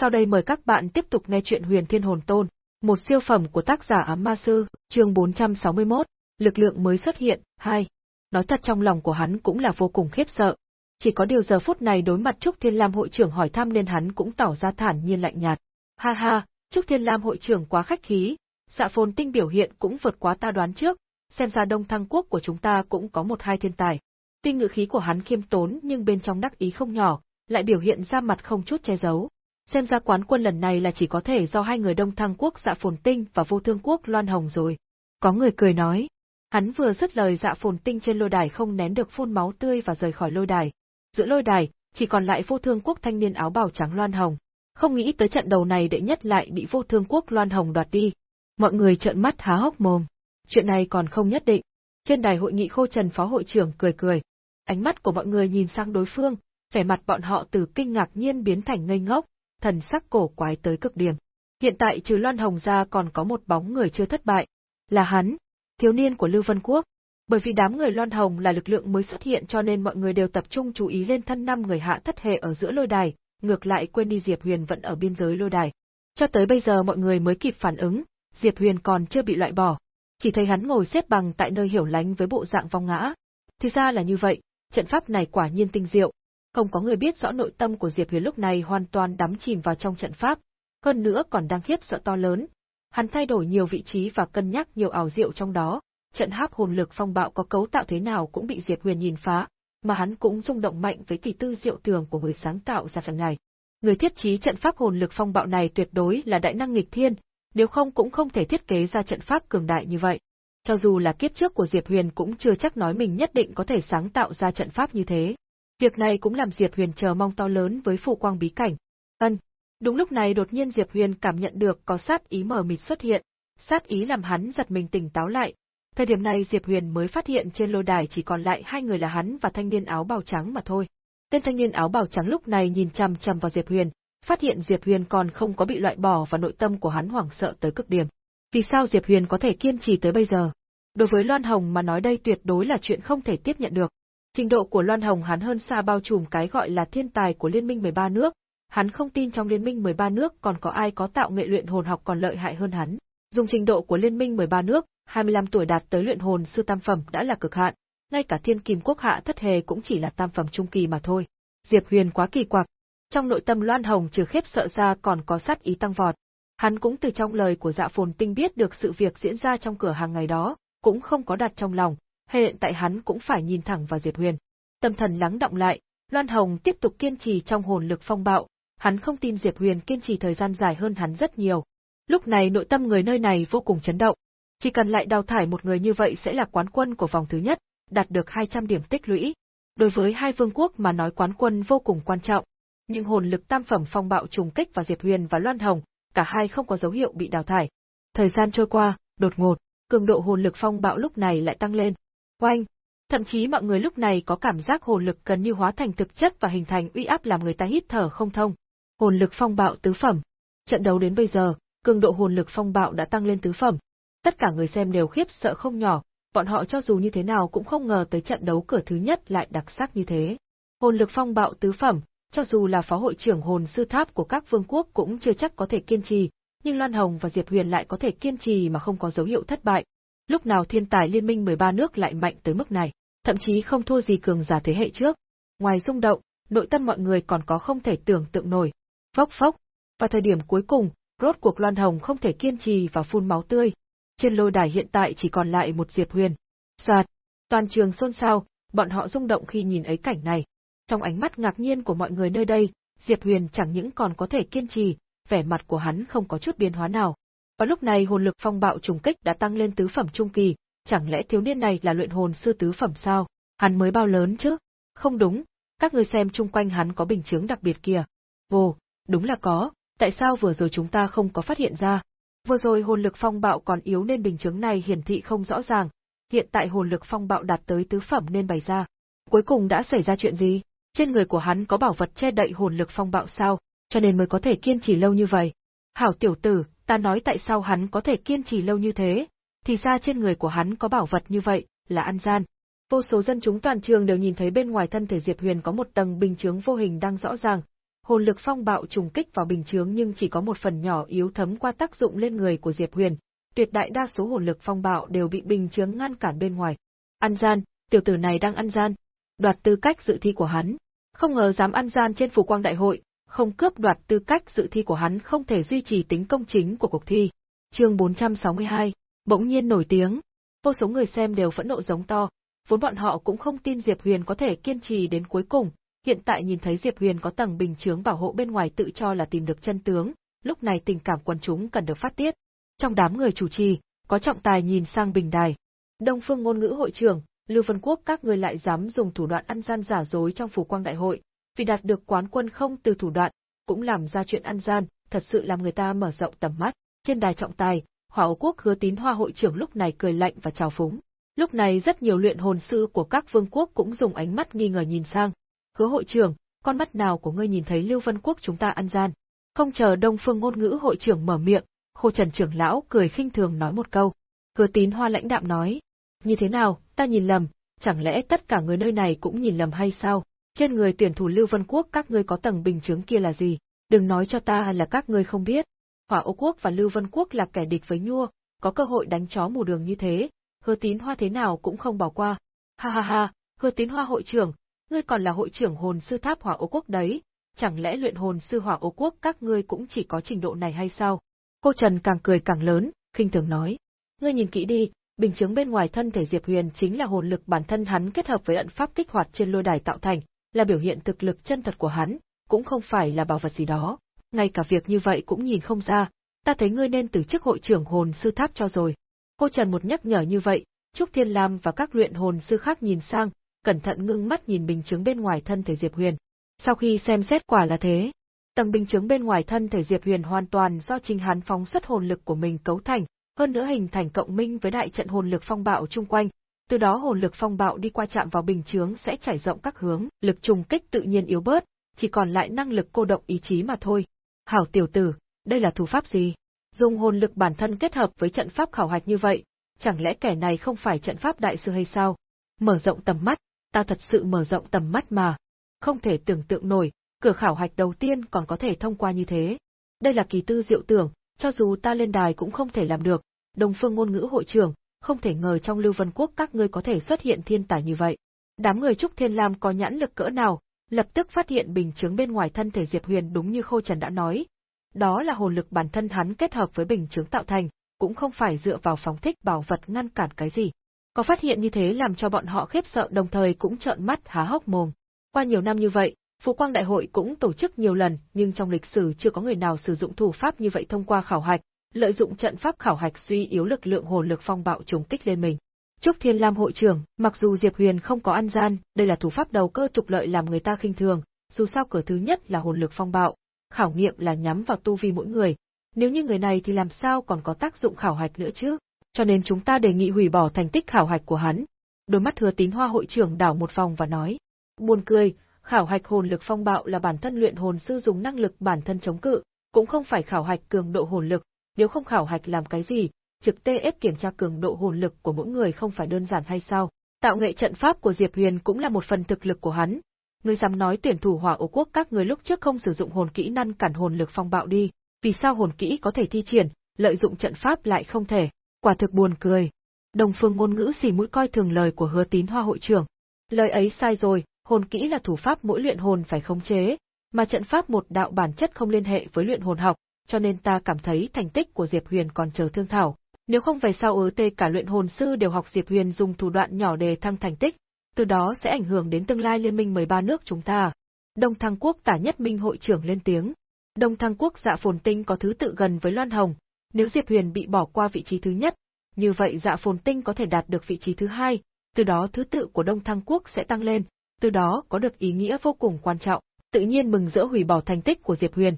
Sau đây mời các bạn tiếp tục nghe chuyện Huyền Thiên Hồn Tôn, một siêu phẩm của tác giả Ám Ma Sư, chương 461, lực lượng mới xuất hiện, 2. Nói thật trong lòng của hắn cũng là vô cùng khiếp sợ. Chỉ có điều giờ phút này đối mặt Trúc Thiên Lam hội trưởng hỏi thăm nên hắn cũng tỏ ra thản nhiên lạnh nhạt. Ha ha, Trúc Thiên Lam hội trưởng quá khách khí, dạ phồn tinh biểu hiện cũng vượt quá ta đoán trước, xem ra đông thăng quốc của chúng ta cũng có một hai thiên tài. Tuy ngữ khí của hắn khiêm tốn nhưng bên trong đắc ý không nhỏ, lại biểu hiện ra mặt không chút che giấu. Xem ra quán quân lần này là chỉ có thể do hai người đông thăng quốc dạ phồn tinh và vô thương quốc loan hồng rồi. Có người cười nói. Hắn vừa dứt lời dạ phồn tinh trên lôi đài không nén được phun máu tươi và rời khỏi lôi đài. Giữa lôi đài, chỉ còn lại vô thương quốc thanh niên áo bào trắng loan hồng. Không nghĩ tới trận đầu này đệ nhất lại bị vô thương quốc loan hồng đoạt đi. Mọi người trợn mắt há hốc mồm. Chuyện này còn không nhất định. Trên đài hội nghị khô trần phó hội trưởng cười cười. Ánh mắt của mọi người nhìn sang đối phương, vẻ mặt bọn họ từ kinh ngạc nhiên biến thành ngây ngốc, thần sắc cổ quái tới cực điểm. Hiện tại trừ Loan Hồng ra còn có một bóng người chưa thất bại, là hắn, thiếu niên của Lưu Vân Quốc. Bởi vì đám người Loan Hồng là lực lượng mới xuất hiện cho nên mọi người đều tập trung chú ý lên thân năm người hạ thất hệ ở giữa lôi đài, ngược lại quên đi Diệp Huyền vẫn ở biên giới lôi đài. Cho tới bây giờ mọi người mới kịp phản ứng, Diệp Huyền còn chưa bị loại bỏ. Chỉ thấy hắn ngồi xếp bằng tại nơi hiểu lánh với bộ dạng vong ngã. Thì ra là như vậy, trận pháp này quả nhiên tinh diệu, không có người biết rõ nội tâm của Diệp Huyền lúc này hoàn toàn đắm chìm vào trong trận pháp, hơn nữa còn đang khiếp sợ to lớn. Hắn thay đổi nhiều vị trí và cân nhắc nhiều ảo diệu trong đó, trận háp hồn lực phong bạo có cấu tạo thế nào cũng bị Diệp Huyền nhìn phá, mà hắn cũng rung động mạnh với tỷ tư diệu tường của người sáng tạo ra trận này. Người thiết trí trận pháp hồn lực phong bạo này tuyệt đối là đại năng nghịch thiên, nếu không cũng không thể thiết kế ra trận pháp cường đại như vậy. Cho dù là kiếp trước của Diệp Huyền cũng chưa chắc nói mình nhất định có thể sáng tạo ra trận pháp như thế. Việc này cũng làm Diệp Huyền chờ mong to lớn với phụ quang bí cảnh. Ân. Đúng lúc này đột nhiên Diệp Huyền cảm nhận được có sát ý mờ mịt xuất hiện, sát ý làm hắn giật mình tỉnh táo lại. Thời điểm này Diệp Huyền mới phát hiện trên lô đài chỉ còn lại hai người là hắn và thanh niên áo bào trắng mà thôi. Tên thanh niên áo bào trắng lúc này nhìn chằm chằm vào Diệp Huyền, phát hiện Diệp Huyền còn không có bị loại bỏ và nội tâm của hắn hoảng sợ tới cực điểm. Vì sao Diệp Huyền có thể kiên trì tới bây giờ? Đối với Loan Hồng mà nói đây tuyệt đối là chuyện không thể tiếp nhận được. Trình độ của Loan Hồng hắn hơn xa bao trùm cái gọi là thiên tài của Liên minh 13 nước, hắn không tin trong Liên minh 13 nước còn có ai có tạo nghệ luyện hồn học còn lợi hại hơn hắn. Dùng trình độ của Liên minh 13 nước, 25 tuổi đạt tới luyện hồn sư tam phẩm đã là cực hạn, ngay cả thiên kim quốc hạ thất hề cũng chỉ là tam phẩm trung kỳ mà thôi. Diệp Huyền quá kỳ quặc. Trong nội tâm Loan Hồng trừ khiếp sợ ra còn có sát ý tăng vọt. Hắn cũng từ trong lời của dạ phồn tinh biết được sự việc diễn ra trong cửa hàng ngày đó, cũng không có đặt trong lòng, hiện tại hắn cũng phải nhìn thẳng vào Diệp Huyền. Tâm thần lắng động lại, Loan Hồng tiếp tục kiên trì trong hồn lực phong bạo, hắn không tin Diệp Huyền kiên trì thời gian dài hơn hắn rất nhiều. Lúc này nội tâm người nơi này vô cùng chấn động. Chỉ cần lại đào thải một người như vậy sẽ là quán quân của vòng thứ nhất, đạt được 200 điểm tích lũy. Đối với hai vương quốc mà nói quán quân vô cùng quan trọng. Nhưng hồn lực tam phẩm phong bạo trùng kích vào Diệp Huyền và Loan Hồng, cả hai không có dấu hiệu bị đào thải. Thời gian trôi qua, đột ngột, cường độ hồn lực phong bạo lúc này lại tăng lên, Oanh! Thậm chí mọi người lúc này có cảm giác hồn lực gần như hóa thành thực chất và hình thành uy áp làm người ta hít thở không thông. Hồn lực phong bạo tứ phẩm. Trận đấu đến bây giờ, cường độ hồn lực phong bạo đã tăng lên tứ phẩm. Tất cả người xem đều khiếp sợ không nhỏ, bọn họ cho dù như thế nào cũng không ngờ tới trận đấu cửa thứ nhất lại đặc sắc như thế. Hồn lực phong bạo tứ phẩm, cho dù là phó hội trưởng hồn sư tháp của các vương quốc cũng chưa chắc có thể kiên trì, nhưng Loan Hồng và Diệp Huyền lại có thể kiên trì mà không có dấu hiệu thất bại, lúc nào thiên tài liên minh 13 nước lại mạnh tới mức này, thậm chí không thua gì cường giả thế hệ trước. Ngoài rung động, nội tâm mọi người còn có không thể tưởng tượng nổi. Phốc phốc, và thời điểm cuối cùng, rốt cuộc Loan Hồng không thể kiên trì và phun máu tươi. Trên lôi đài hiện tại chỉ còn lại một Diệp Huyền. Soạt, toàn trường xôn xao, bọn họ rung động khi nhìn ấy cảnh này. Trong ánh mắt ngạc nhiên của mọi người nơi đây, Diệp Huyền chẳng những còn có thể kiên trì, vẻ mặt của hắn không có chút biến hóa nào, và lúc này hồn lực phong bạo trùng kích đã tăng lên tứ phẩm trung kỳ, chẳng lẽ thiếu niên này là luyện hồn sư tứ phẩm sao? Hắn mới bao lớn chứ? Không đúng, các người xem chung quanh hắn có bình chứng đặc biệt kìa. Vô, đúng là có, tại sao vừa rồi chúng ta không có phát hiện ra? Vừa rồi hồn lực phong bạo còn yếu nên bình chứng này hiển thị không rõ ràng, hiện tại hồn lực phong bạo đạt tới tứ phẩm nên bày ra. Cuối cùng đã xảy ra chuyện gì? Trên người của hắn có bảo vật che đậy hồn lực phong bạo sao, cho nên mới có thể kiên trì lâu như vậy. Hảo tiểu tử, ta nói tại sao hắn có thể kiên trì lâu như thế, thì ra trên người của hắn có bảo vật như vậy, là ăn gian. Vô số dân chúng toàn trường đều nhìn thấy bên ngoài thân thể Diệp Huyền có một tầng bình chướng vô hình đang rõ ràng. Hồn lực phong bạo trùng kích vào bình chướng nhưng chỉ có một phần nhỏ yếu thấm qua tác dụng lên người của Diệp Huyền, tuyệt đại đa số hồn lực phong bạo đều bị bình chướng ngăn cản bên ngoài. Ăn gian, tiểu tử này đang ăn gian, đoạt tư cách dự thi của hắn. Không ngờ dám ăn gian trên phủ quang đại hội, không cướp đoạt tư cách dự thi của hắn không thể duy trì tính công chính của cuộc thi. Chương 462, bỗng nhiên nổi tiếng. Vô số người xem đều phẫn nộ giống to, vốn bọn họ cũng không tin Diệp Huyền có thể kiên trì đến cuối cùng, hiện tại nhìn thấy Diệp Huyền có tầng bình chướng bảo hộ bên ngoài tự cho là tìm được chân tướng, lúc này tình cảm quần chúng cần được phát tiết. Trong đám người chủ trì, có trọng tài nhìn sang bình đài. Đông Phương ngôn ngữ hội trưởng, Lưu Vân Quốc các người lại dám dùng thủ đoạn ăn gian giả dối trong phủ quang đại hội, vì đạt được quán quân không từ thủ đoạn, cũng làm ra chuyện ăn gian, thật sự làm người ta mở rộng tầm mắt. Trên đài trọng tài, Hỏa Âu Quốc Hứa Tín Hoa hội trưởng lúc này cười lạnh và chào phúng. Lúc này rất nhiều luyện hồn sư của các vương quốc cũng dùng ánh mắt nghi ngờ nhìn sang. Hứa hội trưởng, con mắt nào của ngươi nhìn thấy Lưu Vân Quốc chúng ta ăn gian? Không chờ Đông Phương ngôn ngữ hội trưởng mở miệng, Khô Trần trưởng lão cười khinh thường nói một câu. Hứa Tín Hoa lãnh đạm nói, như thế nào, ta nhìn lầm, chẳng lẽ tất cả người nơi này cũng nhìn lầm hay sao? Trên người tuyển thủ Lưu Vân Quốc các ngươi có tầng bình chứng kia là gì? Đừng nói cho ta là các ngươi không biết. Hỏa Ô Quốc và Lưu Vân Quốc là kẻ địch với Nhua, có cơ hội đánh chó mù đường như thế, hứa tín hoa thế nào cũng không bỏ qua. Ha ha ha, hứa tín hoa hội trưởng, ngươi còn là hội trưởng hồn sư tháp Hỏa Ô Quốc đấy, chẳng lẽ luyện hồn sư Hỏa Ô Quốc các ngươi cũng chỉ có trình độ này hay sao? Cô Trần càng cười càng lớn, khinh thường nói. Ngươi nhìn kỹ đi, bình chứng bên ngoài thân thể Diệp Huyền chính là hồn lực bản thân hắn kết hợp với ẩn pháp kích hoạt trên lôi đài tạo thành, là biểu hiện thực lực chân thật của hắn, cũng không phải là bảo vật gì đó. Ngay cả việc như vậy cũng nhìn không ra, ta thấy ngươi nên từ chức hội trưởng hồn sư tháp cho rồi. Cô Trần một nhắc nhở như vậy, Trúc Thiên Lam và các luyện hồn sư khác nhìn sang, cẩn thận ngưng mắt nhìn bình chứng bên ngoài thân thể Diệp Huyền. Sau khi xem xét quả là thế, tầng bình chứng bên ngoài thân thể Diệp Huyền hoàn toàn do chính hắn phóng xuất hồn lực của mình cấu thành, hơn nữa hình thành cộng minh với đại trận hồn lực phong bạo chung quanh, từ đó hồn lực phong bạo đi qua chạm vào bình chướng sẽ trải rộng các hướng, lực trùng kích tự nhiên yếu bớt, chỉ còn lại năng lực cô động ý chí mà thôi. Hảo tiểu tử, đây là thủ pháp gì? Dùng hồn lực bản thân kết hợp với trận pháp khảo hạch như vậy, chẳng lẽ kẻ này không phải trận pháp đại sư hay sao? Mở rộng tầm mắt, ta thật sự mở rộng tầm mắt mà. Không thể tưởng tượng nổi, cửa khảo hạch đầu tiên còn có thể thông qua như thế. Đây là kỳ tư diệu tưởng, cho dù ta lên đài cũng không thể làm được. Đồng phương ngôn ngữ hội trưởng, không thể ngờ trong Lưu Vân Quốc các ngươi có thể xuất hiện thiên tài như vậy. Đám người Trúc Thiên Lam có nhãn lực cỡ nào, lập tức phát hiện bình chứng bên ngoài thân thể Diệp Huyền đúng như Khô Trần đã nói. Đó là hồn lực bản thân hắn kết hợp với bình chứng tạo thành, cũng không phải dựa vào phóng thích bảo vật ngăn cản cái gì. Có phát hiện như thế làm cho bọn họ khiếp sợ đồng thời cũng trợn mắt há hốc mồm. Qua nhiều năm như vậy, Phú Quang Đại hội cũng tổ chức nhiều lần, nhưng trong lịch sử chưa có người nào sử dụng thủ pháp như vậy thông qua khảo hạch, lợi dụng trận pháp khảo hạch suy yếu lực lượng hồn lực phong bạo trùng kích lên mình. Trúc Thiên Lam hội trưởng, mặc dù Diệp Huyền không có ăn gian, đây là thủ pháp đầu cơ trục lợi làm người ta khinh thường, dù sao cửa thứ nhất là hồn lực phong bạo, khảo nghiệm là nhắm vào tu vi mỗi người. Nếu như người này thì làm sao còn có tác dụng khảo hạch nữa chứ? Cho nên chúng ta đề nghị hủy bỏ thành tích khảo hạch của hắn. Đôi mắt Hứa Tín Hoa hội trưởng đảo một vòng và nói: "Buồn cười, khảo hạch hồn lực phong bạo là bản thân luyện hồn sư dùng năng lực bản thân chống cự, cũng không phải khảo hạch cường độ hồn lực, nếu không khảo hạch làm cái gì, trực tê ép kiểm tra cường độ hồn lực của mỗi người không phải đơn giản hay sao? Tạo nghệ trận pháp của Diệp Huyền cũng là một phần thực lực của hắn. Ngươi dám nói tuyển thủ hỏa ổ quốc các người lúc trước không sử dụng hồn kỹ năng cản hồn lực phong bạo đi, vì sao hồn kỹ có thể thi triển, lợi dụng trận pháp lại không thể? Quả thực buồn cười. Đồng phương ngôn ngữ xì mũi coi thường lời của hứa tín hoa hội trưởng. Lời ấy sai rồi, hồn kỹ là thủ pháp mỗi luyện hồn phải khống chế, mà trận pháp một đạo bản chất không liên hệ với luyện hồn học, cho nên ta cảm thấy thành tích của Diệp Huyền còn chờ thương thảo. Nếu không về sau ớ tê cả luyện hồn sư đều học Diệp Huyền dùng thủ đoạn nhỏ để thăng thành tích, từ đó sẽ ảnh hưởng đến tương lai liên minh 13 nước chúng ta. Đông Thăng Quốc tả nhất minh hội trưởng lên tiếng. Đông Thăng Quốc dạ phồn tinh có thứ tự gần với Loan Hồng, nếu Diệp Huyền bị bỏ qua vị trí thứ nhất, như vậy dạ phồn tinh có thể đạt được vị trí thứ hai, từ đó thứ tự của Đông Thăng Quốc sẽ tăng lên, từ đó có được ý nghĩa vô cùng quan trọng, tự nhiên mừng rỡ hủy bỏ thành tích của Diệp Huyền.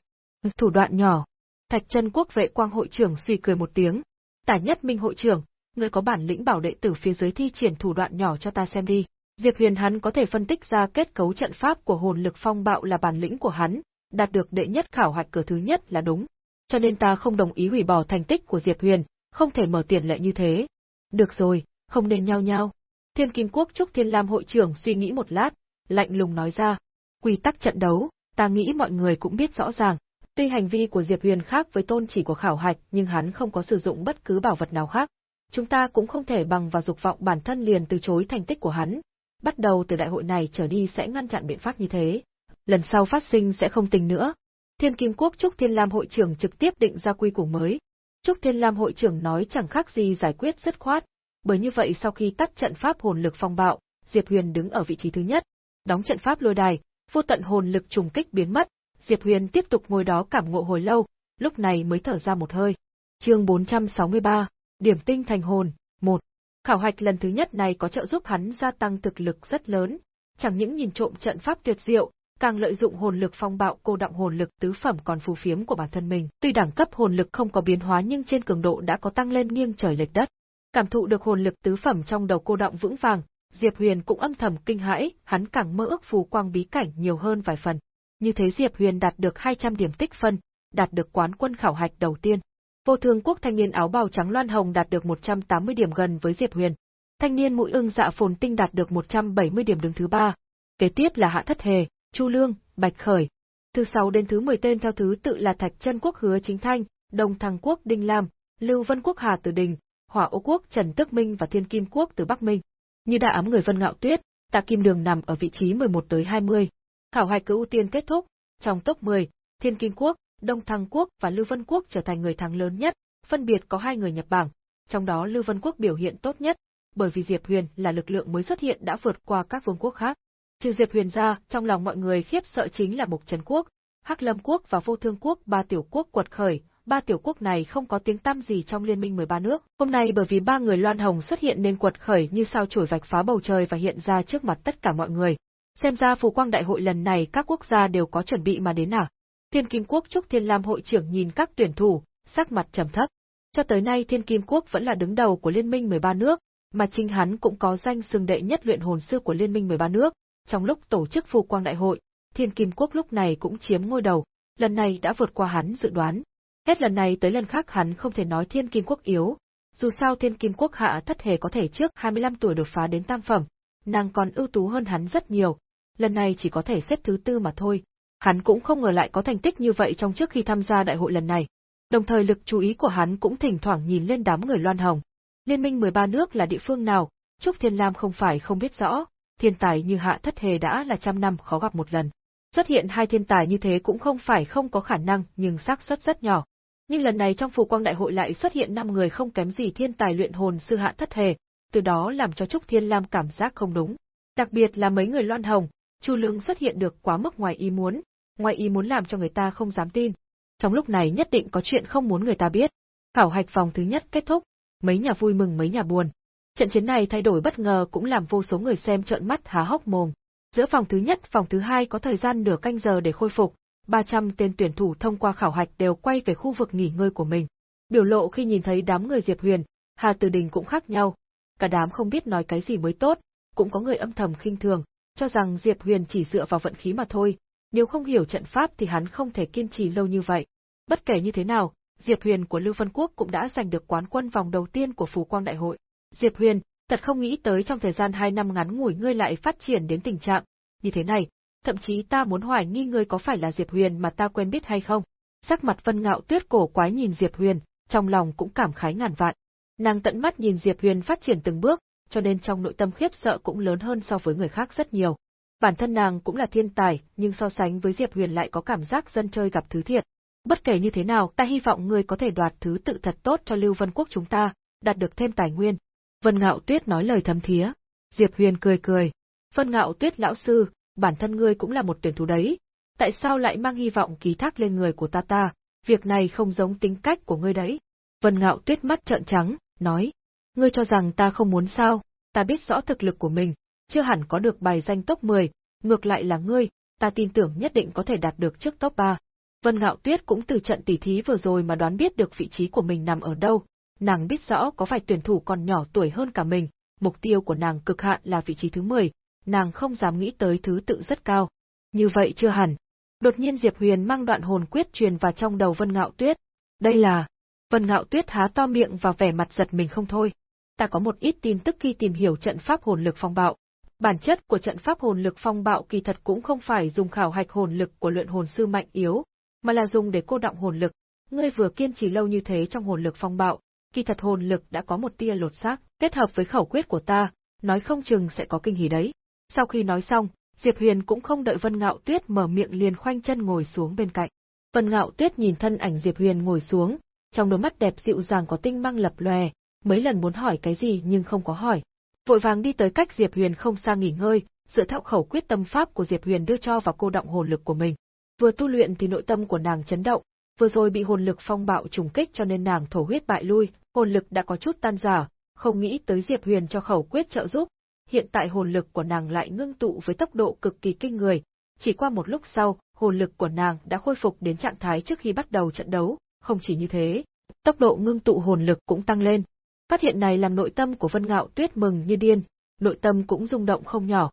Thủ đoạn nhỏ, Thạch chân quốc vệ quang hội trưởng suy cười một tiếng. Tả nhất minh hội trưởng, ngươi có bản lĩnh bảo đệ tử phía dưới thi triển thủ đoạn nhỏ cho ta xem đi. Diệp Huyền hắn có thể phân tích ra kết cấu trận pháp của hồn lực phong bạo là bản lĩnh của hắn, đạt được đệ nhất khảo hạch cửa thứ nhất là đúng. Cho nên ta không đồng ý hủy bỏ thành tích của Diệp Huyền, không thể mở tiền lệ như thế. Được rồi, không nên nhau nhau. Thiên Kim Quốc Trúc Thiên Lam hội trưởng suy nghĩ một lát, lạnh lùng nói ra. Quy tắc trận đấu, Ta nghĩ mọi người cũng biết rõ ràng. Tuy hành vi của Diệp Huyền khác với tôn chỉ của khảo hạch nhưng hắn không có sử dụng bất cứ bảo vật nào khác. Chúng ta cũng không thể bằng vào dục vọng bản thân liền từ chối thành tích của hắn. Bắt đầu từ đại hội này trở đi sẽ ngăn chặn biện pháp như thế. Lần sau phát sinh sẽ không tình nữa. Thiên Kim Quốc Trúc Thiên Lam hội trưởng trực tiếp định ra quy củ mới. Trúc Thiên Lam hội trưởng nói chẳng khác gì giải quyết dứt khoát, bởi như vậy sau khi tắt trận pháp hồn lực phong bạo, Diệp Huyền đứng ở vị trí thứ nhất, đóng trận pháp lôi đài, vô tận hồn lực trùng kích biến mất, Diệp Huyền tiếp tục ngồi đó cảm ngộ hồi lâu, lúc này mới thở ra một hơi. Chương 463, Điểm tinh thành hồn, 1. Khảo hạch lần thứ nhất này có trợ giúp hắn gia tăng thực lực rất lớn, chẳng những nhìn trộm trận pháp tuyệt diệu, càng lợi dụng hồn lực phong bạo cô động hồn lực tứ phẩm còn phù phiếm của bản thân mình. Tuy đẳng cấp hồn lực không có biến hóa nhưng trên cường độ đã có tăng lên nghiêng trời lệch đất. Cảm thụ được hồn lực tứ phẩm trong đầu cô động vững vàng, Diệp Huyền cũng âm thầm kinh hãi, hắn càng mơ ước phù quang bí cảnh nhiều hơn vài phần. Như thế Diệp Huyền đạt được 200 điểm tích phân, đạt được quán quân khảo hạch đầu tiên. Vô Thương Quốc thanh niên áo bào trắng Loan Hồng đạt được 180 điểm gần với Diệp Huyền. Thanh niên mũi ưng dạ phồn tinh đạt được 170 điểm đứng thứ ba. Kế tiếp là Hạ Thất Hề, Chu Lương, Bạch Khởi. Thứ sáu đến thứ 10 tên theo thứ tự là Thạch Chân Quốc Hứa Chính Thanh, Đông Thăng Quốc Đinh Lam, Lưu Vân Quốc Hà Tử Đình, Hỏa Ô Quốc Trần Tức Minh và Thiên Kim Quốc từ Bắc Minh. Như đã ám người Vân Ngạo Tuyết, Tạ Kim Đường nằm ở vị trí 11 tới 20. Khảo hạch cứ ưu tiên kết thúc, trong top 10, Thiên Kim Quốc, Đông Thăng Quốc và Lưu Vân Quốc trở thành người thắng lớn nhất, phân biệt có hai người nhập bảng, trong đó Lưu Vân Quốc biểu hiện tốt nhất, bởi vì Diệp Huyền là lực lượng mới xuất hiện đã vượt qua các vương quốc khác. Trừ Diệp Huyền ra, trong lòng mọi người khiếp sợ chính là Mục Trần Quốc, Hắc Lâm Quốc và Vô Thương Quốc ba tiểu quốc quật khởi, ba tiểu quốc này không có tiếng tăm gì trong liên minh 13 nước. Hôm nay bởi vì ba người Loan Hồng xuất hiện nên quật khởi như sao chổi vạch phá bầu trời và hiện ra trước mặt tất cả mọi người. Xem ra phù quang đại hội lần này các quốc gia đều có chuẩn bị mà đến à. Thiên Kim Quốc Trúc Thiên Lam hội trưởng nhìn các tuyển thủ, sắc mặt trầm thấp. Cho tới nay Thiên Kim Quốc vẫn là đứng đầu của liên minh 13 nước, mà chính hắn cũng có danh xưng đệ nhất luyện hồn sư của liên minh 13 nước. Trong lúc tổ chức phù quang đại hội, Thiên Kim Quốc lúc này cũng chiếm ngôi đầu, lần này đã vượt qua hắn dự đoán. Hết lần này tới lần khác hắn không thể nói Thiên Kim Quốc yếu, dù sao Thiên Kim Quốc hạ thất hề có thể trước 25 tuổi đột phá đến tam phẩm, nàng còn ưu tú hơn hắn rất nhiều, lần này chỉ có thể xếp thứ tư mà thôi. Hắn cũng không ngờ lại có thành tích như vậy trong trước khi tham gia đại hội lần này. Đồng thời lực chú ý của hắn cũng thỉnh thoảng nhìn lên đám người loan hồng. Liên minh 13 nước là địa phương nào, Trúc Thiên Lam không phải không biết rõ, thiên tài như hạ thất hề đã là trăm năm khó gặp một lần. Xuất hiện hai thiên tài như thế cũng không phải không có khả năng nhưng xác suất rất nhỏ. Nhưng lần này trong phù quang đại hội lại xuất hiện năm người không kém gì thiên tài luyện hồn sư hạ thất hề, từ đó làm cho Trúc Thiên Lam cảm giác không đúng. Đặc biệt là mấy người loan hồng, Chu Lương xuất hiện được quá mức ngoài ý muốn, ngoài ý muốn làm cho người ta không dám tin. Trong lúc này nhất định có chuyện không muốn người ta biết. Khảo hạch vòng thứ nhất kết thúc, mấy nhà vui mừng mấy nhà buồn. Trận chiến này thay đổi bất ngờ cũng làm vô số người xem trợn mắt há hốc mồm. Giữa vòng thứ nhất, vòng thứ hai có thời gian nửa canh giờ để khôi phục, 300 tên tuyển thủ thông qua khảo hạch đều quay về khu vực nghỉ ngơi của mình. Biểu lộ khi nhìn thấy đám người Diệp Huyền, Hà Từ Đình cũng khác nhau. Cả đám không biết nói cái gì mới tốt, cũng có người âm thầm khinh thường, cho rằng Diệp Huyền chỉ dựa vào vận khí mà thôi, nếu không hiểu trận pháp thì hắn không thể kiên trì lâu như vậy. Bất kể như thế nào, Diệp Huyền của Lưu Vân Quốc cũng đã giành được quán quân vòng đầu tiên của Phú Quang Đại hội. Diệp Huyền, thật không nghĩ tới trong thời gian 2 năm ngắn ngủi ngươi lại phát triển đến tình trạng như thế này, thậm chí ta muốn hoài nghi ngươi có phải là Diệp Huyền mà ta quen biết hay không. Sắc mặt Vân Ngạo Tuyết cổ quái nhìn Diệp Huyền, trong lòng cũng cảm khái ngàn vạn. Nàng tận mắt nhìn Diệp Huyền phát triển từng bước, cho nên trong nội tâm khiếp sợ cũng lớn hơn so với người khác rất nhiều. Bản thân nàng cũng là thiên tài, nhưng so sánh với Diệp Huyền lại có cảm giác dân chơi gặp thứ thiệt. Bất kể như thế nào, ta hy vọng ngươi có thể đoạt thứ tự thật tốt cho Lưu Vân Quốc chúng ta, đạt được thêm tài nguyên. Vân Ngạo Tuyết nói lời thấm thía. Diệp Huyền cười cười. Vân Ngạo Tuyết lão sư, bản thân ngươi cũng là một tuyển thủ đấy. Tại sao lại mang hy vọng ký thác lên người của ta ta, việc này không giống tính cách của ngươi đấy. Vân Ngạo Tuyết mắt trợn trắng, nói. Ngươi cho rằng ta không muốn sao, ta biết rõ thực lực của mình, chưa hẳn có được bài danh top 10, ngược lại là ngươi, ta tin tưởng nhất định có thể đạt được trước top 3. Vân Ngạo Tuyết cũng từ trận tỷ thí vừa rồi mà đoán biết được vị trí của mình nằm ở đâu, nàng biết rõ có vài tuyển thủ còn nhỏ tuổi hơn cả mình, mục tiêu của nàng cực hạn là vị trí thứ 10, nàng không dám nghĩ tới thứ tự rất cao. Như vậy chưa hẳn. Đột nhiên Diệp Huyền mang đoạn hồn quyết truyền vào trong đầu Vân Ngạo Tuyết. Đây là... Vân Ngạo Tuyết há to miệng và vẻ mặt giật mình không thôi. Ta có một ít tin tức khi tìm hiểu trận pháp hồn lực phong bạo. Bản chất của trận pháp hồn lực phong bạo kỳ thật cũng không phải dùng khảo hạch hồn lực của luyện hồn sư mạnh yếu, mà là dùng để cô động hồn lực. Ngươi vừa kiên trì lâu như thế trong hồn lực phong bạo, kỳ thật hồn lực đã có một tia lột xác, kết hợp với khẩu quyết của ta, nói không chừng sẽ có kinh hỉ đấy. Sau khi nói xong, Diệp Huyền cũng không đợi Vân Ngạo Tuyết mở miệng liền khoanh chân ngồi xuống bên cạnh. Vân Ngạo Tuyết nhìn thân ảnh Diệp Huyền ngồi xuống, trong đôi mắt đẹp dịu dàng có tinh mang lập lòe, mấy lần muốn hỏi cái gì nhưng không có hỏi. Vội vàng đi tới cách Diệp Huyền không xa nghỉ ngơi, dựa theo khẩu quyết tâm pháp của Diệp Huyền đưa cho vào cô động hồn lực của mình. Vừa tu luyện thì nội tâm của nàng chấn động, vừa rồi bị hồn lực phong bạo trùng kích cho nên nàng thổ huyết bại lui, hồn lực đã có chút tan rã, không nghĩ tới Diệp Huyền cho khẩu quyết trợ giúp, hiện tại hồn lực của nàng lại ngưng tụ với tốc độ cực kỳ kinh người, chỉ qua một lúc sau, hồn lực của nàng đã khôi phục đến trạng thái trước khi bắt đầu trận đấu, không chỉ như thế, tốc độ ngưng tụ hồn lực cũng tăng lên. Phát hiện này làm nội tâm của Vân Ngạo Tuyết mừng như điên, nội tâm cũng rung động không nhỏ.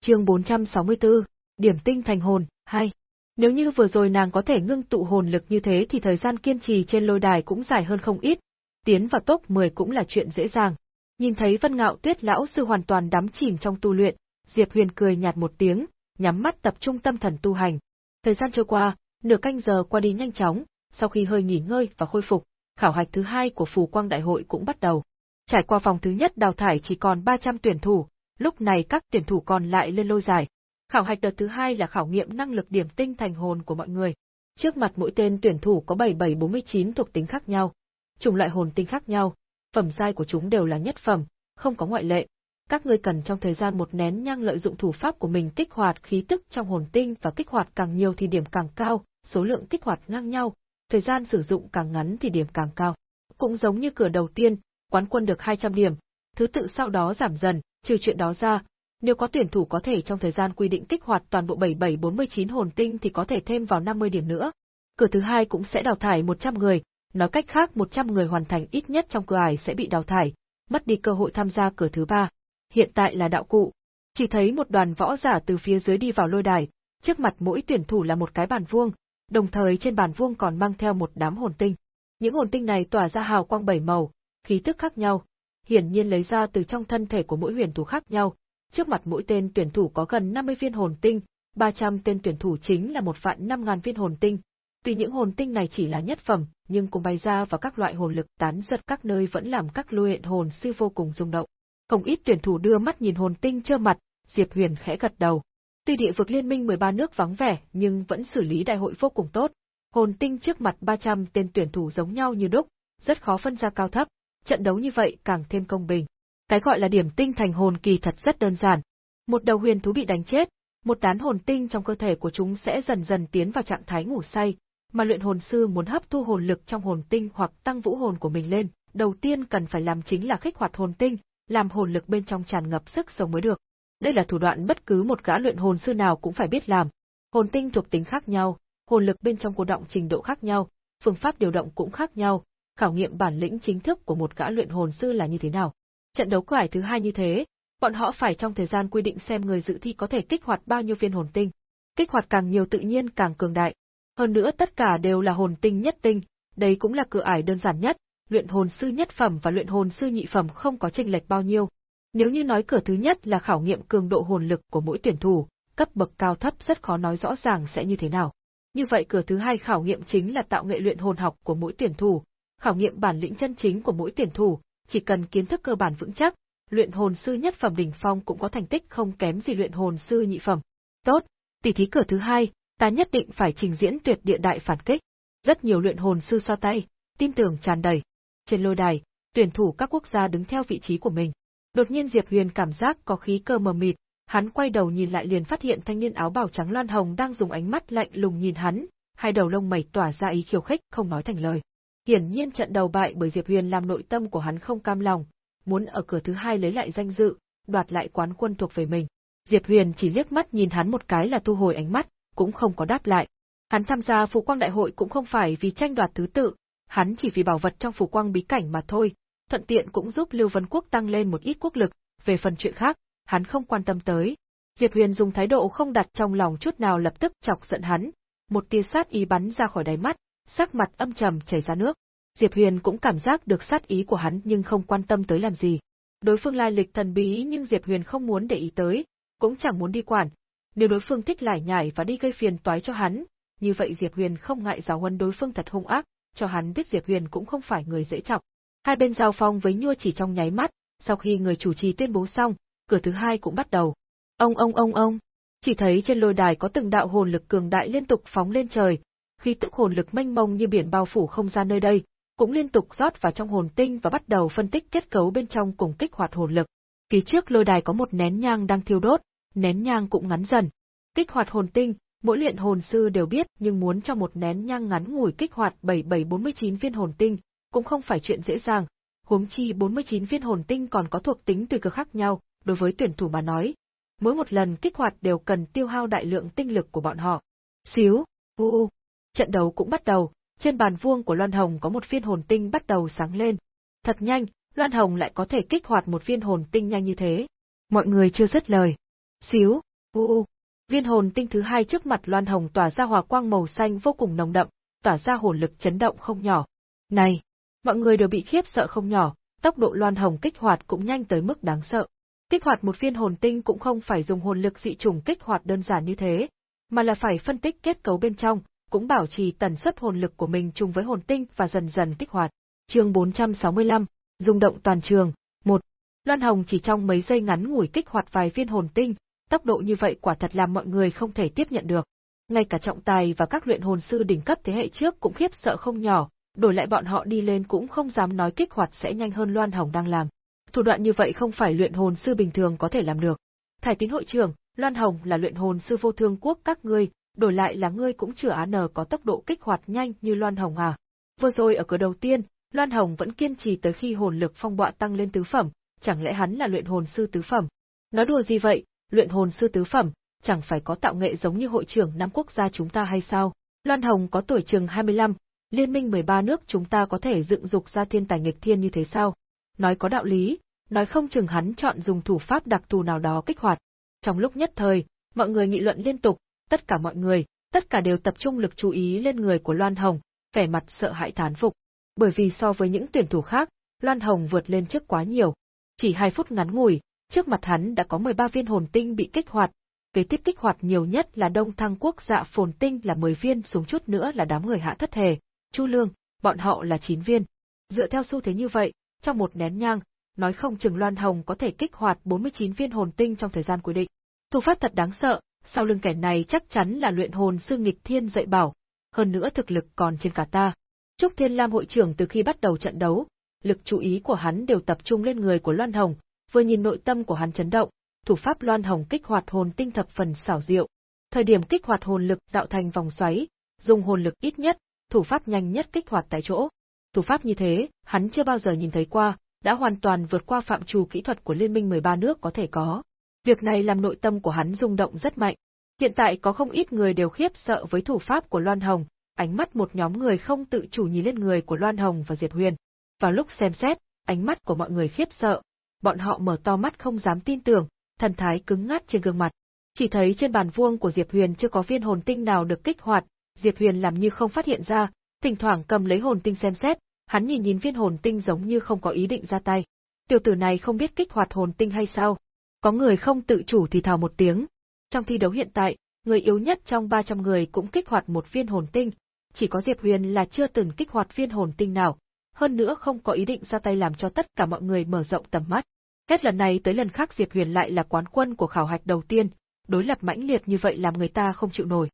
Chương 464, điểm tinh thành hồn, 2. Nếu như vừa rồi nàng có thể ngưng tụ hồn lực như thế thì thời gian kiên trì trên lôi đài cũng dài hơn không ít, tiến vào top 10 cũng là chuyện dễ dàng. Nhìn thấy Vân Ngạo Tuyết lão sư hoàn toàn đắm chìm trong tu luyện, Diệp Huyền cười nhạt một tiếng, nhắm mắt tập trung tâm thần tu hành. Thời gian trôi qua, nửa canh giờ qua đi nhanh chóng, sau khi hơi nghỉ ngơi và khôi phục, khảo hạch thứ hai của Phù Quang Đại hội cũng bắt đầu. Trải qua vòng thứ nhất đào thải chỉ còn 300 tuyển thủ, lúc này các tuyển thủ còn lại lên lôi giải. Khảo hạch đợt thứ hai là khảo nghiệm năng lực điểm tinh thành hồn của mọi người. Trước mặt mỗi tên tuyển thủ có 7749 thuộc tính khác nhau, chủng loại hồn tinh khác nhau, phẩm giai của chúng đều là nhất phẩm, không có ngoại lệ. Các ngươi cần trong thời gian một nén nhang lợi dụng thủ pháp của mình kích hoạt khí tức trong hồn tinh và kích hoạt càng nhiều thì điểm càng cao, số lượng kích hoạt ngang nhau, thời gian sử dụng càng ngắn thì điểm càng cao. Cũng giống như cửa đầu tiên, quán quân được 200 điểm, thứ tự sau đó giảm dần, trừ chuyện đó ra, nếu có tuyển thủ có thể trong thời gian quy định kích hoạt toàn bộ 7749 hồn tinh thì có thể thêm vào 50 điểm nữa. Cửa thứ hai cũng sẽ đào thải 100 người, nói cách khác 100 người hoàn thành ít nhất trong cửa ải sẽ bị đào thải, mất đi cơ hội tham gia cửa thứ ba. Hiện tại là đạo cụ. Chỉ thấy một đoàn võ giả từ phía dưới đi vào lôi đài, trước mặt mỗi tuyển thủ là một cái bàn vuông, đồng thời trên bàn vuông còn mang theo một đám hồn tinh. Những hồn tinh này tỏa ra hào quang bảy màu, khí tức khác nhau, hiển nhiên lấy ra từ trong thân thể của mỗi huyền thủ khác nhau. Trước mặt mỗi tên tuyển thủ có gần 50 viên hồn tinh, 300 tên tuyển thủ chính là một vạn 5000 viên hồn tinh. Tuy những hồn tinh này chỉ là nhất phẩm, nhưng cùng bay ra và các loại hồn lực tán giật các nơi vẫn làm các luyện hồn sư vô cùng rung động. Không ít tuyển thủ đưa mắt nhìn hồn tinh trơ mặt, Diệp Huyền khẽ gật đầu. Tuy địa vực liên minh 13 nước vắng vẻ, nhưng vẫn xử lý đại hội vô cùng tốt. Hồn tinh trước mặt 300 tên tuyển thủ giống nhau như đúc, rất khó phân ra cao thấp, trận đấu như vậy càng thêm công bình. Cái gọi là điểm tinh thành hồn kỳ thật rất đơn giản. Một đầu huyền thú bị đánh chết, một tán hồn tinh trong cơ thể của chúng sẽ dần dần tiến vào trạng thái ngủ say, mà luyện hồn sư muốn hấp thu hồn lực trong hồn tinh hoặc tăng vũ hồn của mình lên, đầu tiên cần phải làm chính là kích hoạt hồn tinh, làm hồn lực bên trong tràn ngập sức sống mới được. Đây là thủ đoạn bất cứ một gã luyện hồn sư nào cũng phải biết làm. Hồn tinh thuộc tính khác nhau, hồn lực bên trong cô động trình độ khác nhau, phương pháp điều động cũng khác nhau, khảo nghiệm bản lĩnh chính thức của một gã luyện hồn sư là như thế nào. Trận đấu quải thứ hai như thế, bọn họ phải trong thời gian quy định xem người dự thi có thể kích hoạt bao nhiêu viên hồn tinh. Kích hoạt càng nhiều tự nhiên càng cường đại, hơn nữa tất cả đều là hồn tinh nhất tinh, đây cũng là cửa ải đơn giản nhất, luyện hồn sư nhất phẩm và luyện hồn sư nhị phẩm không có chênh lệch bao nhiêu. Nếu như nói cửa thứ nhất là khảo nghiệm cường độ hồn lực của mỗi tuyển thủ, cấp bậc cao thấp rất khó nói rõ ràng sẽ như thế nào. Như vậy cửa thứ hai khảo nghiệm chính là tạo nghệ luyện hồn học của mỗi tuyển thủ, khảo nghiệm bản lĩnh chân chính của mỗi tuyển thủ, chỉ cần kiến thức cơ bản vững chắc, luyện hồn sư nhất phẩm đỉnh phong cũng có thành tích không kém gì luyện hồn sư nhị phẩm. Tốt, tỷ thí cửa thứ hai, ta nhất định phải trình diễn tuyệt địa đại phản kích. Rất nhiều luyện hồn sư so tay, tin tưởng tràn đầy. Trên lôi đài, tuyển thủ các quốc gia đứng theo vị trí của mình. Đột nhiên Diệp Huyền cảm giác có khí cơ mờ mịt, hắn quay đầu nhìn lại liền phát hiện thanh niên áo bào trắng loan hồng đang dùng ánh mắt lạnh lùng nhìn hắn, hai đầu lông mày tỏa ra ý khiêu khích không nói thành lời. Hiển nhiên trận đầu bại bởi Diệp Huyền làm nội tâm của hắn không cam lòng, muốn ở cửa thứ hai lấy lại danh dự, đoạt lại quán quân thuộc về mình. Diệp Huyền chỉ liếc mắt nhìn hắn một cái là thu hồi ánh mắt, cũng không có đáp lại. Hắn tham gia Phù Quang Đại hội cũng không phải vì tranh đoạt thứ tự, hắn chỉ vì bảo vật trong Phù Quang bí cảnh mà thôi, thuận tiện cũng giúp Lưu Vân Quốc tăng lên một ít quốc lực, về phần chuyện khác, hắn không quan tâm tới. Diệp Huyền dùng thái độ không đặt trong lòng chút nào lập tức chọc giận hắn, một tia sát ý bắn ra khỏi đáy mắt, sắc mặt âm trầm chảy ra nước. Diệp Huyền cũng cảm giác được sát ý của hắn nhưng không quan tâm tới làm gì. Đối phương lai lịch thần bí nhưng Diệp Huyền không muốn để ý tới, cũng chẳng muốn đi quản. Nếu đối phương thích lải nhải và đi gây phiền toái cho hắn, như vậy Diệp Huyền không ngại giáo huấn đối phương thật hung ác, cho hắn biết Diệp Huyền cũng không phải người dễ chọc. Hai bên giao phong với nhua chỉ trong nháy mắt, sau khi người chủ trì tuyên bố xong, cửa thứ hai cũng bắt đầu. Ông ông ông ông, chỉ thấy trên lôi đài có từng đạo hồn lực cường đại liên tục phóng lên trời, khi tức hồn lực mênh mông như biển bao phủ không gian nơi đây, cũng liên tục rót vào trong hồn tinh và bắt đầu phân tích kết cấu bên trong cùng kích hoạt hồn lực. Phía trước lôi đài có một nén nhang đang thiêu đốt, nén nhang cũng ngắn dần. Kích hoạt hồn tinh, mỗi luyện hồn sư đều biết nhưng muốn cho một nén nhang ngắn ngủi kích hoạt 7749 viên hồn tinh, cũng không phải chuyện dễ dàng. Huống chi 49 viên hồn tinh còn có thuộc tính tùy cực khác nhau, đối với tuyển thủ mà nói. Mỗi một lần kích hoạt đều cần tiêu hao đại lượng tinh lực của bọn họ. Xíu, u u. Trận đấu cũng bắt đầu, trên bàn vuông của Loan Hồng có một viên hồn tinh bắt đầu sáng lên. Thật nhanh, Loan Hồng lại có thể kích hoạt một viên hồn tinh nhanh như thế. Mọi người chưa dứt lời. Xíu, u u. Viên hồn tinh thứ hai trước mặt Loan Hồng tỏa ra hòa quang màu xanh vô cùng nồng đậm, tỏa ra hồn lực chấn động không nhỏ. Này, mọi người đều bị khiếp sợ không nhỏ, tốc độ Loan Hồng kích hoạt cũng nhanh tới mức đáng sợ. Kích hoạt một viên hồn tinh cũng không phải dùng hồn lực dị trùng kích hoạt đơn giản như thế, mà là phải phân tích kết cấu bên trong, cũng bảo trì tần suất hồn lực của mình chung với hồn tinh và dần dần kích hoạt. Chương 465, rung động toàn trường. 1. Loan Hồng chỉ trong mấy giây ngắn ngủi kích hoạt vài viên hồn tinh, tốc độ như vậy quả thật làm mọi người không thể tiếp nhận được. Ngay cả trọng tài và các luyện hồn sư đỉnh cấp thế hệ trước cũng khiếp sợ không nhỏ, đổi lại bọn họ đi lên cũng không dám nói kích hoạt sẽ nhanh hơn Loan Hồng đang làm. Thủ đoạn như vậy không phải luyện hồn sư bình thường có thể làm được. Thải tín hội trưởng, Loan Hồng là luyện hồn sư vô thương quốc các ngươi, đổi lại là ngươi cũng chưa án nờ có tốc độ kích hoạt nhanh như Loan Hồng à. Vừa rồi ở cửa đầu tiên, Loan Hồng vẫn kiên trì tới khi hồn lực phong bọa tăng lên tứ phẩm, chẳng lẽ hắn là luyện hồn sư tứ phẩm? Nói đùa gì vậy, luyện hồn sư tứ phẩm, chẳng phải có tạo nghệ giống như hội trưởng năm quốc gia chúng ta hay sao? Loan Hồng có tuổi chừng 25, liên minh 13 nước chúng ta có thể dựng dục ra thiên tài nghịch thiên như thế sao? Nói có đạo lý, nói không chừng hắn chọn dùng thủ pháp đặc thù nào đó kích hoạt. Trong lúc nhất thời, mọi người nghị luận liên tục, tất cả mọi người, tất cả đều tập trung lực chú ý lên người của Loan Hồng, vẻ mặt sợ hãi thán phục. Bởi vì so với những tuyển thủ khác, Loan Hồng vượt lên trước quá nhiều. Chỉ 2 phút ngắn ngủi, trước mặt hắn đã có 13 viên hồn tinh bị kích hoạt, kế tiếp kích hoạt nhiều nhất là Đông Thăng Quốc dạ phồn tinh là 10 viên xuống chút nữa là đám người hạ thất hề, Chu Lương, bọn họ là 9 viên. Dựa theo xu thế như vậy, trong một nén nhang, nói không chừng Loan Hồng có thể kích hoạt 49 viên hồn tinh trong thời gian quy định. Thủ pháp thật đáng sợ, sau lưng kẻ này chắc chắn là luyện hồn sư nghịch thiên dạy bảo, hơn nữa thực lực còn trên cả ta. Trúc Thiên Lam hội trưởng từ khi bắt đầu trận đấu, lực chú ý của hắn đều tập trung lên người của Loan Hồng, vừa nhìn nội tâm của hắn chấn động, thủ pháp Loan Hồng kích hoạt hồn tinh thập phần xảo diệu. Thời điểm kích hoạt hồn lực tạo thành vòng xoáy, dùng hồn lực ít nhất, thủ pháp nhanh nhất kích hoạt tại chỗ. Thủ pháp như thế, hắn chưa bao giờ nhìn thấy qua, đã hoàn toàn vượt qua phạm trù kỹ thuật của Liên minh 13 nước có thể có. Việc này làm nội tâm của hắn rung động rất mạnh. Hiện tại có không ít người đều khiếp sợ với thủ pháp của Loan Hồng, ánh mắt một nhóm người không tự chủ nhìn lên người của Loan Hồng và Diệp Huyền. Vào lúc xem xét, ánh mắt của mọi người khiếp sợ, bọn họ mở to mắt không dám tin tưởng, thần thái cứng ngắt trên gương mặt. Chỉ thấy trên bàn vuông của Diệp Huyền chưa có viên hồn tinh nào được kích hoạt, Diệp Huyền làm như không phát hiện ra, thỉnh thoảng cầm lấy hồn tinh xem xét, hắn nhìn nhìn viên hồn tinh giống như không có ý định ra tay. Tiểu tử này không biết kích hoạt hồn tinh hay sao? Có người không tự chủ thì thào một tiếng. Trong thi đấu hiện tại, người yếu nhất trong 300 người cũng kích hoạt một viên hồn tinh, chỉ có Diệp Huyền là chưa từng kích hoạt viên hồn tinh nào, hơn nữa không có ý định ra tay làm cho tất cả mọi người mở rộng tầm mắt. Hết lần này tới lần khác Diệp Huyền lại là quán quân của khảo hạch đầu tiên, đối lập mãnh liệt như vậy làm người ta không chịu nổi.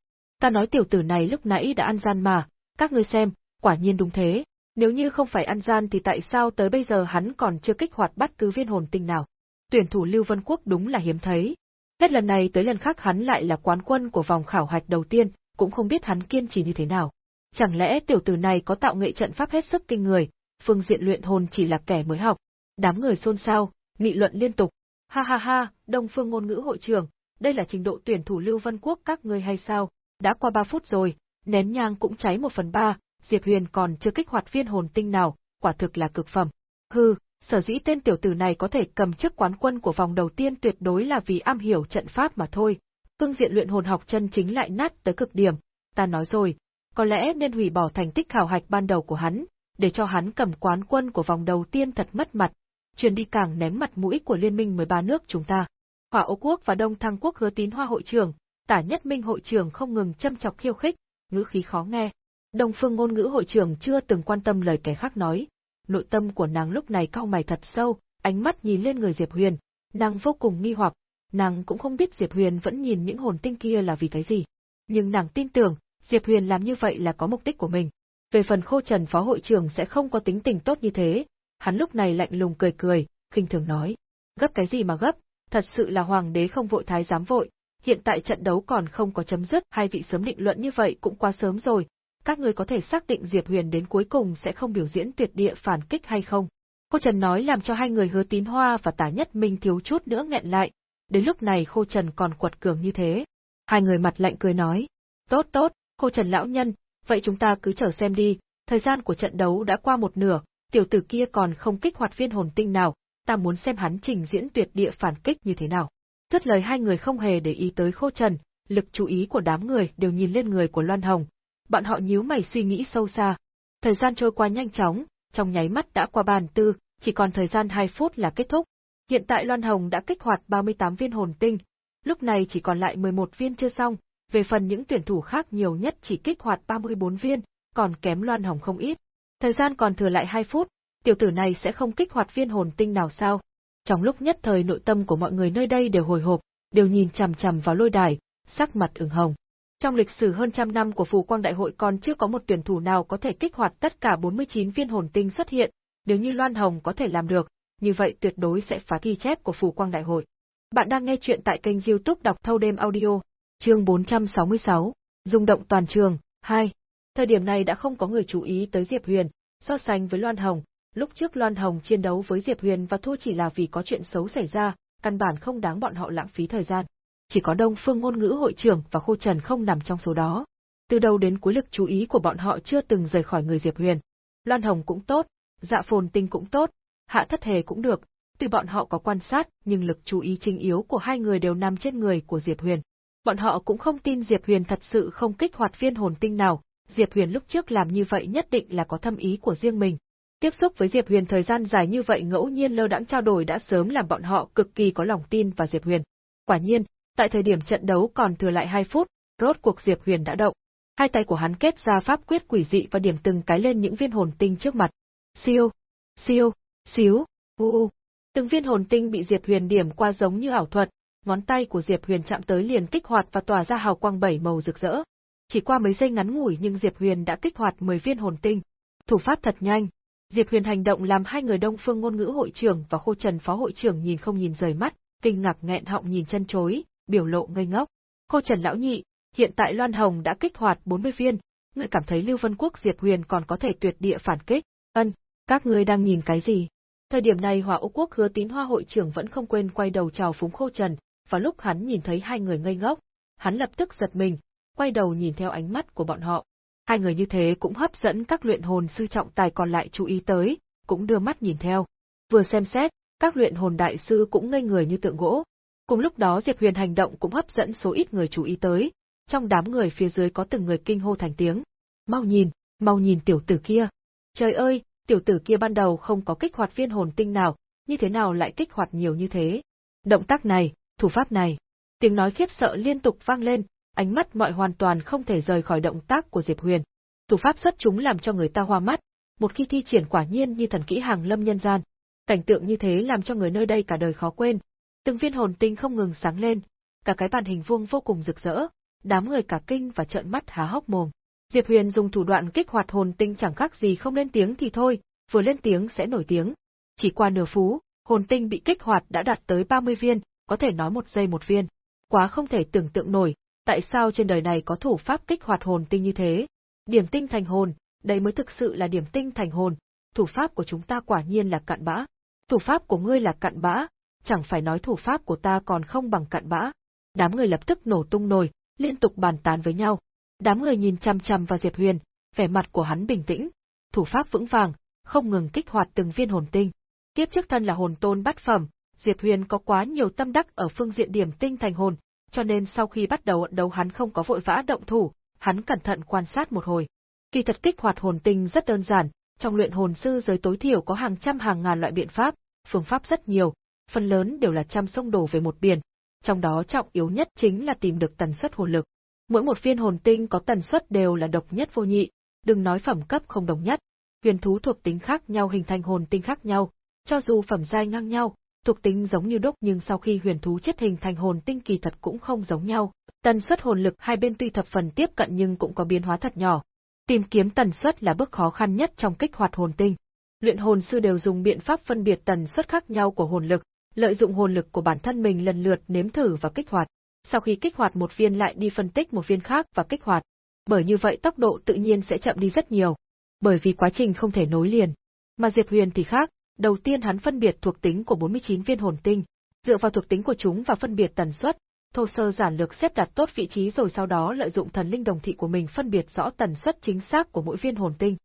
Ta nói tiểu tử này lúc nãy đã ăn gian mà, các ngươi xem, quả nhiên đúng thế, nếu như không phải ăn gian thì tại sao tới bây giờ hắn còn chưa kích hoạt bắt cứ viên hồn tinh nào? Tuyển thủ Lưu Vân Quốc đúng là hiếm thấy. Hết lần này tới lần khác hắn lại là quán quân của vòng khảo hạch đầu tiên, cũng không biết hắn kiên trì như thế nào. Chẳng lẽ tiểu tử này có tạo nghệ trận pháp hết sức kinh người, phương diện luyện hồn chỉ là kẻ mới học. Đám người xôn xao, nghị luận liên tục. Ha ha ha, Đông Phương ngôn ngữ hội trưởng, đây là trình độ tuyển thủ Lưu Vân Quốc các ngươi hay sao? Đã qua 3 phút rồi, nén nhang cũng cháy một phần ba, Diệp Huyền còn chưa kích hoạt viên hồn tinh nào, quả thực là cực phẩm. Hừ, sở dĩ tên tiểu tử này có thể cầm chức quán quân của vòng đầu tiên tuyệt đối là vì am hiểu trận pháp mà thôi. Cương diện luyện hồn học chân chính lại nát tới cực điểm. Ta nói rồi, có lẽ nên hủy bỏ thành tích khảo hạch ban đầu của hắn, để cho hắn cầm quán quân của vòng đầu tiên thật mất mặt, truyền đi càng ném mặt mũi của liên minh 13 nước chúng ta. Hỏa Ô Quốc và Đông Thăng Quốc hứa tín hoa hội trưởng, tả nhất minh hội trưởng không ngừng châm chọc khiêu khích, ngữ khí khó nghe. Đông phương ngôn ngữ hội trưởng chưa từng quan tâm lời kẻ khác nói. Nội tâm của nàng lúc này cau mày thật sâu, ánh mắt nhìn lên người Diệp Huyền, nàng vô cùng nghi hoặc, nàng cũng không biết Diệp Huyền vẫn nhìn những hồn tinh kia là vì cái gì. Nhưng nàng tin tưởng, Diệp Huyền làm như vậy là có mục đích của mình. Về phần khô trần phó hội trưởng sẽ không có tính tình tốt như thế, hắn lúc này lạnh lùng cười cười, khinh thường nói. Gấp cái gì mà gấp, thật sự là hoàng đế không vội thái giám vội, hiện tại trận đấu còn không có chấm dứt, hai vị sớm định luận như vậy cũng quá sớm rồi, các người có thể xác định Diệp Huyền đến cuối cùng sẽ không biểu diễn tuyệt địa phản kích hay không. Cô Trần nói làm cho hai người hứa tín hoa và tả nhất minh thiếu chút nữa nghẹn lại, đến lúc này Khô Trần còn quật cường như thế. Hai người mặt lạnh cười nói, tốt tốt, Khô Trần lão nhân, vậy chúng ta cứ chờ xem đi, thời gian của trận đấu đã qua một nửa, tiểu tử kia còn không kích hoạt viên hồn tinh nào, ta muốn xem hắn trình diễn tuyệt địa phản kích như thế nào. Dứt lời hai người không hề để ý tới Khô Trần, lực chú ý của đám người đều nhìn lên người của Loan Hồng. Bọn họ nhíu mày suy nghĩ sâu xa. Thời gian trôi qua nhanh chóng, trong nháy mắt đã qua bàn tư, chỉ còn thời gian 2 phút là kết thúc. Hiện tại Loan Hồng đã kích hoạt 38 viên hồn tinh, lúc này chỉ còn lại 11 viên chưa xong, về phần những tuyển thủ khác nhiều nhất chỉ kích hoạt 34 viên, còn kém Loan Hồng không ít. Thời gian còn thừa lại 2 phút, tiểu tử này sẽ không kích hoạt viên hồn tinh nào sao? Trong lúc nhất thời nội tâm của mọi người nơi đây đều hồi hộp, đều nhìn chằm chằm vào lôi đài, sắc mặt ửng hồng. Trong lịch sử hơn trăm năm của Phù Quang Đại hội còn chưa có một tuyển thủ nào có thể kích hoạt tất cả 49 viên hồn tinh xuất hiện, nếu như Loan Hồng có thể làm được, như vậy tuyệt đối sẽ phá ghi chép của Phù Quang Đại hội. Bạn đang nghe chuyện tại kênh youtube đọc thâu đêm audio, chương 466, rung động toàn trường, 2. Thời điểm này đã không có người chú ý tới Diệp Huyền, so sánh với Loan Hồng, lúc trước Loan Hồng chiến đấu với Diệp Huyền và thua chỉ là vì có chuyện xấu xảy ra, căn bản không đáng bọn họ lãng phí thời gian. Chỉ có Đông Phương ngôn ngữ hội trưởng và Khô Trần không nằm trong số đó. Từ đầu đến cuối lực chú ý của bọn họ chưa từng rời khỏi người Diệp Huyền. Loan Hồng cũng tốt, Dạ Phồn Tinh cũng tốt, Hạ Thất Hề cũng được, tuy bọn họ có quan sát, nhưng lực chú ý chính yếu của hai người đều nằm trên người của Diệp Huyền. Bọn họ cũng không tin Diệp Huyền thật sự không kích hoạt viên hồn tinh nào, Diệp Huyền lúc trước làm như vậy nhất định là có thâm ý của riêng mình. Tiếp xúc với Diệp Huyền thời gian dài như vậy ngẫu nhiên lơ đãng trao đổi đã sớm làm bọn họ cực kỳ có lòng tin vào Diệp Huyền. Quả nhiên, tại thời điểm trận đấu còn thừa lại 2 phút, rốt cuộc Diệp Huyền đã động. Hai tay của hắn kết ra pháp quyết quỷ dị và điểm từng cái lên những viên hồn tinh trước mặt. Siêu, siêu, xíu, u u. Từng viên hồn tinh bị Diệp Huyền điểm qua giống như ảo thuật, ngón tay của Diệp Huyền chạm tới liền kích hoạt và tỏa ra hào quang bảy màu rực rỡ. Chỉ qua mấy giây ngắn ngủi nhưng Diệp Huyền đã kích hoạt 10 viên hồn tinh. Thủ pháp thật nhanh, Diệp Huyền hành động làm hai người Đông Phương ngôn ngữ hội trưởng và Khô Trần phó hội trưởng nhìn không nhìn rời mắt, kinh ngạc nghẹn họng nhìn chân chối, biểu lộ ngây ngốc. Khô Trần lão nhị, hiện tại Loan Hồng đã kích hoạt 40 viên, ngươi cảm thấy Lưu Vân Quốc Diệp Huyền còn có thể tuyệt địa phản kích? Ân, các ngươi đang nhìn cái gì? Thời điểm này Hỏa Âu Quốc Hứa Tín Hoa hội trưởng vẫn không quên quay đầu chào phúng Khô Trần, và lúc hắn nhìn thấy hai người ngây ngốc, hắn lập tức giật mình, quay đầu nhìn theo ánh mắt của bọn họ. Hai người như thế cũng hấp dẫn các luyện hồn sư trọng tài còn lại chú ý tới, cũng đưa mắt nhìn theo. Vừa xem xét, các luyện hồn đại sư cũng ngây người như tượng gỗ. Cùng lúc đó Diệp Huyền hành động cũng hấp dẫn số ít người chú ý tới, trong đám người phía dưới có từng người kinh hô thành tiếng. Mau nhìn, mau nhìn tiểu tử kia. Trời ơi, tiểu tử kia ban đầu không có kích hoạt viên hồn tinh nào, như thế nào lại kích hoạt nhiều như thế? Động tác này, thủ pháp này. Tiếng nói khiếp sợ liên tục vang lên, ánh mắt mọi hoàn toàn không thể rời khỏi động tác của Diệp Huyền. Thủ pháp xuất chúng làm cho người ta hoa mắt, một khi thi triển quả nhiên như thần kỹ hàng lâm nhân gian. Cảnh tượng như thế làm cho người nơi đây cả đời khó quên. Từng viên hồn tinh không ngừng sáng lên, cả cái bàn hình vuông vô cùng rực rỡ, đám người cả kinh và trợn mắt há hốc mồm. Diệp Huyền dùng thủ đoạn kích hoạt hồn tinh chẳng khác gì không lên tiếng thì thôi, vừa lên tiếng sẽ nổi tiếng. Chỉ qua nửa phú, hồn tinh bị kích hoạt đã đạt tới 30 viên, có thể nói một giây một viên. Quá không thể tưởng tượng nổi, tại sao trên đời này có thủ pháp kích hoạt hồn tinh như thế? Điểm tinh thành hồn, đây mới thực sự là điểm tinh thành hồn, thủ pháp của chúng ta quả nhiên là cạn bã. Thủ pháp của ngươi là cạn bã, chẳng phải nói thủ pháp của ta còn không bằng cạn bã. Đám người lập tức nổ tung nồi, liên tục bàn tán với nhau. Đám người nhìn chăm chăm vào Diệp Huyền, vẻ mặt của hắn bình tĩnh, thủ pháp vững vàng, không ngừng kích hoạt từng viên hồn tinh. Kiếp trước thân là hồn tôn bát phẩm, Diệp Huyền có quá nhiều tâm đắc ở phương diện điểm tinh thành hồn, cho nên sau khi bắt đầu đấu hắn không có vội vã động thủ, hắn cẩn thận quan sát một hồi. Kỳ thật kích hoạt hồn tinh rất đơn giản, trong luyện hồn sư giới tối thiểu có hàng trăm hàng ngàn loại biện pháp, phương pháp rất nhiều, phần lớn đều là trăm sông đổ về một biển, trong đó trọng yếu nhất chính là tìm được tần suất hồn lực. Mỗi một viên hồn tinh có tần suất đều là độc nhất vô nhị, đừng nói phẩm cấp không đồng nhất. Huyền thú thuộc tính khác nhau hình thành hồn tinh khác nhau, cho dù phẩm giai ngang nhau, thuộc tính giống như đúc nhưng sau khi huyền thú chết hình thành hồn tinh kỳ thật cũng không giống nhau. Tần suất hồn lực hai bên tuy thập phần tiếp cận nhưng cũng có biến hóa thật nhỏ. Tìm kiếm tần suất là bước khó khăn nhất trong kích hoạt hồn tinh. Luyện hồn sư đều dùng biện pháp phân biệt tần suất khác nhau của hồn lực, lợi dụng hồn lực của bản thân mình lần lượt nếm thử và kích hoạt. Sau khi kích hoạt một viên lại đi phân tích một viên khác và kích hoạt. Bởi như vậy tốc độ tự nhiên sẽ chậm đi rất nhiều. Bởi vì quá trình không thể nối liền. Mà Diệp Huyền thì khác, đầu tiên hắn phân biệt thuộc tính của 49 viên hồn tinh, dựa vào thuộc tính của chúng và phân biệt tần suất, thô sơ giản lược xếp đặt tốt vị trí rồi sau đó lợi dụng thần linh đồng thị của mình phân biệt rõ tần suất chính xác của mỗi viên hồn tinh.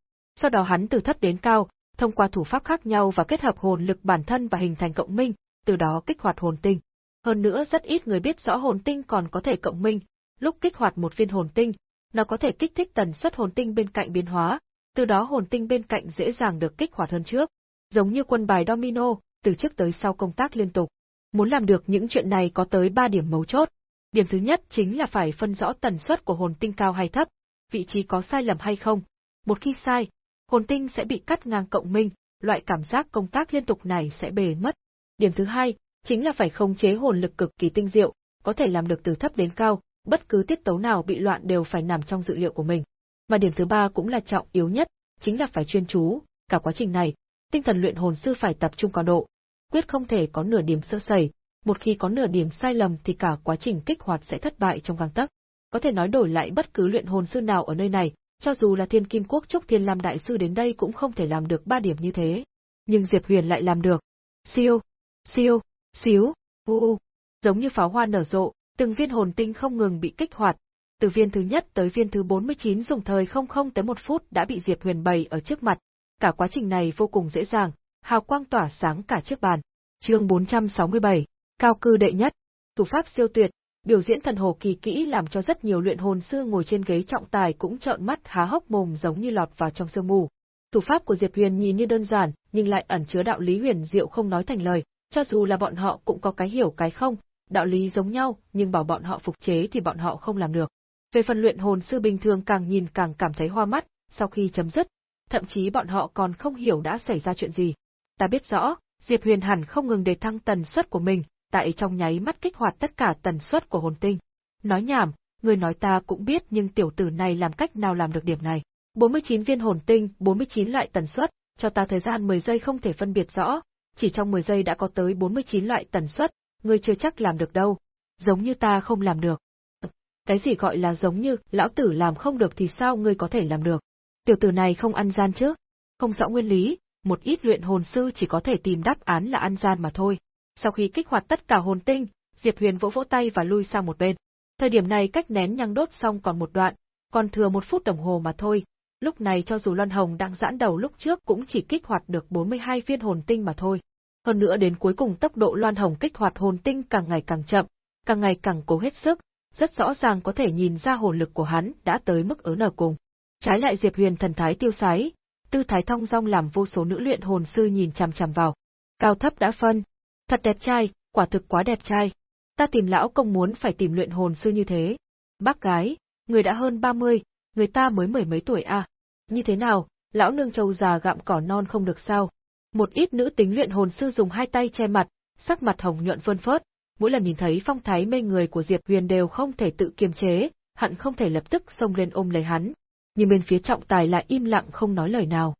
Sau đó hắn từ thấp đến cao, thông qua thủ pháp khác nhau và kết hợp hồn lực bản thân và hình thành cộng minh, từ đó kích hoạt hồn tinh. Hơn nữa rất ít người biết rõ hồn tinh còn có thể cộng minh, lúc kích hoạt một viên hồn tinh, nó có thể kích thích tần suất hồn tinh bên cạnh biến hóa, từ đó hồn tinh bên cạnh dễ dàng được kích hoạt hơn trước. Giống như quân bài domino, từ trước tới sau công tác liên tục. Muốn làm được những chuyện này có tới 3 điểm mấu chốt. Điểm thứ nhất chính là phải phân rõ tần suất của hồn tinh cao hay thấp, vị trí có sai lầm hay không. Một khi sai, hồn tinh sẽ bị cắt ngang cộng minh, loại cảm giác công tác liên tục này sẽ bề mất. Điểm thứ hai, chính là phải khống chế hồn lực cực kỳ tinh diệu, có thể làm được từ thấp đến cao, bất cứ tiết tấu nào bị loạn đều phải nằm trong dự liệu của mình. Mà điểm thứ ba cũng là trọng yếu nhất, chính là phải chuyên chú, cả quá trình này, tinh thần luyện hồn sư phải tập trung cao độ, quyết không thể có nửa điểm sơ sẩy, một khi có nửa điểm sai lầm thì cả quá trình kích hoạt sẽ thất bại trong gang tấc. Có thể nói đổi lại bất cứ luyện hồn sư nào ở nơi này, cho dù là Thiên Kim Quốc Trúc Thiên Lam đại sư đến đây cũng không thể làm được ba điểm như thế. Nhưng Diệp Huyền lại làm được. Siêu, siêu, xíu, u u, giống như pháo hoa nở rộ, từng viên hồn tinh không ngừng bị kích hoạt. Từ viên thứ nhất tới viên thứ 49 dùng thời không không tới một phút đã bị Diệp Huyền bày ở trước mặt. Cả quá trình này vô cùng dễ dàng, hào quang tỏa sáng cả chiếc bàn. Chương 467, cao cư đệ nhất, thủ pháp siêu tuyệt, biểu diễn thần hồ kỳ kỹ làm cho rất nhiều luyện hồn sư ngồi trên ghế trọng tài cũng trợn mắt há hốc mồm giống như lọt vào trong sương mù. Thủ pháp của Diệp Huyền nhìn như đơn giản, nhưng lại ẩn chứa đạo lý huyền diệu không nói thành lời, cho dù là bọn họ cũng có cái hiểu cái không, đạo lý giống nhau, nhưng bảo bọn họ phục chế thì bọn họ không làm được. Về phần luyện hồn sư bình thường càng nhìn càng cảm thấy hoa mắt, sau khi chấm dứt, thậm chí bọn họ còn không hiểu đã xảy ra chuyện gì. Ta biết rõ, Diệp Huyền hẳn không ngừng để thăng tần suất của mình, tại trong nháy mắt kích hoạt tất cả tần suất của hồn tinh. Nói nhảm, người nói ta cũng biết nhưng tiểu tử này làm cách nào làm được điểm này. 49 viên hồn tinh, 49 loại tần suất, cho ta thời gian 10 giây không thể phân biệt rõ, chỉ trong 10 giây đã có tới 49 loại tần suất, ngươi chưa chắc làm được đâu. Giống như ta không làm được. Cái gì gọi là giống như, lão tử làm không được thì sao ngươi có thể làm được? Tiểu tử này không ăn gian chứ? Không rõ nguyên lý, một ít luyện hồn sư chỉ có thể tìm đáp án là ăn gian mà thôi. Sau khi kích hoạt tất cả hồn tinh, Diệp Huyền vỗ vỗ tay và lui sang một bên. Thời điểm này cách nén nhang đốt xong còn một đoạn, còn thừa một phút đồng hồ mà thôi. Lúc này cho dù Loan Hồng đang giãn đầu lúc trước cũng chỉ kích hoạt được 42 viên hồn tinh mà thôi. Hơn nữa đến cuối cùng tốc độ Loan Hồng kích hoạt hồn tinh càng ngày càng chậm, càng ngày càng cố hết sức, rất rõ ràng có thể nhìn ra hồn lực của hắn đã tới mức ớ nở cùng. Trái lại Diệp Huyền thần thái tiêu sái, tư thái thong dong làm vô số nữ luyện hồn sư nhìn chằm chằm vào. Cao thấp đã phân, thật đẹp trai, quả thực quá đẹp trai. Ta tìm lão công muốn phải tìm luyện hồn sư như thế. Bác gái, người đã hơn 30, người ta mới mười mấy tuổi à. Như thế nào, lão nương châu già gặm cỏ non không được sao? Một ít nữ tính luyện hồn sư dùng hai tay che mặt, sắc mặt hồng nhuận vươn phớt, mỗi lần nhìn thấy phong thái mê người của Diệp Huyền đều không thể tự kiềm chế, hận không thể lập tức xông lên ôm lấy hắn. Nhưng bên phía trọng tài lại im lặng không nói lời nào.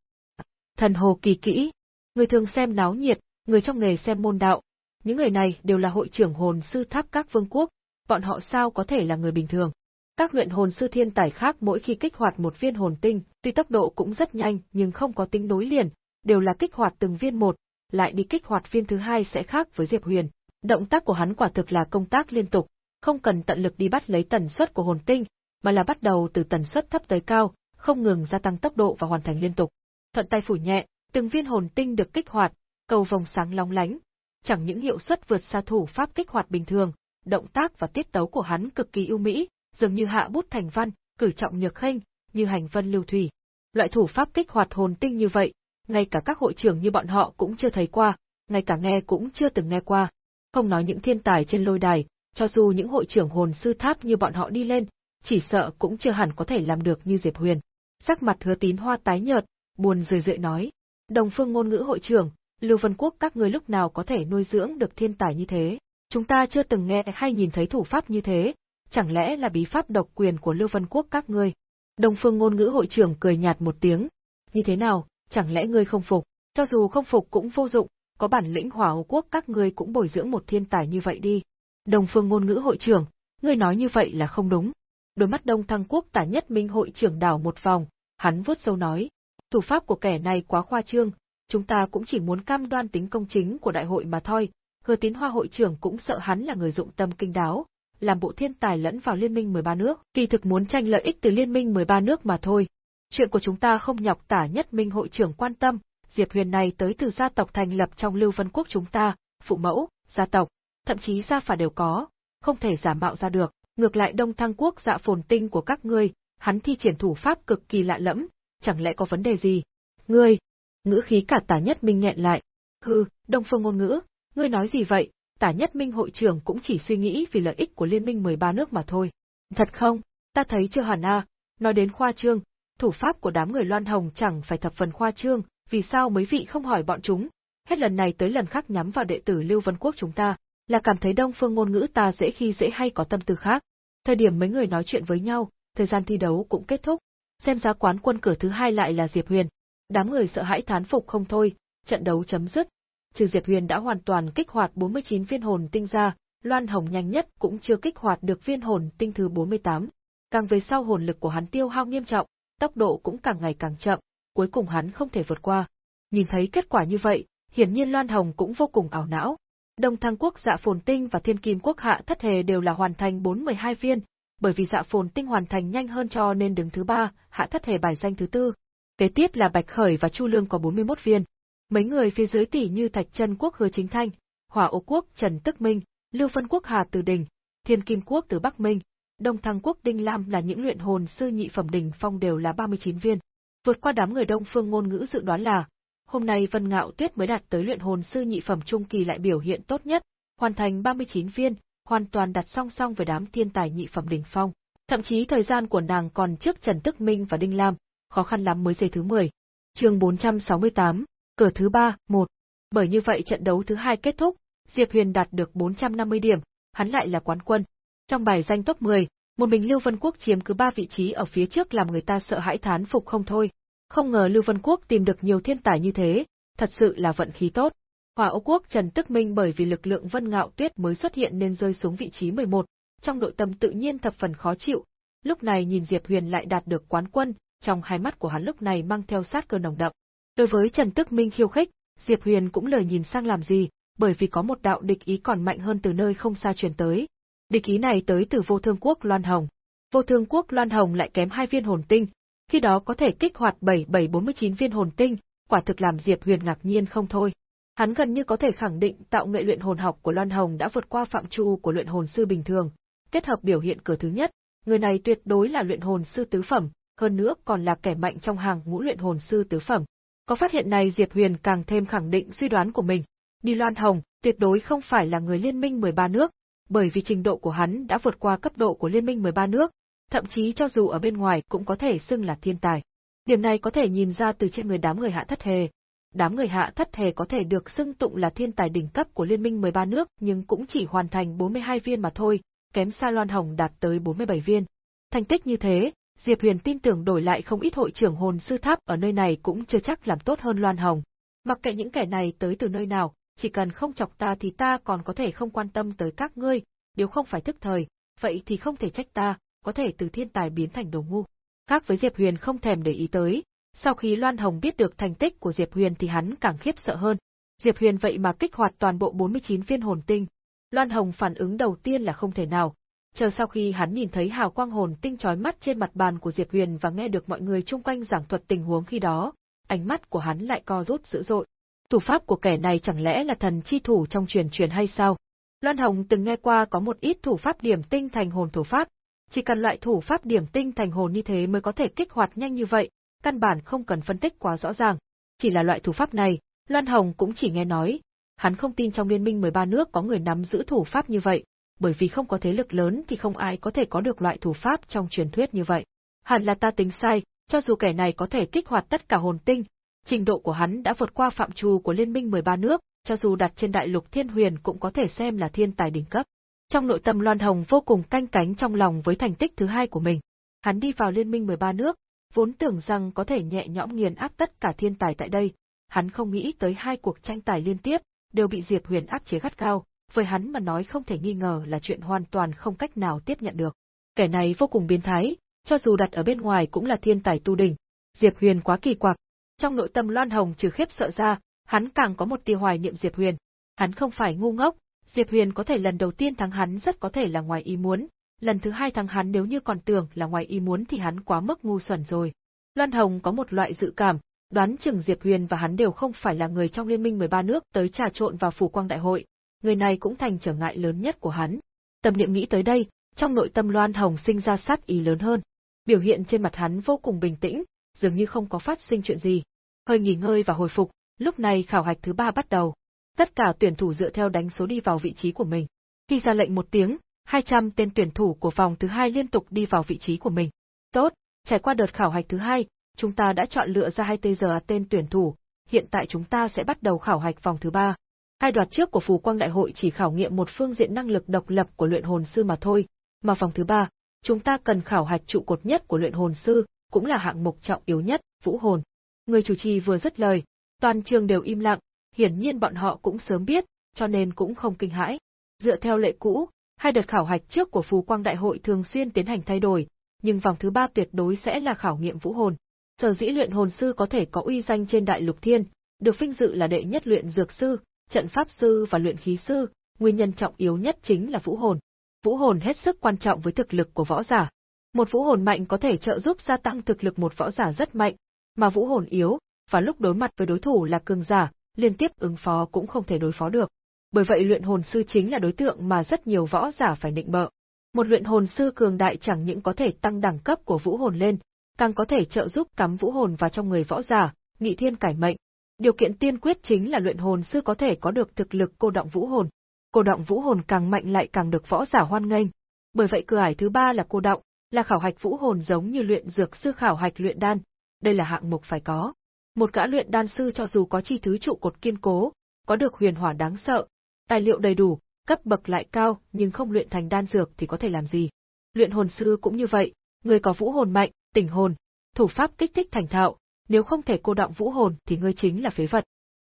Thần hồ kỳ kỹ, người thường xem náo nhiệt, người trong nghề xem môn đạo. Những người này đều là hội trưởng hồn sư tháp các vương quốc, bọn họ sao có thể là người bình thường. Các luyện hồn sư thiên tài khác mỗi khi kích hoạt một viên hồn tinh, tuy tốc độ cũng rất nhanh nhưng không có tính nối liền, đều là kích hoạt từng viên một, lại đi kích hoạt viên thứ hai sẽ khác với Diệp Huyền. Động tác của hắn quả thực là công tác liên tục, không cần tận lực đi bắt lấy tần suất của hồn tinh, mà là bắt đầu từ tần suất thấp tới cao, không ngừng gia tăng tốc độ và hoàn thành liên tục. Thuận tay phủ nhẹ, từng viên hồn tinh được kích hoạt, cầu vòng sáng long lánh, chẳng những hiệu suất vượt xa thủ pháp kích hoạt bình thường, động tác và tiết tấu của hắn cực kỳ ưu mỹ, dường như hạ bút thành văn, cử trọng nhược khinh, như hành vân lưu thủy. Loại thủ pháp kích hoạt hồn tinh như vậy, ngay cả các hội trưởng như bọn họ cũng chưa thấy qua, ngay cả nghe cũng chưa từng nghe qua. Không nói những thiên tài trên lôi đài, cho dù những hội trưởng hồn sư tháp như bọn họ đi lên, chỉ sợ cũng chưa hẳn có thể làm được như Diệp Huyền. Sắc mặt hứa tín hoa tái nhợt, buồn rười rượi nói. Đồng phương ngôn ngữ hội trưởng, Lưu Vân Quốc các người lúc nào có thể nuôi dưỡng được thiên tài như thế? Chúng ta chưa từng nghe hay nhìn thấy thủ pháp như thế, chẳng lẽ là bí pháp độc quyền của Lưu Vân Quốc các ngươi? Đồng phương ngôn ngữ hội trưởng cười nhạt một tiếng. Như thế nào, chẳng lẽ ngươi không phục? Cho dù không phục cũng vô dụng, có bản lĩnh hỏa hồ quốc các ngươi cũng bồi dưỡng một thiên tài như vậy đi. Đồng phương ngôn ngữ hội trưởng, ngươi nói như vậy là không đúng. Đôi mắt đông thăng quốc tả nhất minh hội trưởng đảo một vòng, hắn vuốt sâu nói. Thủ pháp của kẻ này quá khoa trương, chúng ta cũng chỉ muốn cam đoan tính công chính của đại hội mà thôi. Hứa tín hoa hội trưởng cũng sợ hắn là người dụng tâm kinh đáo, làm bộ thiên tài lẫn vào liên minh 13 nước, kỳ thực muốn tranh lợi ích từ liên minh 13 nước mà thôi. Chuyện của chúng ta không nhọc tả nhất minh hội trưởng quan tâm, Diệp Huyền này tới từ gia tộc thành lập trong Lưu Vân Quốc chúng ta, phụ mẫu, gia tộc, thậm chí gia phả đều có, không thể giả mạo ra được. Ngược lại Đông Thăng Quốc dạ phồn tinh của các ngươi, hắn thi triển thủ pháp cực kỳ lạ lẫm, chẳng lẽ có vấn đề gì? Ngươi, ngữ khí cả tả nhất minh nghẹn lại. Hừ, Đông Phương ngôn ngữ, ngươi nói gì vậy? Tả nhất minh hội trưởng cũng chỉ suy nghĩ vì lợi ích của liên minh 13 nước mà thôi. Thật không? Ta thấy chưa hẳn a, nói đến khoa trương, thủ pháp của đám người loan hồng chẳng phải thập phần khoa trương, vì sao mấy vị không hỏi bọn chúng? Hết lần này tới lần khác nhắm vào đệ tử Lưu Vân Quốc chúng ta, là cảm thấy đông phương ngôn ngữ ta dễ khi dễ hay có tâm tư khác. Thời điểm mấy người nói chuyện với nhau, thời gian thi đấu cũng kết thúc. Xem giá quán quân cửa thứ hai lại là Diệp Huyền. Đám người sợ hãi thán phục không thôi, trận đấu chấm dứt. Trừ Diệp Huyền đã hoàn toàn kích hoạt 49 viên hồn tinh ra, Loan Hồng nhanh nhất cũng chưa kích hoạt được viên hồn tinh thứ 48. Càng về sau hồn lực của hắn tiêu hao nghiêm trọng, tốc độ cũng càng ngày càng chậm, cuối cùng hắn không thể vượt qua. Nhìn thấy kết quả như vậy, hiển nhiên Loan Hồng cũng vô cùng ảo não. Đông Thăng Quốc Dạ Phồn Tinh và Thiên Kim Quốc Hạ Thất Hề đều là hoàn thành 412 viên, bởi vì Dạ Phồn Tinh hoàn thành nhanh hơn cho nên đứng thứ ba, Hạ Thất Hề bài danh thứ tư. Kế tiếp là Bạch Khởi và Chu Lương có 41 viên. Mấy người phía dưới tỷ như Thạch Chân Quốc Hứa Chính Thanh, Hỏa Ô Quốc Trần Tức Minh, Lưu Phân Quốc Hà Từ Đình, Thiên Kim Quốc Từ Bắc Minh, Đông Thăng Quốc Đinh Lam là những luyện hồn sư nhị phẩm đỉnh phong đều là 39 viên. Vượt qua đám người Đông Phương ngôn ngữ dự đoán là, hôm nay Vân Ngạo Tuyết mới đạt tới luyện hồn sư nhị phẩm trung kỳ lại biểu hiện tốt nhất, hoàn thành 39 viên, hoàn toàn đặt song song với đám thiên tài nhị phẩm đỉnh phong. Thậm chí thời gian của nàng còn trước Trần Tức Minh và Đinh Lam, khó khăn lắm mới giây thứ 10. Chương 468, cửa thứ 3, 1. Bởi như vậy trận đấu thứ hai kết thúc, Diệp Huyền đạt được 450 điểm, hắn lại là quán quân. Trong bài danh top 10, một mình Lưu Vân Quốc chiếm cứ ba vị trí ở phía trước làm người ta sợ hãi thán phục không thôi. Không ngờ Lưu Vân Quốc tìm được nhiều thiên tài như thế, thật sự là vận khí tốt. Hỏa Âu Quốc Trần Tức Minh bởi vì lực lượng Vân Ngạo Tuyết mới xuất hiện nên rơi xuống vị trí 11, trong nội tâm tự nhiên thập phần khó chịu. Lúc này nhìn Diệp Huyền lại đạt được quán quân, trong hai mắt của hắn lúc này mang theo sát cơ nồng đậm. Đối với Trần Tức Minh khiêu khích, Diệp Huyền cũng lời nhìn sang làm gì, bởi vì có một đạo địch ý còn mạnh hơn từ nơi không xa truyền tới, Địch ý này tới từ vô thương quốc Loan Hồng. Vô thương quốc Loan Hồng lại kém hai viên hồn tinh, khi đó có thể kích hoạt 7749 viên hồn tinh, quả thực làm Diệp Huyền ngạc nhiên không thôi. Hắn gần như có thể khẳng định tạo nghệ luyện hồn học của Loan Hồng đã vượt qua phạm trù của luyện hồn sư bình thường, kết hợp biểu hiện cửa thứ nhất, người này tuyệt đối là luyện hồn sư tứ phẩm, hơn nữa còn là kẻ mạnh trong hàng ngũ luyện hồn sư tứ phẩm. Có phát hiện này Diệp Huyền càng thêm khẳng định suy đoán của mình. Đi Loan Hồng, tuyệt đối không phải là người liên minh 13 nước, bởi vì trình độ của hắn đã vượt qua cấp độ của Liên minh 13 nước, thậm chí cho dù ở bên ngoài cũng có thể xưng là thiên tài. Điểm này có thể nhìn ra từ trên người đám người hạ thất hề. Đám người hạ thất hề có thể được xưng tụng là thiên tài đỉnh cấp của Liên minh 13 nước nhưng cũng chỉ hoàn thành 42 viên mà thôi, kém xa Loan Hồng đạt tới 47 viên. Thành tích như thế, Diệp Huyền tin tưởng đổi lại không ít hội trưởng hồn sư tháp ở nơi này cũng chưa chắc làm tốt hơn Loan Hồng. Mặc kệ những kẻ này tới từ nơi nào, chỉ cần không chọc ta thì ta còn có thể không quan tâm tới các ngươi, nếu không phải thức thời, vậy thì không thể trách ta, có thể từ thiên tài biến thành đồ ngu. Khác với Diệp Huyền không thèm để ý tới, sau khi Loan Hồng biết được thành tích của Diệp Huyền thì hắn càng khiếp sợ hơn. Diệp Huyền vậy mà kích hoạt toàn bộ 49 viên hồn tinh. Loan Hồng phản ứng đầu tiên là không thể nào. Chờ sau khi hắn nhìn thấy hào quang hồn tinh chói mắt trên mặt bàn của Diệp Huyền và nghe được mọi người chung quanh giảng thuật tình huống khi đó, ánh mắt của hắn lại co rút dữ dội. Thủ pháp của kẻ này chẳng lẽ là thần chi thủ trong truyền truyền hay sao? Loan Hồng từng nghe qua có một ít thủ pháp điểm tinh thành hồn thủ pháp, chỉ cần loại thủ pháp điểm tinh thành hồn như thế mới có thể kích hoạt nhanh như vậy, căn bản không cần phân tích quá rõ ràng. Chỉ là loại thủ pháp này, Loan Hồng cũng chỉ nghe nói, hắn không tin trong liên minh 13 nước có người nắm giữ thủ pháp như vậy, bởi vì không có thế lực lớn thì không ai có thể có được loại thủ pháp trong truyền thuyết như vậy. Hẳn là ta tính sai, cho dù kẻ này có thể kích hoạt tất cả hồn tinh, trình độ của hắn đã vượt qua phạm trù của liên minh 13 nước, cho dù đặt trên đại lục thiên huyền cũng có thể xem là thiên tài đỉnh cấp. Trong nội tâm Loan Hồng vô cùng canh cánh trong lòng với thành tích thứ hai của mình. Hắn đi vào liên minh 13 nước, vốn tưởng rằng có thể nhẹ nhõm nghiền áp tất cả thiên tài tại đây, hắn không nghĩ tới hai cuộc tranh tài liên tiếp, đều bị Diệp Huyền áp chế gắt cao, với hắn mà nói không thể nghi ngờ là chuyện hoàn toàn không cách nào tiếp nhận được. Kẻ này vô cùng biến thái, cho dù đặt ở bên ngoài cũng là thiên tài tu đỉnh. Diệp Huyền quá kỳ quặc. Trong nội tâm Loan Hồng trừ khiếp sợ ra, hắn càng có một tia hoài niệm Diệp Huyền. Hắn không phải ngu ngốc, Diệp Huyền có thể lần đầu tiên thắng hắn rất có thể là ngoài ý muốn, lần thứ hai thắng hắn nếu như còn tưởng là ngoài ý muốn thì hắn quá mức ngu xuẩn rồi. Loan Hồng có một loại dự cảm, đoán chừng Diệp Huyền và hắn đều không phải là người trong liên minh 13 nước tới trà trộn vào phủ quang đại hội, người này cũng thành trở ngại lớn nhất của hắn. Tâm niệm nghĩ tới đây, trong nội tâm Loan Hồng sinh ra sát ý lớn hơn. Biểu hiện trên mặt hắn vô cùng bình tĩnh, dường như không có phát sinh chuyện gì. Hơi nghỉ ngơi và hồi phục, lúc này khảo hạch thứ ba bắt đầu. Tất cả tuyển thủ dựa theo đánh số đi vào vị trí của mình. Khi ra lệnh một tiếng, 200 tên tuyển thủ của vòng thứ hai liên tục đi vào vị trí của mình. Tốt, trải qua đợt khảo hạch thứ hai, chúng ta đã chọn lựa ra hai tê giờ tên tuyển thủ, hiện tại chúng ta sẽ bắt đầu khảo hạch vòng thứ ba. Hai đoạt trước của Phù Quang Đại hội chỉ khảo nghiệm một phương diện năng lực độc lập của luyện hồn sư mà thôi, mà vòng thứ ba, chúng ta cần khảo hạch trụ cột nhất của luyện hồn sư, cũng là hạng mục trọng yếu nhất, vũ hồn. Người chủ trì vừa dứt lời, toàn trường đều im lặng, hiển nhiên bọn họ cũng sớm biết, cho nên cũng không kinh hãi. Dựa theo lệ cũ, hai đợt khảo hạch trước của Phù Quang Đại hội thường xuyên tiến hành thay đổi, nhưng vòng thứ ba tuyệt đối sẽ là khảo nghiệm vũ hồn. Sở dĩ luyện hồn sư có thể có uy danh trên đại lục thiên, được vinh dự là đệ nhất luyện dược sư, trận pháp sư và luyện khí sư, nguyên nhân trọng yếu nhất chính là vũ hồn. Vũ hồn hết sức quan trọng với thực lực của võ giả. Một vũ hồn mạnh có thể trợ giúp gia tăng thực lực một võ giả rất mạnh, mà vũ hồn yếu, và lúc đối mặt với đối thủ là cường giả, liên tiếp ứng phó cũng không thể đối phó được. Bởi vậy luyện hồn sư chính là đối tượng mà rất nhiều võ giả phải định bợ. Một luyện hồn sư cường đại chẳng những có thể tăng đẳng cấp của vũ hồn lên, càng có thể trợ giúp cắm vũ hồn vào trong người võ giả, nghị thiên cải mệnh. Điều kiện tiên quyết chính là luyện hồn sư có thể có được thực lực cô động vũ hồn. Cô động vũ hồn càng mạnh lại càng được võ giả hoan nghênh. Bởi vậy cửa ải thứ ba là cô động, là khảo hạch vũ hồn giống như luyện dược sư khảo hạch luyện đan, đây là hạng mục phải có. Một gã luyện đan sư cho dù có chi thứ trụ cột kiên cố, có được huyền hỏa đáng sợ, tài liệu đầy đủ, cấp bậc lại cao, nhưng không luyện thành đan dược thì có thể làm gì? Luyện hồn sư cũng như vậy, người có vũ hồn mạnh, tỉnh hồn, thủ pháp kích thích thành thạo, nếu không thể cô động vũ hồn thì ngươi chính là phế vật.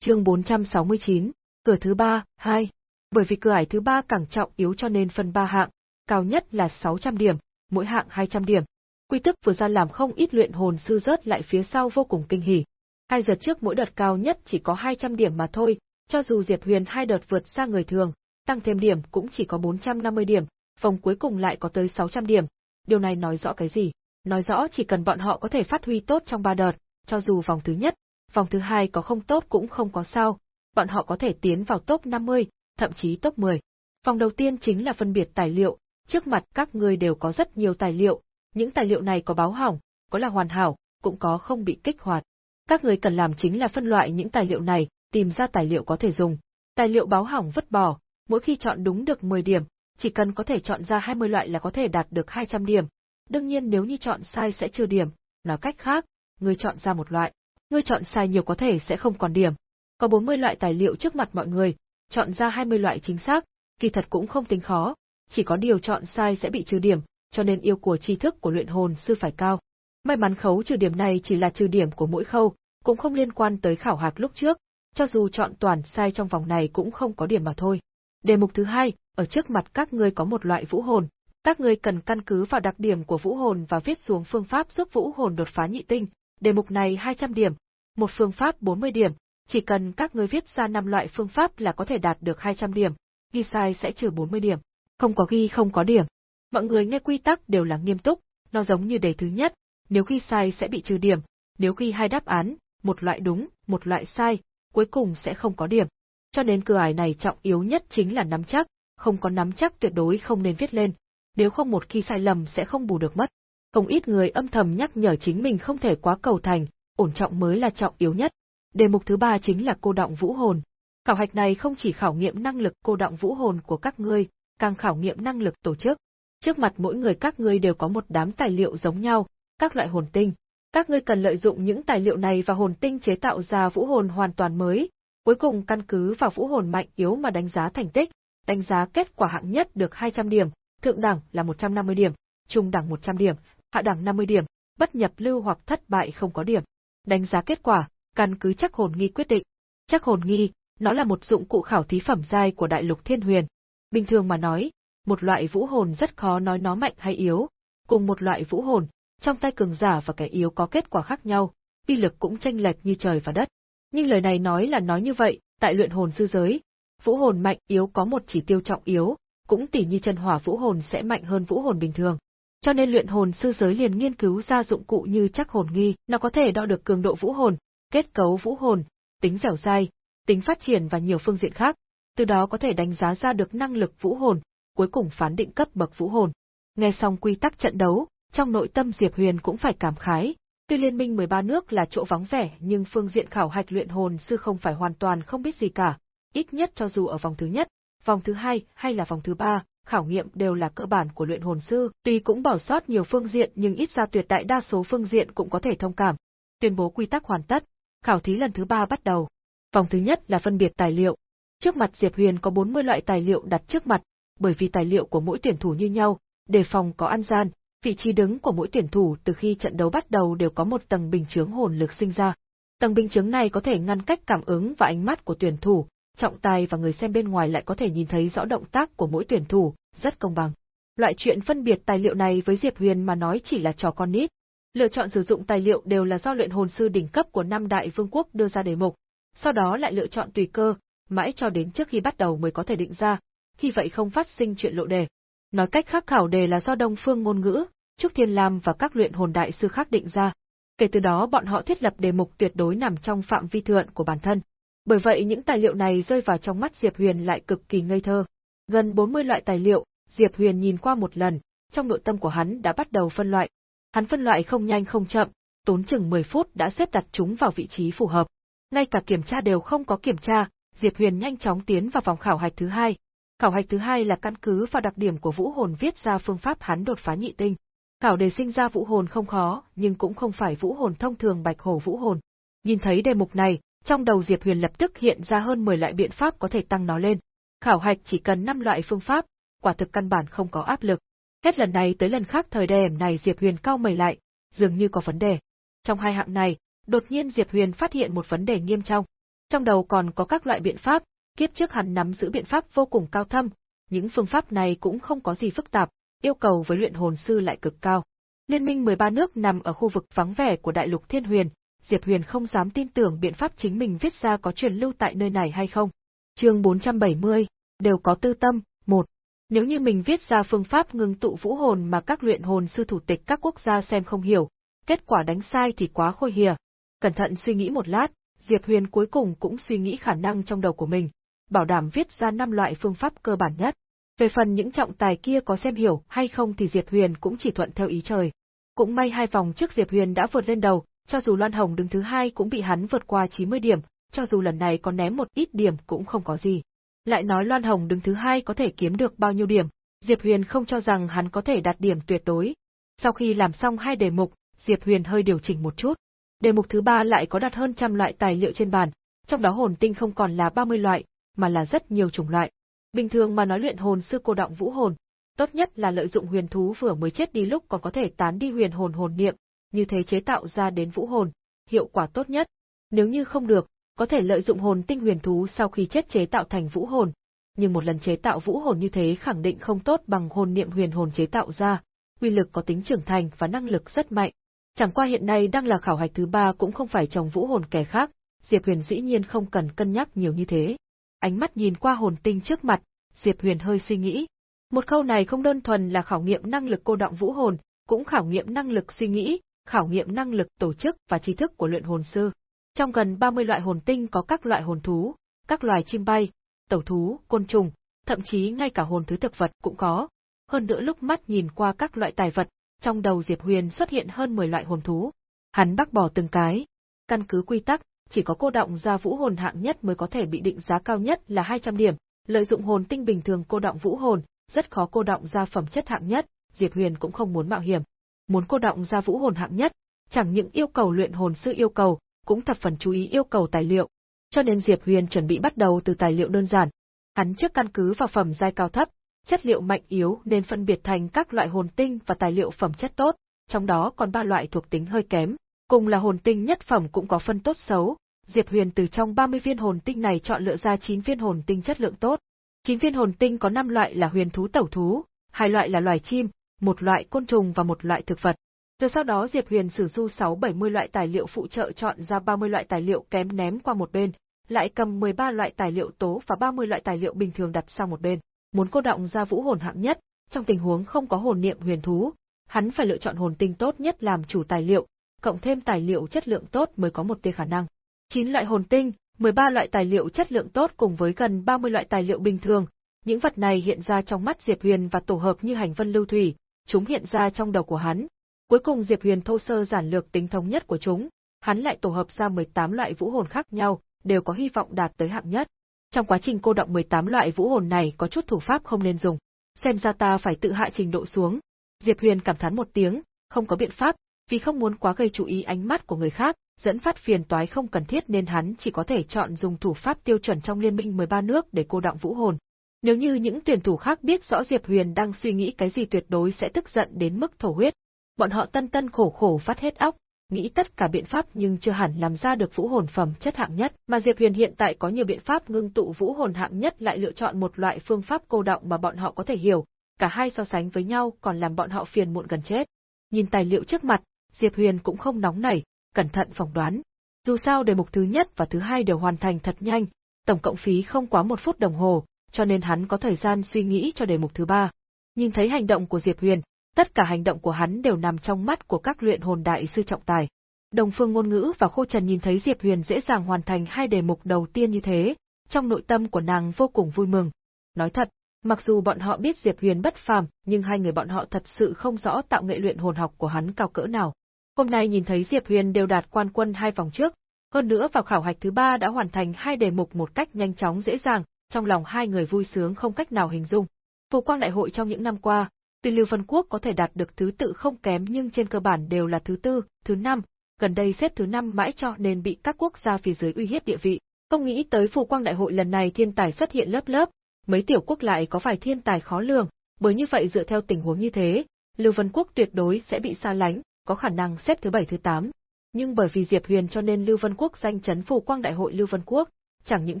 Chương 469, cửa thứ ba, hai. Bởi vì cửa ải thứ ba càng trọng yếu cho nên phân ba hạng, cao nhất là 600 điểm, mỗi hạng 200 điểm. Quy tức vừa ra làm không ít luyện hồn sư rớt lại phía sau vô cùng kinh hỉ. Hai đợt trước mỗi đợt cao nhất chỉ có 200 điểm mà thôi, cho dù Diệp Huyền hai đợt vượt xa người thường, tăng thêm điểm cũng chỉ có 450 điểm, vòng cuối cùng lại có tới 600 điểm. Điều này nói rõ cái gì? Nói rõ chỉ cần bọn họ có thể phát huy tốt trong ba đợt, cho dù vòng thứ nhất, vòng thứ hai có không tốt cũng không có sao, bọn họ có thể tiến vào top 50, thậm chí top 10. Vòng đầu tiên chính là phân biệt tài liệu, trước mặt các người đều có rất nhiều tài liệu, những tài liệu này có báo hỏng, có là hoàn hảo, cũng có không bị kích hoạt. Các người cần làm chính là phân loại những tài liệu này, tìm ra tài liệu có thể dùng. Tài liệu báo hỏng vứt bỏ, mỗi khi chọn đúng được 10 điểm, chỉ cần có thể chọn ra 20 loại là có thể đạt được 200 điểm. Đương nhiên nếu như chọn sai sẽ trừ điểm, nói cách khác, người chọn ra một loại, người chọn sai nhiều có thể sẽ không còn điểm. Có 40 loại tài liệu trước mặt mọi người, chọn ra 20 loại chính xác, kỳ thật cũng không tính khó, chỉ có điều chọn sai sẽ bị trừ điểm, cho nên yêu của tri thức của luyện hồn sư phải cao. May mắn khấu trừ điểm này chỉ là trừ điểm của mỗi khâu, cũng không liên quan tới khảo hạch lúc trước, cho dù chọn toàn sai trong vòng này cũng không có điểm mà thôi. Đề mục thứ hai, ở trước mặt các ngươi có một loại vũ hồn, các ngươi cần căn cứ vào đặc điểm của vũ hồn và viết xuống phương pháp giúp vũ hồn đột phá nhị tinh, đề mục này 200 điểm, một phương pháp 40 điểm, chỉ cần các ngươi viết ra năm loại phương pháp là có thể đạt được 200 điểm, ghi sai sẽ trừ 40 điểm, không có ghi không có điểm. Mọi người nghe quy tắc đều là nghiêm túc, nó giống như đề thứ nhất, nếu ghi sai sẽ bị trừ điểm, nếu ghi hai đáp án, một loại đúng, một loại sai, cuối cùng sẽ không có điểm. Cho nên cửa ải này trọng yếu nhất chính là nắm chắc, không có nắm chắc tuyệt đối không nên viết lên, nếu không một khi sai lầm sẽ không bù được mất. Không ít người âm thầm nhắc nhở chính mình không thể quá cầu thành, ổn trọng mới là trọng yếu nhất. Đề mục thứ ba chính là cô động vũ hồn. Khảo hạch này không chỉ khảo nghiệm năng lực cô động vũ hồn của các ngươi, càng khảo nghiệm năng lực tổ chức. Trước mặt mỗi người các ngươi đều có một đám tài liệu giống nhau, các loại hồn tinh. Các ngươi cần lợi dụng những tài liệu này và hồn tinh chế tạo ra vũ hồn hoàn toàn mới, cuối cùng căn cứ vào vũ hồn mạnh yếu mà đánh giá thành tích, đánh giá kết quả hạng nhất được 200 điểm, thượng đẳng là 150 điểm, trung đẳng 100 điểm, hạ đẳng 50 điểm, bất nhập lưu hoặc thất bại không có điểm. Đánh giá kết quả, căn cứ chắc hồn nghi quyết định. Chắc hồn nghi, nó là một dụng cụ khảo thí phẩm giai của đại lục thiên huyền. Bình thường mà nói, một loại vũ hồn rất khó nói nó mạnh hay yếu. Cùng một loại vũ hồn, trong tay cường giả và kẻ yếu có kết quả khác nhau, uy lực cũng tranh lệch như trời và đất. Nhưng lời này nói là nói như vậy, tại luyện hồn sư giới, vũ hồn mạnh yếu có một chỉ tiêu trọng yếu, cũng tỉ như chân hỏa vũ hồn sẽ mạnh hơn vũ hồn bình thường. Cho nên luyện hồn sư giới liền nghiên cứu ra dụng cụ như chắc hồn nghi, nó có thể đo được cường độ vũ hồn, kết cấu vũ hồn, tính dẻo dai, tính phát triển và nhiều phương diện khác, từ đó có thể đánh giá ra được năng lực vũ hồn, cuối cùng phán định cấp bậc vũ hồn. Nghe xong quy tắc trận đấu, trong nội tâm Diệp Huyền cũng phải cảm khái, tuy liên minh 13 nước là chỗ vắng vẻ nhưng phương diện khảo hạch luyện hồn sư không phải hoàn toàn không biết gì cả, ít nhất cho dù ở vòng thứ nhất, vòng thứ hai hay là vòng thứ ba, khảo nghiệm đều là cơ bản của luyện hồn sư, tuy cũng bỏ sót nhiều phương diện nhưng ít ra tuyệt đại đa số phương diện cũng có thể thông cảm. Tuyên bố quy tắc hoàn tất, khảo thí lần thứ ba bắt đầu. Vòng thứ nhất là phân biệt tài liệu. Trước mặt Diệp Huyền có 40 loại tài liệu đặt trước mặt, bởi vì tài liệu của mỗi tuyển thủ như nhau, đề phòng có ăn gian, vị trí đứng của mỗi tuyển thủ từ khi trận đấu bắt đầu đều có một tầng bình chướng hồn lực sinh ra. Tầng bình chướng này có thể ngăn cách cảm ứng và ánh mắt của tuyển thủ, trọng tài và người xem bên ngoài lại có thể nhìn thấy rõ động tác của mỗi tuyển thủ, rất công bằng. Loại chuyện phân biệt tài liệu này với Diệp Huyền mà nói chỉ là trò con nít. Lựa chọn sử dụng tài liệu đều là do luyện hồn sư đỉnh cấp của năm đại vương quốc đưa ra đề mục, sau đó lại lựa chọn tùy cơ, mãi cho đến trước khi bắt đầu mới có thể định ra, khi vậy không phát sinh chuyện lộ đề. Nói cách khác khảo đề là do Đông Phương ngôn ngữ, Trúc Thiên Lam và các luyện hồn đại sư khác định ra. Kể từ đó bọn họ thiết lập đề mục tuyệt đối nằm trong phạm vi thượng của bản thân. Bởi vậy những tài liệu này rơi vào trong mắt Diệp Huyền lại cực kỳ ngây thơ. Gần 40 loại tài liệu, Diệp Huyền nhìn qua một lần, trong nội tâm của hắn đã bắt đầu phân loại. Hắn phân loại không nhanh không chậm, tốn chừng 10 phút đã xếp đặt chúng vào vị trí phù hợp. Ngay cả kiểm tra đều không có kiểm tra, Diệp Huyền nhanh chóng tiến vào vòng khảo hạch thứ hai. Khảo hạch thứ hai là căn cứ vào đặc điểm của vũ hồn viết ra phương pháp hắn đột phá nhị tinh. Khảo đề sinh ra vũ hồn không khó, nhưng cũng không phải vũ hồn thông thường bạch hổ vũ hồn. Nhìn thấy đề mục này, trong đầu Diệp Huyền lập tức hiện ra hơn 10 loại biện pháp có thể tăng nó lên. Khảo hạch chỉ cần 5 loại phương pháp, quả thực căn bản không có áp lực. Hết lần này tới lần khác thời điểm này Diệp Huyền cao mày lại, dường như có vấn đề. Trong hai hạng này, đột nhiên Diệp Huyền phát hiện một vấn đề nghiêm trọng. Trong đầu còn có các loại biện pháp, kiếp trước hắn nắm giữ biện pháp vô cùng cao thâm, những phương pháp này cũng không có gì phức tạp, yêu cầu với luyện hồn sư lại cực cao. Liên minh 13 nước nằm ở khu vực vắng vẻ của đại lục Thiên Huyền, Diệp Huyền không dám tin tưởng biện pháp chính mình viết ra có truyền lưu tại nơi này hay không. Chương 470, đều có tư tâm, một. Nếu như mình viết ra phương pháp ngưng tụ vũ hồn mà các luyện hồn sư thủ tịch các quốc gia xem không hiểu, kết quả đánh sai thì quá khôi hìa. Cẩn thận suy nghĩ một lát, Diệp Huyền cuối cùng cũng suy nghĩ khả năng trong đầu của mình, bảo đảm viết ra năm loại phương pháp cơ bản nhất. Về phần những trọng tài kia có xem hiểu hay không thì Diệp Huyền cũng chỉ thuận theo ý trời. Cũng may hai vòng trước Diệp Huyền đã vượt lên đầu, cho dù Loan Hồng đứng thứ hai cũng bị hắn vượt qua 90 điểm, cho dù lần này có ném một ít điểm cũng không có gì. Lại nói Loan Hồng đứng thứ hai có thể kiếm được bao nhiêu điểm, Diệp Huyền không cho rằng hắn có thể đạt điểm tuyệt đối. Sau khi làm xong hai đề mục, Diệp Huyền hơi điều chỉnh một chút. Đề mục thứ ba lại có đặt hơn trăm loại tài liệu trên bàn, trong đó hồn tinh không còn là 30 loại, mà là rất nhiều chủng loại. Bình thường mà nói luyện hồn sư cô động vũ hồn, tốt nhất là lợi dụng huyền thú vừa mới chết đi lúc còn có thể tán đi huyền hồn hồn niệm, như thế chế tạo ra đến vũ hồn, hiệu quả tốt nhất. Nếu như không được, có thể lợi dụng hồn tinh huyền thú sau khi chết chế tạo thành vũ hồn. Nhưng một lần chế tạo vũ hồn như thế khẳng định không tốt bằng hồn niệm huyền hồn chế tạo ra, uy lực có tính trưởng thành và năng lực rất mạnh. Chẳng qua hiện nay đang là khảo hạch thứ ba cũng không phải trồng vũ hồn kẻ khác, Diệp Huyền dĩ nhiên không cần cân nhắc nhiều như thế. Ánh mắt nhìn qua hồn tinh trước mặt, Diệp Huyền hơi suy nghĩ. Một khâu này không đơn thuần là khảo nghiệm năng lực cô động vũ hồn, cũng khảo nghiệm năng lực suy nghĩ, khảo nghiệm năng lực tổ chức và tri thức của luyện hồn sư. Trong gần 30 loại hồn tinh có các loại hồn thú, các loài chim bay, tẩu thú, côn trùng, thậm chí ngay cả hồn thứ thực vật cũng có. Hơn nữa lúc mắt nhìn qua các loại tài vật, trong đầu Diệp Huyền xuất hiện hơn 10 loại hồn thú. Hắn bác bỏ từng cái. Căn cứ quy tắc, chỉ có cô động ra vũ hồn hạng nhất mới có thể bị định giá cao nhất là 200 điểm, lợi dụng hồn tinh bình thường cô động vũ hồn, rất khó cô động ra phẩm chất hạng nhất, Diệp Huyền cũng không muốn mạo hiểm. Muốn cô động ra vũ hồn hạng nhất, chẳng những yêu cầu luyện hồn sư yêu cầu, cũng thập phần chú ý yêu cầu tài liệu. Cho nên Diệp Huyền chuẩn bị bắt đầu từ tài liệu đơn giản. Hắn trước căn cứ vào phẩm giai cao thấp, chất liệu mạnh yếu nên phân biệt thành các loại hồn tinh và tài liệu phẩm chất tốt, trong đó còn ba loại thuộc tính hơi kém, cùng là hồn tinh nhất phẩm cũng có phân tốt xấu. Diệp Huyền từ trong 30 viên hồn tinh này chọn lựa ra 9 viên hồn tinh chất lượng tốt. 9 viên hồn tinh có 5 loại là huyền thú tẩu thú, hai loại là loài chim, một loại côn trùng và một loại thực vật. Rồi sau đó Diệp Huyền sử du 6-70 loại tài liệu phụ trợ chọn ra 30 loại tài liệu kém ném qua một bên, lại cầm 13 loại tài liệu tố và 30 loại tài liệu bình thường đặt sang một bên. Muốn cô động ra vũ hồn hạng nhất, trong tình huống không có hồn niệm huyền thú, hắn phải lựa chọn hồn tinh tốt nhất làm chủ tài liệu, cộng thêm tài liệu chất lượng tốt mới có một tia khả năng. 9 loại hồn tinh, 13 loại tài liệu chất lượng tốt cùng với gần 30 loại tài liệu bình thường, những vật này hiện ra trong mắt Diệp Huyền và tổ hợp như hành vân lưu thủy, chúng hiện ra trong đầu của hắn. Cuối cùng Diệp Huyền thô sơ giản lược tính thống nhất của chúng, hắn lại tổ hợp ra 18 loại vũ hồn khác nhau, đều có hy vọng đạt tới hạng nhất. Trong quá trình cô động 18 loại vũ hồn này có chút thủ pháp không nên dùng, xem ra ta phải tự hạ trình độ xuống. Diệp Huyền cảm thán một tiếng, không có biện pháp, vì không muốn quá gây chú ý ánh mắt của người khác, dẫn phát phiền toái không cần thiết nên hắn chỉ có thể chọn dùng thủ pháp tiêu chuẩn trong liên minh 13 nước để cô động vũ hồn. Nếu như những tuyển thủ khác biết rõ Diệp Huyền đang suy nghĩ cái gì tuyệt đối sẽ tức giận đến mức thổ huyết. Bọn họ tân tân khổ khổ phát hết óc, nghĩ tất cả biện pháp nhưng chưa hẳn làm ra được vũ hồn phẩm chất hạng nhất, mà Diệp Huyền hiện tại có nhiều biện pháp ngưng tụ vũ hồn hạng nhất lại lựa chọn một loại phương pháp cô động mà bọn họ có thể hiểu, cả hai so sánh với nhau còn làm bọn họ phiền muộn gần chết. Nhìn tài liệu trước mặt, Diệp Huyền cũng không nóng nảy, cẩn thận phỏng đoán. Dù sao đề mục thứ nhất và thứ hai đều hoàn thành thật nhanh, tổng cộng phí không quá một phút đồng hồ, cho nên hắn có thời gian suy nghĩ cho đề mục thứ ba. Nhìn thấy hành động của Diệp Huyền, tất cả hành động của hắn đều nằm trong mắt của các luyện hồn đại sư trọng tài. Đồng Phương Ngôn Ngữ và Khô Trần nhìn thấy Diệp Huyền dễ dàng hoàn thành hai đề mục đầu tiên như thế, trong nội tâm của nàng vô cùng vui mừng. Nói thật, mặc dù bọn họ biết Diệp Huyền bất phàm, nhưng hai người bọn họ thật sự không rõ tạo nghệ luyện hồn học của hắn cao cỡ nào. Hôm nay nhìn thấy Diệp Huyền đều đạt quan quân hai vòng trước, hơn nữa vào khảo hạch thứ ba đã hoàn thành hai đề mục một cách nhanh chóng dễ dàng, trong lòng hai người vui sướng không cách nào hình dung. Phù quang đại hội trong những năm qua, tuy Lưu Vân Quốc có thể đạt được thứ tự không kém nhưng trên cơ bản đều là thứ tư, thứ năm, gần đây xếp thứ năm mãi cho nên bị các quốc gia phía dưới uy hiếp địa vị. Không nghĩ tới phù quang đại hội lần này thiên tài xuất hiện lớp lớp, mấy tiểu quốc lại có vài thiên tài khó lường, bởi như vậy dựa theo tình huống như thế, Lưu Vân Quốc tuyệt đối sẽ bị xa lánh, có khả năng xếp thứ bảy thứ tám. Nhưng bởi vì Diệp Huyền cho nên Lưu Vân Quốc danh chấn phủ quang đại hội Lưu Vân Quốc, chẳng những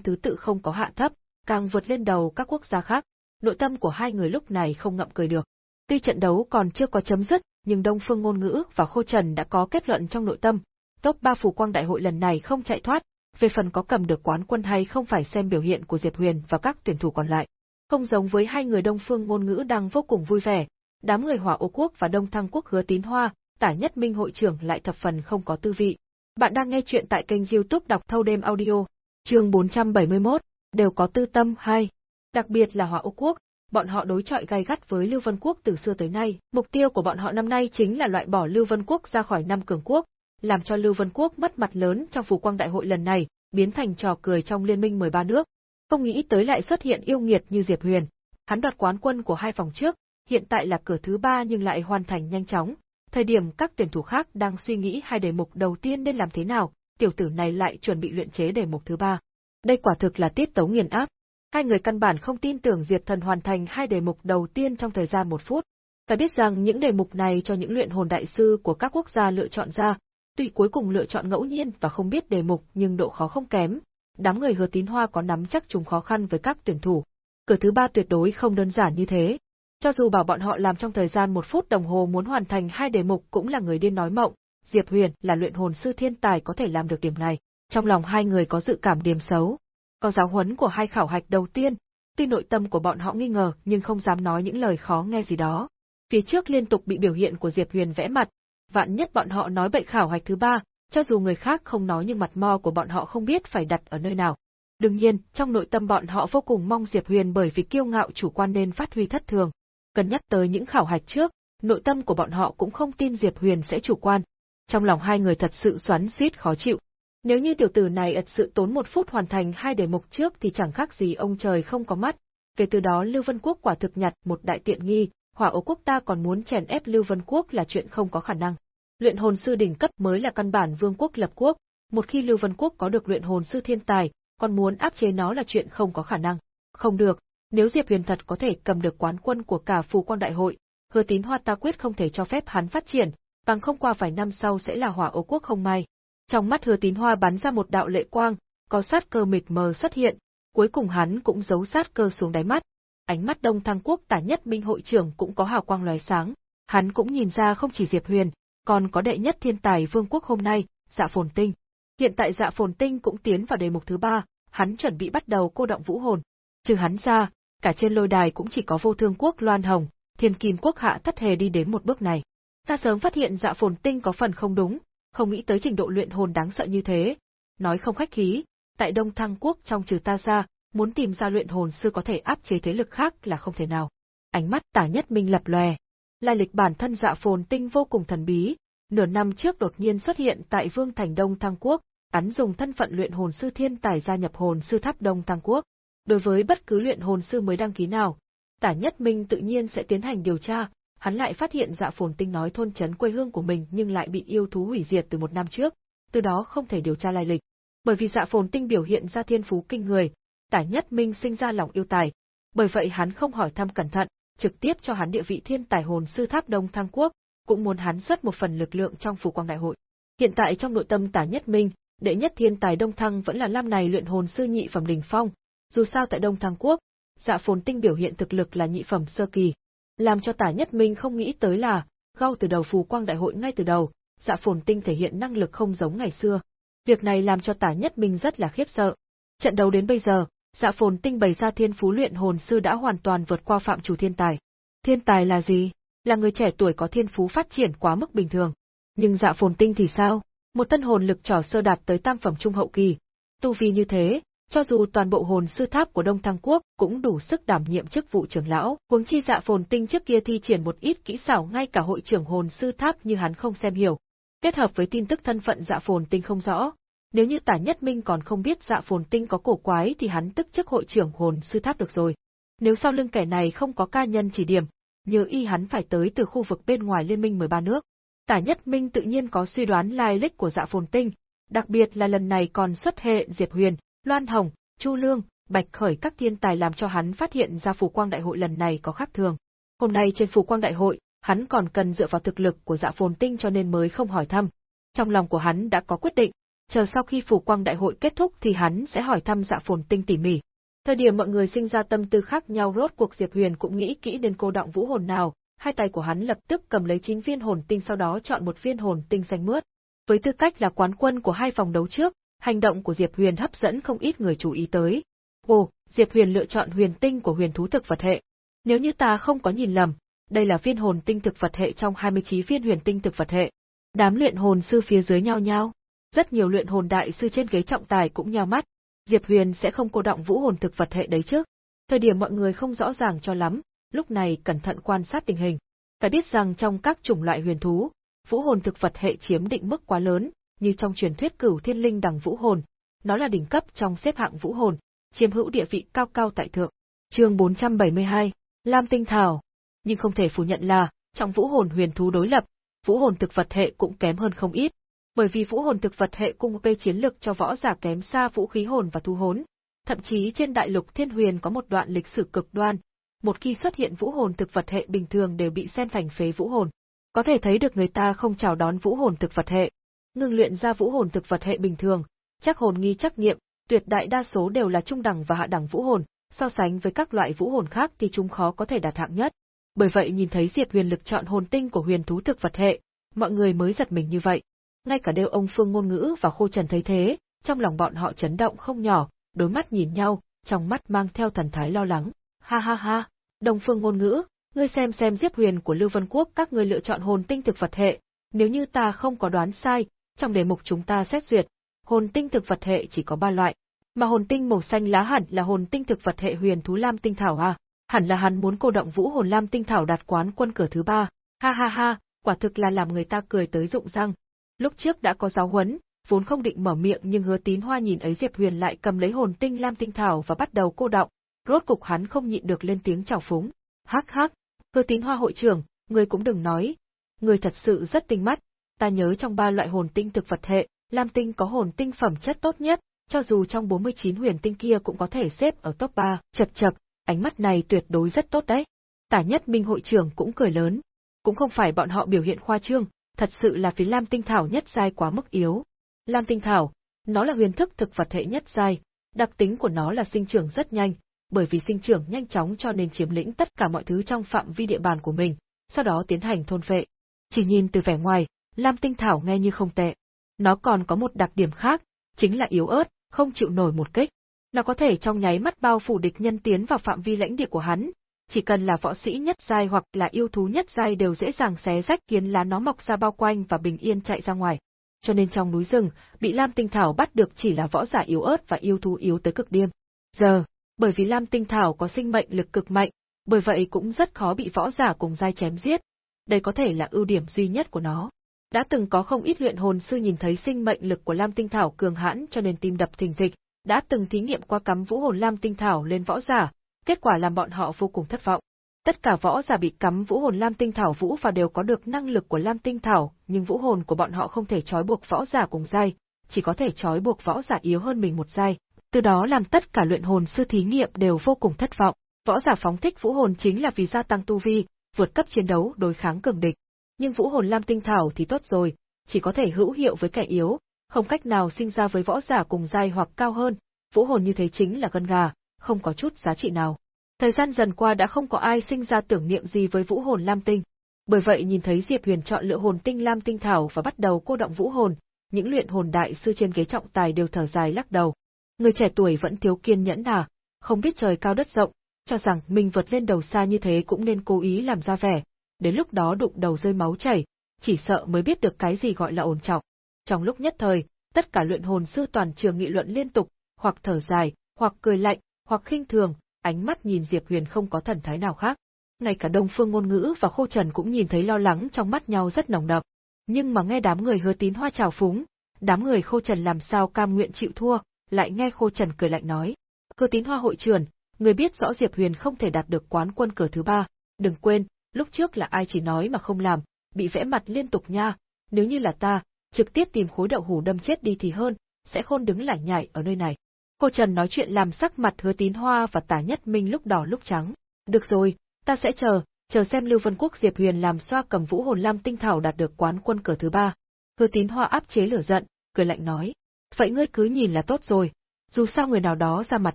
thứ tự không có hạ thấp, càng vượt lên đầu các quốc gia khác, nội tâm của hai người lúc này không ngậm cười được. Tuy trận đấu còn chưa có chấm dứt, nhưng Đông Phương Ngôn Ngữ và Khô Trần đã có kết luận trong nội tâm, top 3 phủ quang đại hội lần này không chạy thoát, về phần có cầm được quán quân hay không phải xem biểu hiện của Diệp Huyền và các tuyển thủ còn lại. Không giống với hai người Đông Phương Ngôn Ngữ đang vô cùng vui vẻ, đám người Hỏa Ô Quốc và Đông Thăng Quốc hứa tín hoa, tả nhất minh hội trưởng lại thập phần không có tư vị. Bạn đang nghe chuyện tại kênh youtube đọc thâu đêm audio, chương 471, đều có tư tâm hay. Đặc biệt là Hỏa Ô Quốc, bọn họ đối chọi gay gắt với Lưu Vân Quốc từ xưa tới nay. Mục tiêu của bọn họ năm nay chính là loại bỏ Lưu Vân Quốc ra khỏi năm cường quốc, làm cho Lưu Vân Quốc mất mặt lớn trong phù quang đại hội lần này, biến thành trò cười trong liên minh 13 nước. Không nghĩ tới lại xuất hiện yêu nghiệt như Diệp Huyền. Hắn đoạt quán quân của hai vòng trước, hiện tại là cửa thứ ba nhưng lại hoàn thành nhanh chóng. Thời điểm các tuyển thủ khác đang suy nghĩ hai đề mục đầu tiên nên làm thế nào, tiểu tử này lại chuẩn bị luyện chế đề mục thứ ba. Đây quả thực là tiết tấu nghiền áp. Hai người căn bản không tin tưởng Diệp Thần hoàn thành hai đề mục đầu tiên trong thời gian một phút. Phải biết rằng những đề mục này cho những luyện hồn đại sư của các quốc gia lựa chọn ra, tuy cuối cùng lựa chọn ngẫu nhiên và không biết đề mục nhưng độ khó không kém. Đám người hứa tín hoa có nắm chắc chúng khó khăn với các tuyển thủ. Cửa thứ ba tuyệt đối không đơn giản như thế. Cho dù bảo bọn họ làm trong thời gian một phút đồng hồ muốn hoàn thành hai đề mục cũng là người điên nói mộng, Diệp Huyền là luyện hồn sư thiên tài có thể làm được điểm này. Trong lòng hai người có dự cảm điểm xấu. Có giáo huấn của hai khảo hạch đầu tiên, tuy nội tâm của bọn họ nghi ngờ nhưng không dám nói những lời khó nghe gì đó. Phía trước liên tục bị biểu hiện của Diệp Huyền vẽ mặt, vạn nhất bọn họ nói bậy khảo hạch thứ ba, cho dù người khác không nói nhưng mặt mo của bọn họ không biết phải đặt ở nơi nào. Đương nhiên, trong nội tâm bọn họ vô cùng mong Diệp Huyền bởi vì kiêu ngạo chủ quan nên phát huy thất thường. Cần nhắc tới những khảo hạch trước, nội tâm của bọn họ cũng không tin Diệp Huyền sẽ chủ quan. Trong lòng hai người thật sự xoắn suýt khó chịu. Nếu như tiểu tử này ật sự tốn một phút hoàn thành hai đề mục trước thì chẳng khác gì ông trời không có mắt. Kể từ đó Lưu Vân Quốc quả thực nhặt một đại tiện nghi, hỏa ố quốc ta còn muốn chèn ép Lưu Vân Quốc là chuyện không có khả năng. Luyện hồn sư đỉnh cấp mới là căn bản vương quốc lập quốc, một khi Lưu Vân Quốc có được luyện hồn sư thiên tài, còn muốn áp chế nó là chuyện không có khả năng. Không được, nếu Diệp Huyền thật có thể cầm được quán quân của cả phù quang đại hội, hứa tín hoa ta quyết không thể cho phép hắn phát triển, càng không qua vài năm sau sẽ là hỏa ố quốc không may. Trong mắt hứa tín hoa bắn ra một đạo lệ quang, có sát cơ mịt mờ xuất hiện, cuối cùng hắn cũng giấu sát cơ xuống đáy mắt. Ánh mắt đông thăng quốc tả nhất minh hội trưởng cũng có hào quang lóe sáng, hắn cũng nhìn ra không chỉ Diệp Huyền, còn có đệ nhất thiên tài vương quốc hôm nay, dạ phồn tinh. Hiện tại dạ phồn tinh cũng tiến vào đề mục thứ ba, hắn chuẩn bị bắt đầu cô động vũ hồn. Trừ hắn ra, cả trên lôi đài cũng chỉ có vô thương quốc Loan Hồng, thiên kim quốc hạ thất hề đi đến một bước này. Ta sớm phát hiện dạ phồn tinh có phần không đúng, không nghĩ tới trình độ luyện hồn đáng sợ như thế. Nói không khách khí, tại Đông Thăng quốc trong trừ ta ra, muốn tìm ra luyện hồn sư có thể áp chế thế lực khác là không thể nào. Ánh mắt tả nhất minh lập lòe. Lai lịch bản thân dạ phồn tinh vô cùng thần bí, nửa năm trước đột nhiên xuất hiện tại Vương Thành Đông Thăng Quốc, hắn dùng thân phận luyện hồn sư thiên tài gia nhập hồn sư tháp Đông Thăng Quốc. Đối với bất cứ luyện hồn sư mới đăng ký nào, Tả Nhất Minh tự nhiên sẽ tiến hành điều tra, hắn lại phát hiện dạ phồn tinh nói thôn trấn quê hương của mình nhưng lại bị yêu thú hủy diệt từ một năm trước, từ đó không thể điều tra lai lịch. Bởi vì dạ phồn tinh biểu hiện ra thiên phú kinh người, Tả Nhất Minh sinh ra lòng yêu tài, bởi vậy hắn không hỏi thăm cẩn thận, trực tiếp cho hắn địa vị thiên tài hồn sư tháp Đông Thăng Quốc, cũng muốn hắn xuất một phần lực lượng trong phủ quang đại hội. Hiện tại trong nội tâm Tả Nhất Minh, đệ nhất thiên tài Đông Thăng vẫn là lam này luyện hồn sư nhị phẩm đỉnh phong, dù sao tại Đông Thăng Quốc, dạ phồn tinh biểu hiện thực lực là nhị phẩm sơ kỳ. Làm cho Tả Nhất Minh không nghĩ tới là, gau từ đầu phù quang đại hội ngay từ đầu, dạ phồn tinh thể hiện năng lực không giống ngày xưa. Việc này làm cho Tả Nhất Minh rất là khiếp sợ. Trận đấu đến bây giờ, dạ phồn tinh bày ra thiên phú luyện hồn sư đã hoàn toàn vượt qua phạm chủ thiên tài. Thiên tài là gì? Là người trẻ tuổi có thiên phú phát triển quá mức bình thường. Nhưng dạ phồn tinh thì sao? Một tân hồn lực trò sơ đạt tới tam phẩm trung hậu kỳ. Tu vi như thế, cho dù toàn bộ hồn sư tháp của Đông Thăng Quốc cũng đủ sức đảm nhiệm chức vụ trưởng lão, huống chi dạ phồn tinh trước kia thi triển một ít kỹ xảo ngay cả hội trưởng hồn sư tháp như hắn không xem hiểu. Kết hợp với tin tức thân phận dạ phồn tinh không rõ, nếu như tả nhất minh còn không biết dạ phồn tinh có cổ quái thì hắn tức chức hội trưởng hồn sư tháp được rồi. Nếu sau lưng kẻ này không có ca nhân chỉ điểm, nhờ y hắn phải tới từ khu vực bên ngoài liên minh 13 nước. Tả nhất minh tự nhiên có suy đoán lai lịch của dạ phồn tinh, đặc biệt là lần này còn xuất hệ Diệp Huyền, Loan Hồng, Chu Lương, Bạch Khởi các thiên tài làm cho hắn phát hiện ra phủ quang đại hội lần này có khác thường. Hôm nay trên phủ quang đại hội, hắn còn cần dựa vào thực lực của dạ phồn tinh cho nên mới không hỏi thăm. Trong lòng của hắn đã có quyết định, chờ sau khi phủ quang đại hội kết thúc thì hắn sẽ hỏi thăm dạ phồn tinh tỉ mỉ. Thời điểm mọi người sinh ra tâm tư khác nhau rốt cuộc Diệp Huyền cũng nghĩ kỹ đến cô động vũ hồn nào, hai tay của hắn lập tức cầm lấy chín viên hồn tinh sau đó chọn một viên hồn tinh xanh mướt. Với tư cách là quán quân của hai vòng đấu trước, hành động của Diệp Huyền hấp dẫn không ít người chú ý tới. Ồ, Diệp Huyền lựa chọn huyền tinh của huyền thú thực vật hệ. Nếu như ta không có nhìn lầm, đây là viên hồn tinh thực vật hệ trong 29 viên huyền tinh thực vật hệ. Đám luyện hồn sư phía dưới nhau nhau, rất nhiều luyện hồn đại sư trên ghế trọng tài cũng nhao mắt, Diệp Huyền sẽ không cô động vũ hồn thực vật hệ đấy chứ. Thời điểm mọi người không rõ ràng cho lắm, lúc này cẩn thận quan sát tình hình. Phải biết rằng trong các chủng loại huyền thú, vũ hồn thực vật hệ chiếm định mức quá lớn, như trong truyền thuyết cửu thiên linh đằng vũ hồn, nó là đỉnh cấp trong xếp hạng vũ hồn, chiếm hữu địa vị cao cao tại thượng. Chương 472, Lam Tinh Thảo. Nhưng không thể phủ nhận là, trong vũ hồn huyền thú đối lập, vũ hồn thực vật hệ cũng kém hơn không ít, bởi vì vũ hồn thực vật hệ cung bê chiến lực cho võ giả kém xa vũ khí hồn và thu hồn. Thậm chí trên đại lục Thiên Huyền có một đoạn lịch sử cực đoan, một khi xuất hiện vũ hồn thực vật hệ bình thường đều bị xem thành phế vũ hồn. Có thể thấy được người ta không chào đón vũ hồn thực vật hệ. Ngưng luyện ra vũ hồn thực vật hệ bình thường, chắc hồn nghi trắc nghiệm, tuyệt đại đa số đều là trung đẳng và hạ đẳng vũ hồn, so sánh với các loại vũ hồn khác thì chúng khó có thể đạt hạng nhất. Bởi vậy nhìn thấy Diệp Huyền lực chọn hồn tinh của huyền thú thực vật hệ, mọi người mới giật mình như vậy ngay cả đều ông Phương Ngôn Ngữ và Khô Trần thấy thế, trong lòng bọn họ chấn động không nhỏ, đôi mắt nhìn nhau, trong mắt mang theo thần thái lo lắng. Ha ha ha, Đông Phương Ngôn Ngữ, ngươi xem xem Diệp Huyền của Lưu Vân Quốc các ngươi lựa chọn hồn tinh thực vật hệ, nếu như ta không có đoán sai, trong đề mục chúng ta xét duyệt, hồn tinh thực vật hệ chỉ có ba loại, mà hồn tinh màu xanh lá hẳn là hồn tinh thực vật hệ huyền thú lam tinh thảo à, hẳn là hắn muốn cô động vũ hồn lam tinh thảo đạt quán quân cửa thứ ba. Ha ha ha, quả thực là làm người ta cười tới rụng răng. Lúc trước đã có giáo huấn, vốn không định mở miệng nhưng hứa tín hoa nhìn ấy Diệp Huyền lại cầm lấy hồn tinh lam tinh thảo và bắt đầu cô động. rốt cục hắn không nhịn được lên tiếng chào phúng. Hắc hắc, hứa tín hoa hội trưởng, người cũng đừng nói. Người thật sự rất tinh mắt, ta nhớ trong ba loại hồn tinh thực vật hệ, Lam tinh có hồn tinh phẩm chất tốt nhất, cho dù trong 49 huyền tinh kia cũng có thể xếp ở top 3, chật chật, ánh mắt này tuyệt đối rất tốt đấy. Tả nhất minh hội trưởng cũng cười lớn. Cũng không phải bọn họ biểu hiện khoa trương, thật sự là phía Lam tinh thảo nhất giai quá mức yếu. Lam tinh thảo, nó là huyền thức thực vật hệ nhất giai, đặc tính của nó là sinh trưởng rất nhanh, bởi vì sinh trưởng nhanh chóng cho nên chiếm lĩnh tất cả mọi thứ trong phạm vi địa bàn của mình, sau đó tiến hành thôn vệ. Chỉ nhìn từ vẻ ngoài, Lam tinh thảo nghe như không tệ. Nó còn có một đặc điểm khác, chính là yếu ớt, không chịu nổi một kích. Nó có thể trong nháy mắt bao phủ địch nhân tiến vào phạm vi lãnh địa của hắn, chỉ cần là võ sĩ nhất giai hoặc là yêu thú nhất giai đều dễ dàng xé rách kiến lá nó mọc ra bao quanh và bình yên chạy ra ngoài. Cho nên trong núi rừng, bị Lam Tinh Thảo bắt được chỉ là võ giả yếu ớt và yêu thú yếu tới cực điểm. Giờ, bởi vì Lam Tinh Thảo có sinh mệnh lực cực mạnh, bởi vậy cũng rất khó bị võ giả cùng giai chém giết. Đây có thể là ưu điểm duy nhất của nó. Đã từng có không ít luyện hồn sư nhìn thấy sinh mệnh lực của Lam Tinh Thảo cường hãn cho nên tim đập thình thịch, đã từng thí nghiệm qua cắm vũ hồn Lam Tinh Thảo lên võ giả, kết quả làm bọn họ vô cùng thất vọng. Tất cả võ giả bị cắm vũ hồn Lam Tinh Thảo vũ và đều có được năng lực của Lam Tinh Thảo, nhưng vũ hồn của bọn họ không thể trói buộc võ giả cùng giai, chỉ có thể trói buộc võ giả yếu hơn mình một giai. Từ đó làm tất cả luyện hồn sư thí nghiệm đều vô cùng thất vọng. Võ giả phóng thích vũ hồn chính là vì gia tăng tu vi, vượt cấp chiến đấu đối kháng cường địch. Nhưng vũ hồn Lam Tinh Thảo thì tốt rồi, chỉ có thể hữu hiệu với kẻ yếu, không cách nào sinh ra với võ giả cùng giai hoặc cao hơn, vũ hồn như thế chính là gân gà, không có chút giá trị nào. Thời gian dần qua đã không có ai sinh ra tưởng niệm gì với vũ hồn Lam Tinh. Bởi vậy nhìn thấy Diệp Huyền chọn lựa hồn tinh Lam Tinh Thảo và bắt đầu cô động vũ hồn, những luyện hồn đại sư trên ghế trọng tài đều thở dài lắc đầu. Người trẻ tuổi vẫn thiếu kiên nhẫn à, không biết trời cao đất rộng, cho rằng mình vượt lên đầu xa như thế cũng nên cố ý làm ra vẻ, đến lúc đó đụng đầu rơi máu chảy, chỉ sợ mới biết được cái gì gọi là ổn trọng. Trong lúc nhất thời, tất cả luyện hồn sư toàn trường nghị luận liên tục, hoặc thở dài, hoặc cười lạnh, hoặc khinh thường, ánh mắt nhìn Diệp Huyền không có thần thái nào khác. Ngay cả Đông Phương Ngôn Ngữ và Khô Trần cũng nhìn thấy lo lắng trong mắt nhau rất nồng đậm. Nhưng mà nghe đám người hứa tín hoa trào phúng, đám người Khô Trần làm sao cam nguyện chịu thua, lại nghe Khô Trần cười lạnh nói. Cơ tín hoa hội trưởng, người biết rõ Diệp Huyền không thể đạt được quán quân cờ thứ ba, đừng quên, lúc trước là ai chỉ nói mà không làm, bị vẽ mặt liên tục nha, nếu như là ta, trực tiếp tìm khối đậu hủ đâm chết đi thì hơn, sẽ khôn đứng lải nhải ở nơi này. Cô Trần nói chuyện làm sắc mặt hứa tín hoa và tả nhất minh lúc đỏ lúc trắng. Được rồi, ta sẽ chờ, chờ xem Lưu Vân Quốc Diệp Huyền làm xoa cầm vũ hồn lam tinh thảo đạt được quán quân cờ thứ ba. Hứa tín hoa áp chế lửa giận, cười lạnh nói. Vậy ngươi cứ nhìn là tốt rồi, dù sao người nào đó ra mặt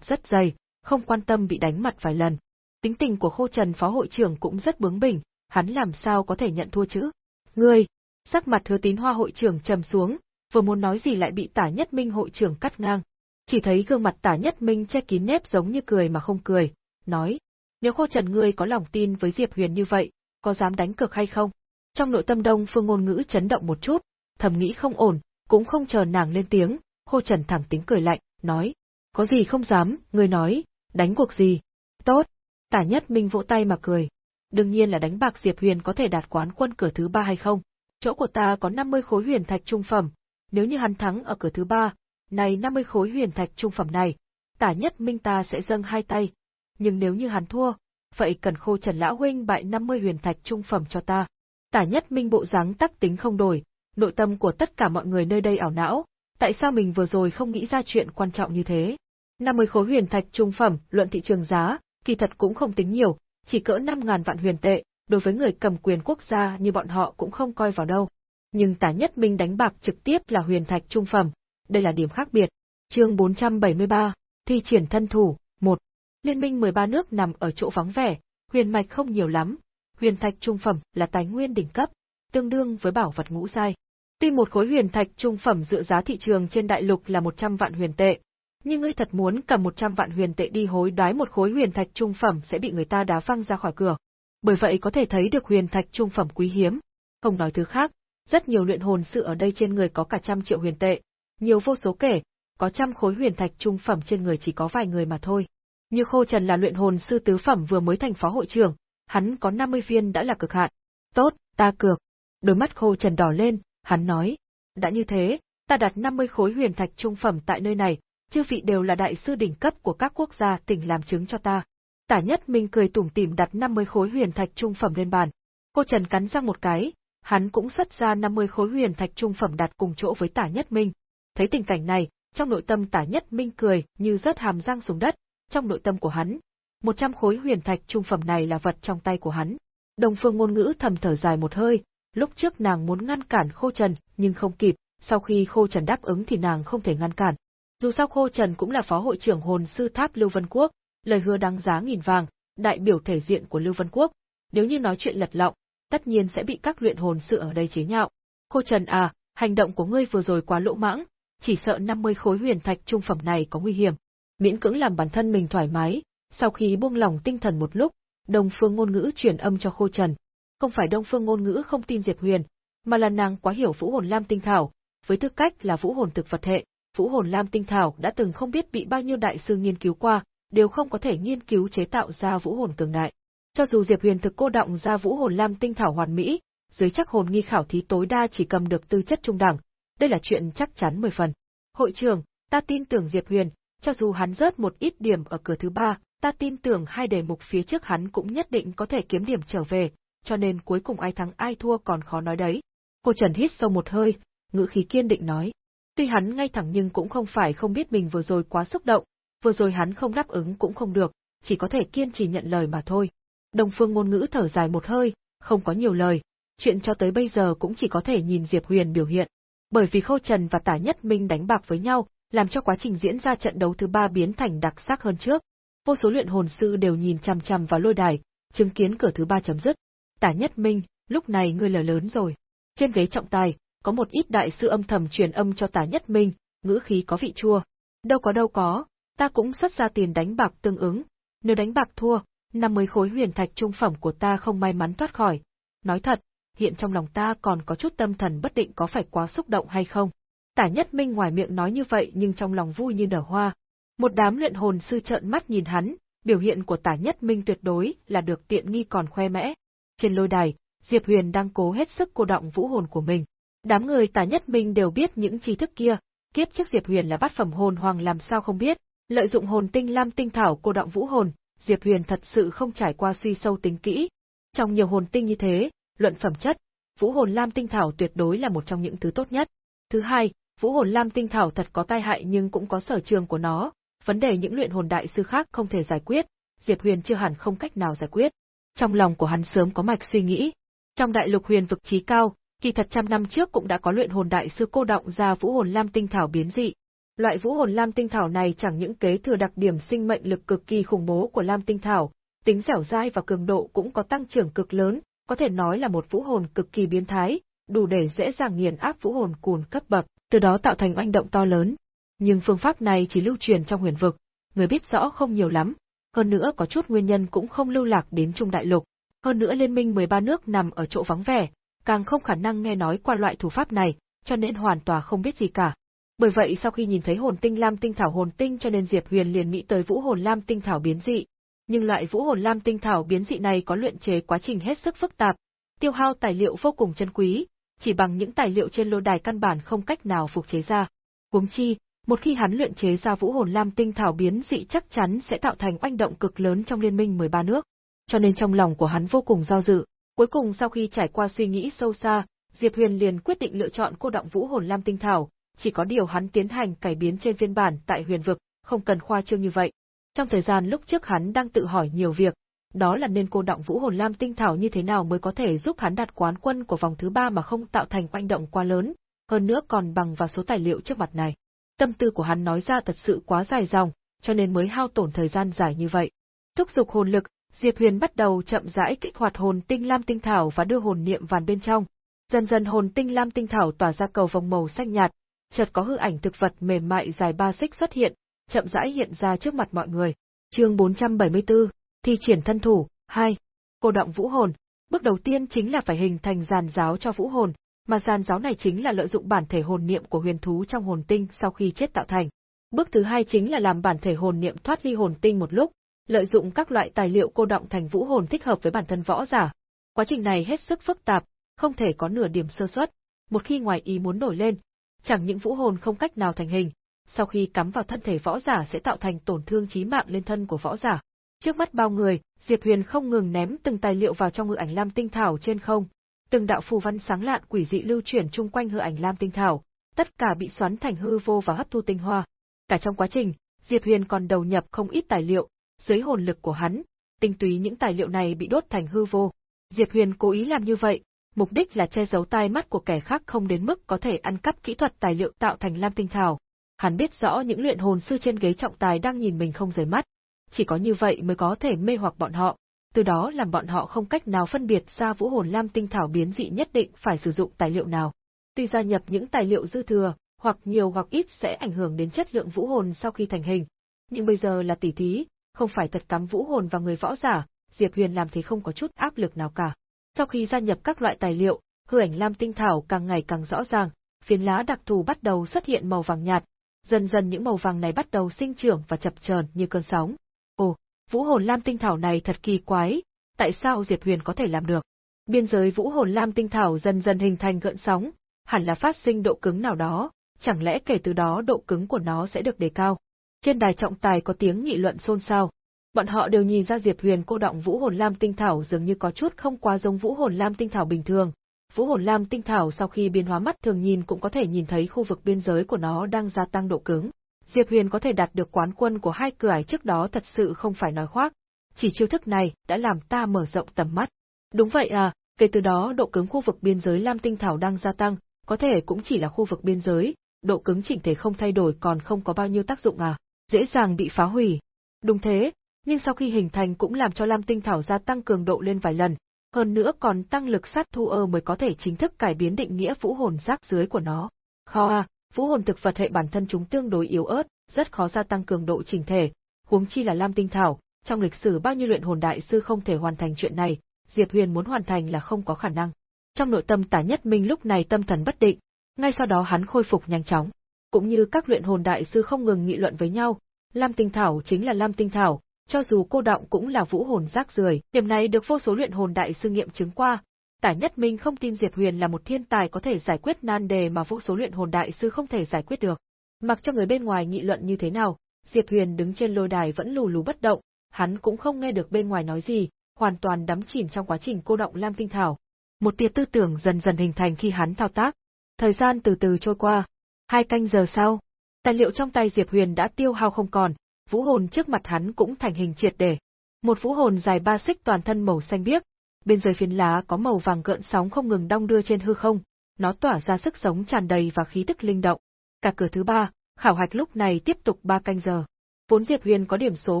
rất dày, không quan tâm bị đánh mặt vài lần. Tính tình của Khô Trần phó hội trưởng cũng rất bướng bỉnh, hắn làm sao có thể nhận thua chứ? Ngươi, sắc mặt hứa tín hoa hội trưởng trầm xuống, vừa muốn nói gì lại bị tả nhất minh hội trưởng cắt ngang. Chỉ thấy gương mặt tả nhất minh che kín nếp giống như cười mà không cười, nói, nếu khô trần ngươi có lòng tin với Diệp Huyền như vậy, có dám đánh cược hay không? Trong nội tâm đông phương ngôn ngữ chấn động một chút, thầm nghĩ không ổn, cũng không chờ nàng lên tiếng, khô trần thẳng tính cười lạnh, nói, có gì không dám, ngươi nói, đánh cuộc gì? Tốt, tả nhất minh vỗ tay mà cười. Đương nhiên là đánh bạc Diệp Huyền có thể đạt quán quân cửa thứ ba hay không. Chỗ của ta có 50 khối huyền thạch trung phẩm, nếu như hắn thắng ở cửa thứ ba, này 50 khối huyền thạch trung phẩm này, tả nhất minh ta sẽ dâng hai tay, nhưng nếu như hắn thua, vậy cần khô trần lão huynh bại 50 huyền thạch trung phẩm cho ta. Tả nhất minh bộ dáng tắc tính không đổi, nội tâm của tất cả mọi người nơi đây ảo não, tại sao mình vừa rồi không nghĩ ra chuyện quan trọng như thế. 50 khối huyền thạch trung phẩm, luận thị trường giá, kỳ thật cũng không tính nhiều, chỉ cỡ 5.000 vạn huyền tệ, đối với người cầm quyền quốc gia như bọn họ cũng không coi vào đâu. Nhưng tả nhất minh đánh bạc trực tiếp là huyền thạch trung phẩm, đây là điểm khác biệt. Chương 473, thi triển thân thủ, 1. Liên minh 13 nước nằm ở chỗ vắng vẻ, huyền mạch không nhiều lắm, huyền thạch trung phẩm là tài nguyên đỉnh cấp, tương đương với bảo vật ngũ giai. Tuy một khối huyền thạch trung phẩm dựa giá thị trường trên đại lục là 100 vạn huyền tệ, nhưng ngươi thật muốn cầm 100 vạn huyền tệ đi hối đoái một khối huyền thạch trung phẩm sẽ bị người ta đá văng ra khỏi cửa. Bởi vậy có thể thấy được huyền thạch trung phẩm quý hiếm. Không nói thứ khác, rất nhiều luyện hồn sự ở đây trên người có cả trăm triệu huyền tệ, nhiều vô số kể, có trăm khối huyền thạch trung phẩm trên người chỉ có vài người mà thôi. Như Khô Trần là luyện hồn sư tứ phẩm vừa mới thành phó hội trưởng, hắn có 50 viên đã là cực hạn. Tốt, ta cược. Đôi mắt Khô Trần đỏ lên, hắn nói, đã như thế, ta đặt 50 khối huyền thạch trung phẩm tại nơi này, chư vị đều là đại sư đỉnh cấp của các quốc gia tỉnh làm chứng cho ta. Tả Nhất Minh cười tủm tỉm đặt 50 khối huyền thạch trung phẩm lên bàn. Cô Trần cắn răng một cái, hắn cũng xuất ra 50 khối huyền thạch trung phẩm đặt cùng chỗ với Tả Nhất Minh. Thấy tình cảnh này, trong nội tâm Tả Nhất Minh cười như rớt hàm răng xuống đất, trong nội tâm của hắn, 100 khối huyền thạch trung phẩm này là vật trong tay của hắn. Đồng Phương ngôn ngữ thầm thở dài một hơi, lúc trước nàng muốn ngăn cản Khô Trần, nhưng không kịp, sau khi Khô Trần đáp ứng thì nàng không thể ngăn cản. Dù sao Khô Trần cũng là phó hội trưởng hồn sư tháp Lưu Vân Quốc, lời hứa đáng giá nghìn vàng, đại biểu thể diện của Lưu Vân Quốc, nếu như nói chuyện lật lọng, tất nhiên sẽ bị các luyện hồn sư ở đây chế nhạo. Khô Trần à, hành động của ngươi vừa rồi quá lỗ mãng, chỉ sợ 50 khối huyền thạch trung phẩm này có nguy hiểm. Miễn cưỡng làm bản thân mình thoải mái, sau khi buông lòng tinh thần một lúc, Đông Phương ngôn ngữ truyền âm cho Khô Trần. Không phải Đông Phương ngôn ngữ không tin Diệp Huyền, mà là nàng quá hiểu Vũ Hồn Lam tinh thảo, với tư cách là Vũ Hồn thực vật hệ, Vũ Hồn Lam tinh thảo đã từng không biết bị bao nhiêu đại sư nghiên cứu qua, đều không có thể nghiên cứu chế tạo ra Vũ Hồn cường đại. Cho dù Diệp Huyền thực cô động ra Vũ Hồn Lam tinh thảo hoàn mỹ, dưới chắc hồn nghi khảo thí tối đa chỉ cầm được tư chất trung đẳng, đây là chuyện chắc chắn mười phần. Hội trưởng, ta tin tưởng Diệp Huyền, cho dù hắn rớt một ít điểm ở cửa thứ ba, ta tin tưởng hai đề mục phía trước hắn cũng nhất định có thể kiếm điểm trở về, cho nên cuối cùng ai thắng ai thua còn khó nói đấy. Cô Trần hít sâu một hơi, ngữ khí kiên định nói. Tuy hắn ngay thẳng nhưng cũng không phải không biết mình vừa rồi quá xúc động, vừa rồi hắn không đáp ứng cũng không được, chỉ có thể kiên trì nhận lời mà thôi. Đồng phương ngôn ngữ thở dài một hơi, không có nhiều lời, chuyện cho tới bây giờ cũng chỉ có thể nhìn Diệp Huyền biểu hiện. Bởi vì Khâu Trần và Tả Nhất Minh đánh bạc với nhau, làm cho quá trình diễn ra trận đấu thứ ba biến thành đặc sắc hơn trước. Vô số luyện hồn sư đều nhìn chằm chằm vào lôi đài, chứng kiến cửa thứ ba chấm dứt. Tả Nhất Minh, lúc này ngươi lờ lớn rồi. Trên ghế trọng tài, có một ít đại sư âm thầm truyền âm cho Tả Nhất Minh, ngữ khí có vị chua. Đâu có đâu có, ta cũng xuất ra tiền đánh bạc tương ứng. Nếu đánh bạc thua, 50 khối huyền thạch trung phẩm của ta không may mắn thoát khỏi. Nói thật, hiện trong lòng ta còn có chút tâm thần bất định có phải quá xúc động hay không. Tả Nhất Minh ngoài miệng nói như vậy nhưng trong lòng vui như nở hoa. Một đám luyện hồn sư trợn mắt nhìn hắn, biểu hiện của Tả Nhất Minh tuyệt đối là được tiện nghi còn khoe mẽ. Trên lôi đài, Diệp Huyền đang cố hết sức cô động vũ hồn của mình. Đám người Tả Nhất Minh đều biết những tri thức kia, kiếp trước Diệp Huyền là bát phẩm hồn hoàng làm sao không biết, lợi dụng hồn tinh lam tinh thảo cô động vũ hồn, Diệp Huyền thật sự không trải qua suy sâu tính kỹ. Trong nhiều hồn tinh như thế, luận phẩm chất, vũ hồn lam tinh thảo tuyệt đối là một trong những thứ tốt nhất. Thứ hai, vũ hồn lam tinh thảo thật có tai hại nhưng cũng có sở trường của nó, vấn đề những luyện hồn đại sư khác không thể giải quyết, Diệp Huyền chưa hẳn không cách nào giải quyết. Trong lòng của hắn sớm có mạch suy nghĩ. Trong đại lục huyền vực trí cao, kỳ thật trăm năm trước cũng đã có luyện hồn đại sư cô động ra vũ hồn lam tinh thảo biến dị. Loại vũ hồn lam tinh thảo này chẳng những kế thừa đặc điểm sinh mệnh lực cực kỳ khủng bố của lam tinh thảo, tính dẻo dai và cường độ cũng có tăng trưởng cực lớn, có thể nói là một vũ hồn cực kỳ biến thái, đủ để dễ dàng nghiền áp vũ hồn cùn cấp bậc, từ đó tạo thành oanh động to lớn. Nhưng phương pháp này chỉ lưu truyền trong huyền vực, người biết rõ không nhiều lắm, hơn nữa có chút nguyên nhân cũng không lưu lạc đến Trung Đại Lục, hơn nữa liên minh 13 nước nằm ở chỗ vắng vẻ, càng không khả năng nghe nói qua loại thủ pháp này, cho nên hoàn toàn không biết gì cả. Bởi vậy sau khi nhìn thấy hồn tinh lam tinh thảo hồn tinh cho nên Diệp Huyền liền nghĩ tới vũ hồn lam tinh thảo biến dị. Nhưng loại vũ hồn lam tinh thảo biến dị này có luyện chế quá trình hết sức phức tạp, tiêu hao tài liệu vô cùng chân quý, chỉ bằng những tài liệu trên lô đài căn bản không cách nào phục chế ra. Huống chi, một khi hắn luyện chế ra vũ hồn lam tinh thảo biến dị chắc chắn sẽ tạo thành oanh động cực lớn trong liên minh 13 nước. Cho nên trong lòng của hắn vô cùng do dự, cuối cùng sau khi trải qua suy nghĩ sâu xa, Diệp Huyền liền quyết định lựa chọn cô động vũ hồn lam tinh thảo, chỉ có điều hắn tiến hành cải biến trên phiên bản tại huyền vực, không cần khoa trương như vậy. Trong thời gian lúc trước hắn đang tự hỏi nhiều việc, đó là nên cô động vũ hồn lam tinh thảo như thế nào mới có thể giúp hắn đạt quán quân của vòng thứ ba mà không tạo thành oanh động quá lớn, hơn nữa còn bằng vào số tài liệu trước mặt này. Tâm tư của hắn nói ra thật sự quá dài dòng, cho nên mới hao tổn thời gian dài như vậy. Thúc dục hồn lực, Diệp Huyền bắt đầu chậm rãi kích hoạt hồn tinh lam tinh thảo và đưa hồn niệm vào bên trong. Dần dần hồn tinh lam tinh thảo tỏa ra cầu vòng màu xanh nhạt, chợt có hư ảnh thực vật mềm mại dài ba xích xuất hiện, chậm rãi hiện ra trước mặt mọi người. Chương 474, thi triển thân thủ, 2. Cô động vũ hồn, bước đầu tiên chính là phải hình thành giàn giáo cho vũ hồn, mà giàn giáo này chính là lợi dụng bản thể hồn niệm của huyền thú trong hồn tinh sau khi chết tạo thành. Bước thứ hai chính là làm bản thể hồn niệm thoát ly hồn tinh một lúc, lợi dụng các loại tài liệu cô động thành vũ hồn thích hợp với bản thân võ giả. Quá trình này hết sức phức tạp, không thể có nửa điểm sơ suất. Một khi ngoài ý muốn nổi lên, chẳng những vũ hồn không cách nào thành hình, sau khi cắm vào thân thể võ giả sẽ tạo thành tổn thương chí mạng lên thân của võ giả. Trước mắt bao người, Diệp Huyền không ngừng ném từng tài liệu vào trong hư ảnh lam tinh thảo trên không. Từng đạo phù văn sáng lạn quỷ dị lưu chuyển chung quanh hư ảnh lam tinh thảo, tất cả bị xoắn thành hư vô và hấp thu tinh hoa. Cả trong quá trình, Diệp Huyền còn đầu nhập không ít tài liệu, dưới hồn lực của hắn, tinh túy những tài liệu này bị đốt thành hư vô. Diệp Huyền cố ý làm như vậy, mục đích là che giấu tai mắt của kẻ khác không đến mức có thể ăn cắp kỹ thuật tài liệu tạo thành lam tinh thảo. Hắn biết rõ những luyện hồn sư trên ghế trọng tài đang nhìn mình không rời mắt, chỉ có như vậy mới có thể mê hoặc bọn họ, từ đó làm bọn họ không cách nào phân biệt ra vũ hồn lam tinh thảo biến dị nhất định phải sử dụng tài liệu nào. Tuy gia nhập những tài liệu dư thừa, hoặc nhiều hoặc ít sẽ ảnh hưởng đến chất lượng vũ hồn sau khi thành hình, nhưng bây giờ là tỷ thí, không phải thật cắm vũ hồn vào người võ giả, Diệp Huyền làm thế không có chút áp lực nào cả. Sau khi gia nhập các loại tài liệu, hư ảnh lam tinh thảo càng ngày càng rõ ràng, phiến lá đặc thù bắt đầu xuất hiện màu vàng nhạt, dần dần những màu vàng này bắt đầu sinh trưởng và chập chờn như cơn sóng. Ồ, vũ hồn lam tinh thảo này thật kỳ quái, tại sao Diệp Huyền có thể làm được? Biên giới vũ hồn lam tinh thảo dần dần hình thành gợn sóng, hẳn là phát sinh độ cứng nào đó, chẳng lẽ kể từ đó độ cứng của nó sẽ được đề cao? Trên đài trọng tài có tiếng nghị luận xôn xao. Bọn họ đều nhìn ra Diệp Huyền cô động vũ hồn lam tinh thảo dường như có chút không quá giống vũ hồn lam tinh thảo bình thường. Vũ hồn lam tinh thảo sau khi biến hóa mắt thường nhìn cũng có thể nhìn thấy khu vực biên giới của nó đang gia tăng độ cứng. Diệp Huyền có thể đạt được quán quân của hai cửa ải trước đó thật sự không phải nói khoác. Chỉ chiêu thức này đã làm ta mở rộng tầm mắt. Đúng vậy à, kể từ đó độ cứng khu vực biên giới lam tinh thảo đang gia tăng, có thể cũng chỉ là khu vực biên giới, độ cứng chỉnh thể không thay đổi còn không có bao nhiêu tác dụng à, dễ dàng bị phá hủy. Đúng thế, nhưng sau khi hình thành cũng làm cho Lam Tinh Thảo gia tăng cường độ lên vài lần, hơn nữa còn tăng lực sát thu ơ mới có thể chính thức cải biến định nghĩa vũ hồn rác dưới của nó. Khó à, vũ hồn thực vật hệ bản thân chúng tương đối yếu ớt, rất khó gia tăng cường độ chỉnh thể, huống chi là Lam Tinh Thảo, trong lịch sử bao nhiêu luyện hồn đại sư không thể hoàn thành chuyện này, Diệp Huyền muốn hoàn thành là không có khả năng. Trong nội tâm Tả Nhất Minh lúc này tâm thần bất định, ngay sau đó hắn khôi phục nhanh chóng. Cũng như các luyện hồn đại sư không ngừng nghị luận với nhau, Lam Tinh Thảo chính là Lam Tinh Thảo, cho dù cô động cũng là vũ hồn rác rưởi, điểm này được vô số luyện hồn đại sư nghiệm chứng qua. Tả Nhất Minh không tin Diệp Huyền là một thiên tài có thể giải quyết nan đề mà vô số luyện hồn đại sư không thể giải quyết được. Mặc cho người bên ngoài nghị luận như thế nào, Diệp Huyền đứng trên lôi đài vẫn lù lù bất động, hắn cũng không nghe được bên ngoài nói gì, hoàn toàn đắm chìm trong quá trình cô động Lam Tinh Thảo. Một tia tư tưởng dần dần hình thành khi hắn thao tác, Thời gian từ từ trôi qua. Hai canh giờ sau, tài liệu trong tay Diệp Huyền đã tiêu hao không còn, vũ hồn trước mặt hắn cũng thành hình triệt để. Một vũ hồn dài ba xích toàn thân màu xanh biếc, bên dưới phiến lá có màu vàng gợn sóng không ngừng đong đưa trên hư không, nó tỏa ra sức sống tràn đầy và khí tức linh động. Cả cửa thứ ba, khảo hạch lúc này tiếp tục ba canh giờ. Vốn Diệp Huyền có điểm số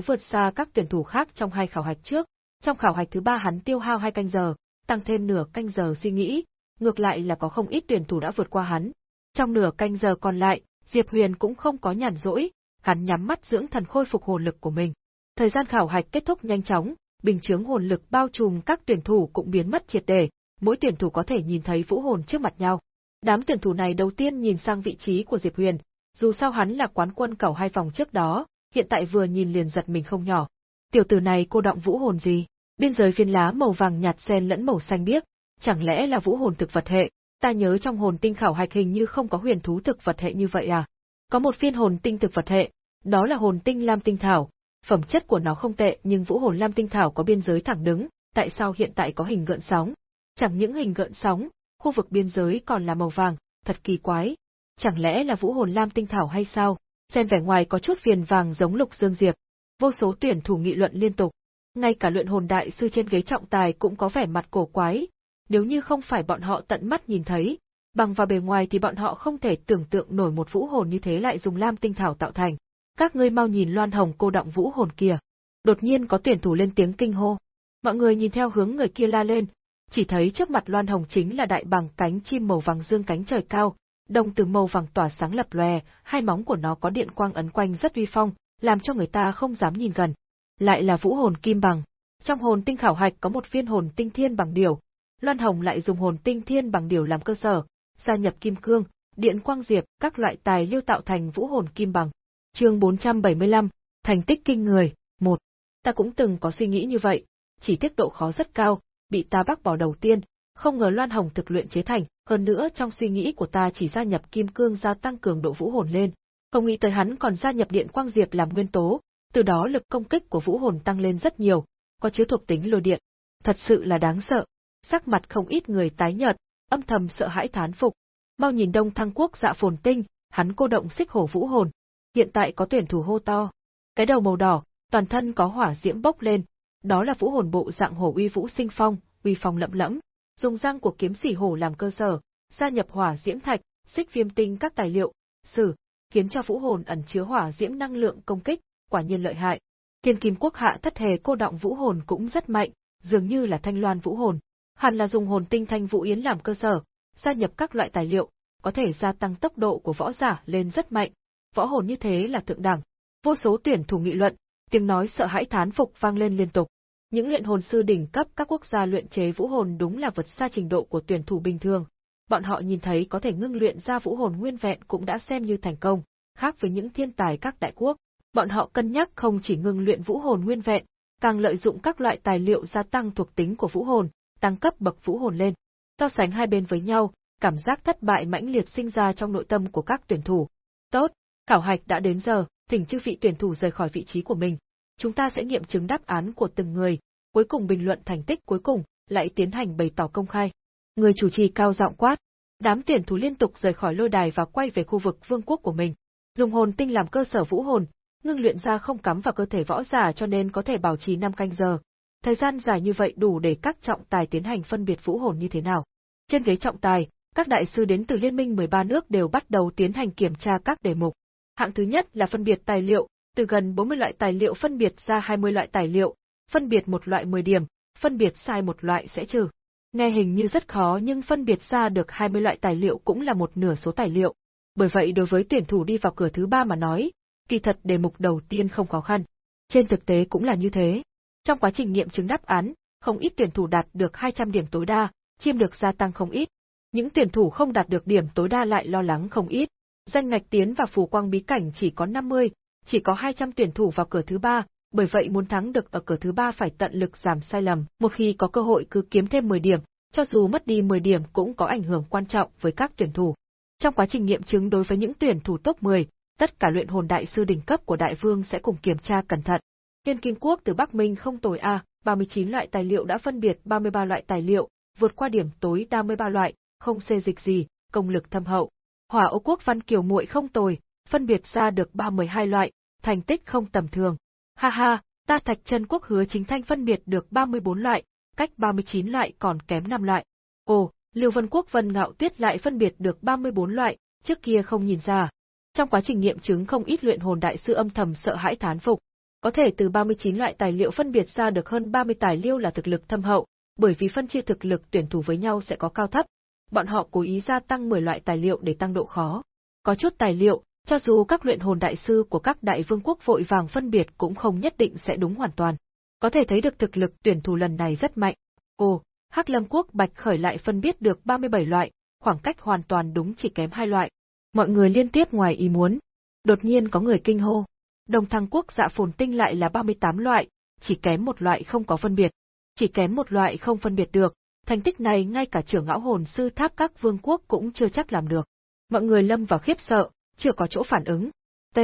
vượt xa các tuyển thủ khác trong hai khảo hạch trước, trong khảo hạch thứ ba hắn tiêu hao hai canh giờ, tăng thêm nửa canh giờ suy nghĩ, ngược lại là có không ít tuyển thủ đã vượt qua hắn. Trong nửa canh giờ còn lại, Diệp Huyền cũng không có nhàn rỗi, hắn nhắm mắt dưỡng thần khôi phục hồn lực của mình. Thời gian khảo hạch kết thúc nhanh chóng, bình chướng hồn lực bao trùm các tuyển thủ cũng biến mất triệt để, mỗi tuyển thủ có thể nhìn thấy vũ hồn trước mặt nhau. Đám tuyển thủ này đầu tiên nhìn sang vị trí của Diệp Huyền, dù sao hắn là quán quân cầu hai vòng trước đó, hiện tại vừa nhìn liền giật mình không nhỏ. Tiểu tử này cô động vũ hồn gì? Biên giới phiến lá màu vàng nhạt xen lẫn màu xanh biếc, chẳng lẽ là vũ hồn thực vật hệ? Ta nhớ trong hồn tinh khảo hạch hình như không có huyền thú thực vật hệ như vậy à? Có một phiên hồn tinh thực vật hệ, đó là hồn tinh lam tinh thảo, phẩm chất của nó không tệ nhưng vũ hồn lam tinh thảo có biên giới thẳng đứng, tại sao hiện tại có hình gợn sóng? Chẳng những hình gợn sóng, khu vực biên giới còn là màu vàng, thật kỳ quái. Chẳng lẽ là vũ hồn lam tinh thảo hay sao? Xem vẻ ngoài có chút viền vàng giống lục dương diệp. Vô số tuyển thủ nghị luận liên tục. Ngay cả luyện hồn đại sư trên ghế trọng tài cũng có vẻ mặt cổ quái, nếu như không phải bọn họ tận mắt nhìn thấy, bằng vào bề ngoài thì bọn họ không thể tưởng tượng nổi một vũ hồn như thế lại dùng lam tinh thảo tạo thành. Các ngươi mau nhìn Loan Hồng cô động vũ hồn kia. Đột nhiên có tuyển thủ lên tiếng kinh hô. Mọi người nhìn theo hướng người kia la lên, chỉ thấy trước mặt Loan Hồng chính là đại bằng cánh chim màu vàng dương cánh trời cao, đồng từ màu vàng tỏa sáng lập lòe, hai móng của nó có điện quang ấn quanh rất uy phong, làm cho người ta không dám nhìn gần. Lại là vũ hồn kim bằng. Trong hồn tinh khảo hạch có một viên hồn tinh thiên bằng điều, Loan Hồng lại dùng hồn tinh thiên bằng điều làm cơ sở, gia nhập kim cương, điện quang diệp, các loại tài lưu tạo thành vũ hồn kim bằng. Chương 475, thành tích kinh người, một. Ta cũng từng có suy nghĩ như vậy, chỉ tiếc độ khó rất cao, bị ta bác bỏ đầu tiên, không ngờ Loan Hồng thực luyện chế thành, hơn nữa trong suy nghĩ của ta chỉ gia nhập kim cương gia tăng cường độ vũ hồn lên. Không nghĩ tới hắn còn gia nhập điện quang diệp làm nguyên tố, từ đó lực công kích của vũ hồn tăng lên rất nhiều, có chứa thuộc tính lôi điện. Thật sự là đáng sợ. Sắc mặt không ít người tái nhợt, âm thầm sợ hãi thán phục. Mau nhìn Đông Thăng Quốc dạ phồn tinh, hắn cô động xích hổ vũ hồn. Hiện tại có tuyển thủ hô to. Cái đầu màu đỏ, toàn thân có hỏa diễm bốc lên, đó là vũ hồn bộ dạng hổ uy vũ sinh phong, uy phong lẫm lẫm, dùng răng của kiếm sỉ hổ làm cơ sở, gia nhập hỏa diễm thạch, xích viêm tinh các tài liệu, sử, khiến cho vũ hồn ẩn chứa hỏa diễm năng lượng công kích, quả nhiên lợi hại. Thiên Kim Quốc hạ thất hề cô động vũ hồn cũng rất mạnh, dường như là thanh loan vũ hồn. Hẳn là dùng hồn tinh thanh vũ yến làm cơ sở, gia nhập các loại tài liệu, có thể gia tăng tốc độ của võ giả lên rất mạnh. Võ hồn như thế là thượng đẳng. Vô số tuyển thủ nghị luận, tiếng nói sợ hãi thán phục vang lên liên tục. Những luyện hồn sư đỉnh cấp các quốc gia luyện chế vũ hồn đúng là vượt xa trình độ của tuyển thủ bình thường. Bọn họ nhìn thấy có thể ngưng luyện ra vũ hồn nguyên vẹn cũng đã xem như thành công, khác với những thiên tài các đại quốc. Bọn họ cân nhắc không chỉ ngưng luyện vũ hồn nguyên vẹn, càng lợi dụng các loại tài liệu gia tăng thuộc tính của vũ hồn, tăng cấp bậc vũ hồn lên. So sánh hai bên với nhau, cảm giác thất bại mãnh liệt sinh ra trong nội tâm của các tuyển thủ. Tốt, khảo hạch đã đến giờ, thỉnh chư vị tuyển thủ rời khỏi vị trí của mình. Chúng ta sẽ nghiệm chứng đáp án của từng người, cuối cùng bình luận thành tích cuối cùng, lại tiến hành bày tỏ công khai. Người chủ trì cao giọng quát. Đám tuyển thủ liên tục rời khỏi lôi đài và quay về khu vực vương quốc của mình. Dùng hồn tinh làm cơ sở vũ hồn, ngưng luyện ra không cắm vào cơ thể võ giả cho nên có thể bảo trì 5 canh giờ. Thời gian dài như vậy đủ để các trọng tài tiến hành phân biệt vũ hồn như thế nào. Trên ghế trọng tài, các đại sư đến từ Liên minh 13 nước đều bắt đầu tiến hành kiểm tra các đề mục. Hạng thứ nhất là phân biệt tài liệu, từ gần 40 loại tài liệu phân biệt ra 20 loại tài liệu, phân biệt một loại 10 điểm, phân biệt sai một loại sẽ trừ. Nghe hình như rất khó nhưng phân biệt ra được 20 loại tài liệu cũng là một nửa số tài liệu. Bởi vậy đối với tuyển thủ đi vào cửa thứ ba mà nói, kỳ thật đề mục đầu tiên không khó khăn. Trên thực tế cũng là như thế. Trong quá trình nghiệm chứng đáp án, không ít tuyển thủ đạt được 200 điểm tối đa, chiêm được gia tăng không ít. Những tuyển thủ không đạt được điểm tối đa lại lo lắng không ít. Danh ngạch tiến và phù quang bí cảnh chỉ có 50, chỉ có 200 tuyển thủ vào cửa thứ ba, bởi vậy muốn thắng được ở cửa thứ ba phải tận lực giảm sai lầm, một khi có cơ hội cứ kiếm thêm 10 điểm, cho dù mất đi 10 điểm cũng có ảnh hưởng quan trọng với các tuyển thủ. Trong quá trình nghiệm chứng đối với những tuyển thủ top 10, tất cả luyện hồn đại sư đỉnh cấp của đại vương sẽ cùng kiểm tra cẩn thận. Thiên Kim Quốc từ Bắc Minh không tồi a, 39 loại tài liệu đã phân biệt 33 loại tài liệu, vượt qua điểm tối đa 13 loại, không xê dịch gì, công lực thâm hậu. Hỏa Âu Quốc Văn Kiều muội không tồi, phân biệt ra được 32 loại, thành tích không tầm thường. Ha ha, ta Thạch Chân Quốc hứa chính thanh phân biệt được 34 loại, cách 39 loại còn kém 5 loại. Ồ, Liêu Vân Quốc Vân Ngạo Tuyết lại phân biệt được 34 loại, trước kia không nhìn ra. Trong quá trình nghiệm chứng không ít luyện hồn đại sư âm thầm sợ hãi thán phục. Có thể từ 39 loại tài liệu phân biệt ra được hơn 30 tài liệu là thực lực thâm hậu, bởi vì phân chia thực lực tuyển thủ với nhau sẽ có cao thấp. Bọn họ cố ý gia tăng 10 loại tài liệu để tăng độ khó. Có chút tài liệu, cho dù các luyện hồn đại sư của các đại vương quốc vội vàng phân biệt cũng không nhất định sẽ đúng hoàn toàn. Có thể thấy được thực lực tuyển thủ lần này rất mạnh. Ồ, Hắc Lâm quốc Bạch Khởi lại phân biết được 37 loại, khoảng cách hoàn toàn đúng chỉ kém hai loại. Mọi người liên tiếp ngoài ý muốn. Đột nhiên có người kinh hô. Đồng thăng quốc dạ phồn tinh lại là 38 loại, chỉ kém một loại không có phân biệt. Chỉ kém một loại không phân biệt được, thành tích này ngay cả trưởng ngão hồn sư tháp các vương quốc cũng chưa chắc làm được. Mọi người lâm vào khiếp sợ, chưa có chỗ phản ứng. T.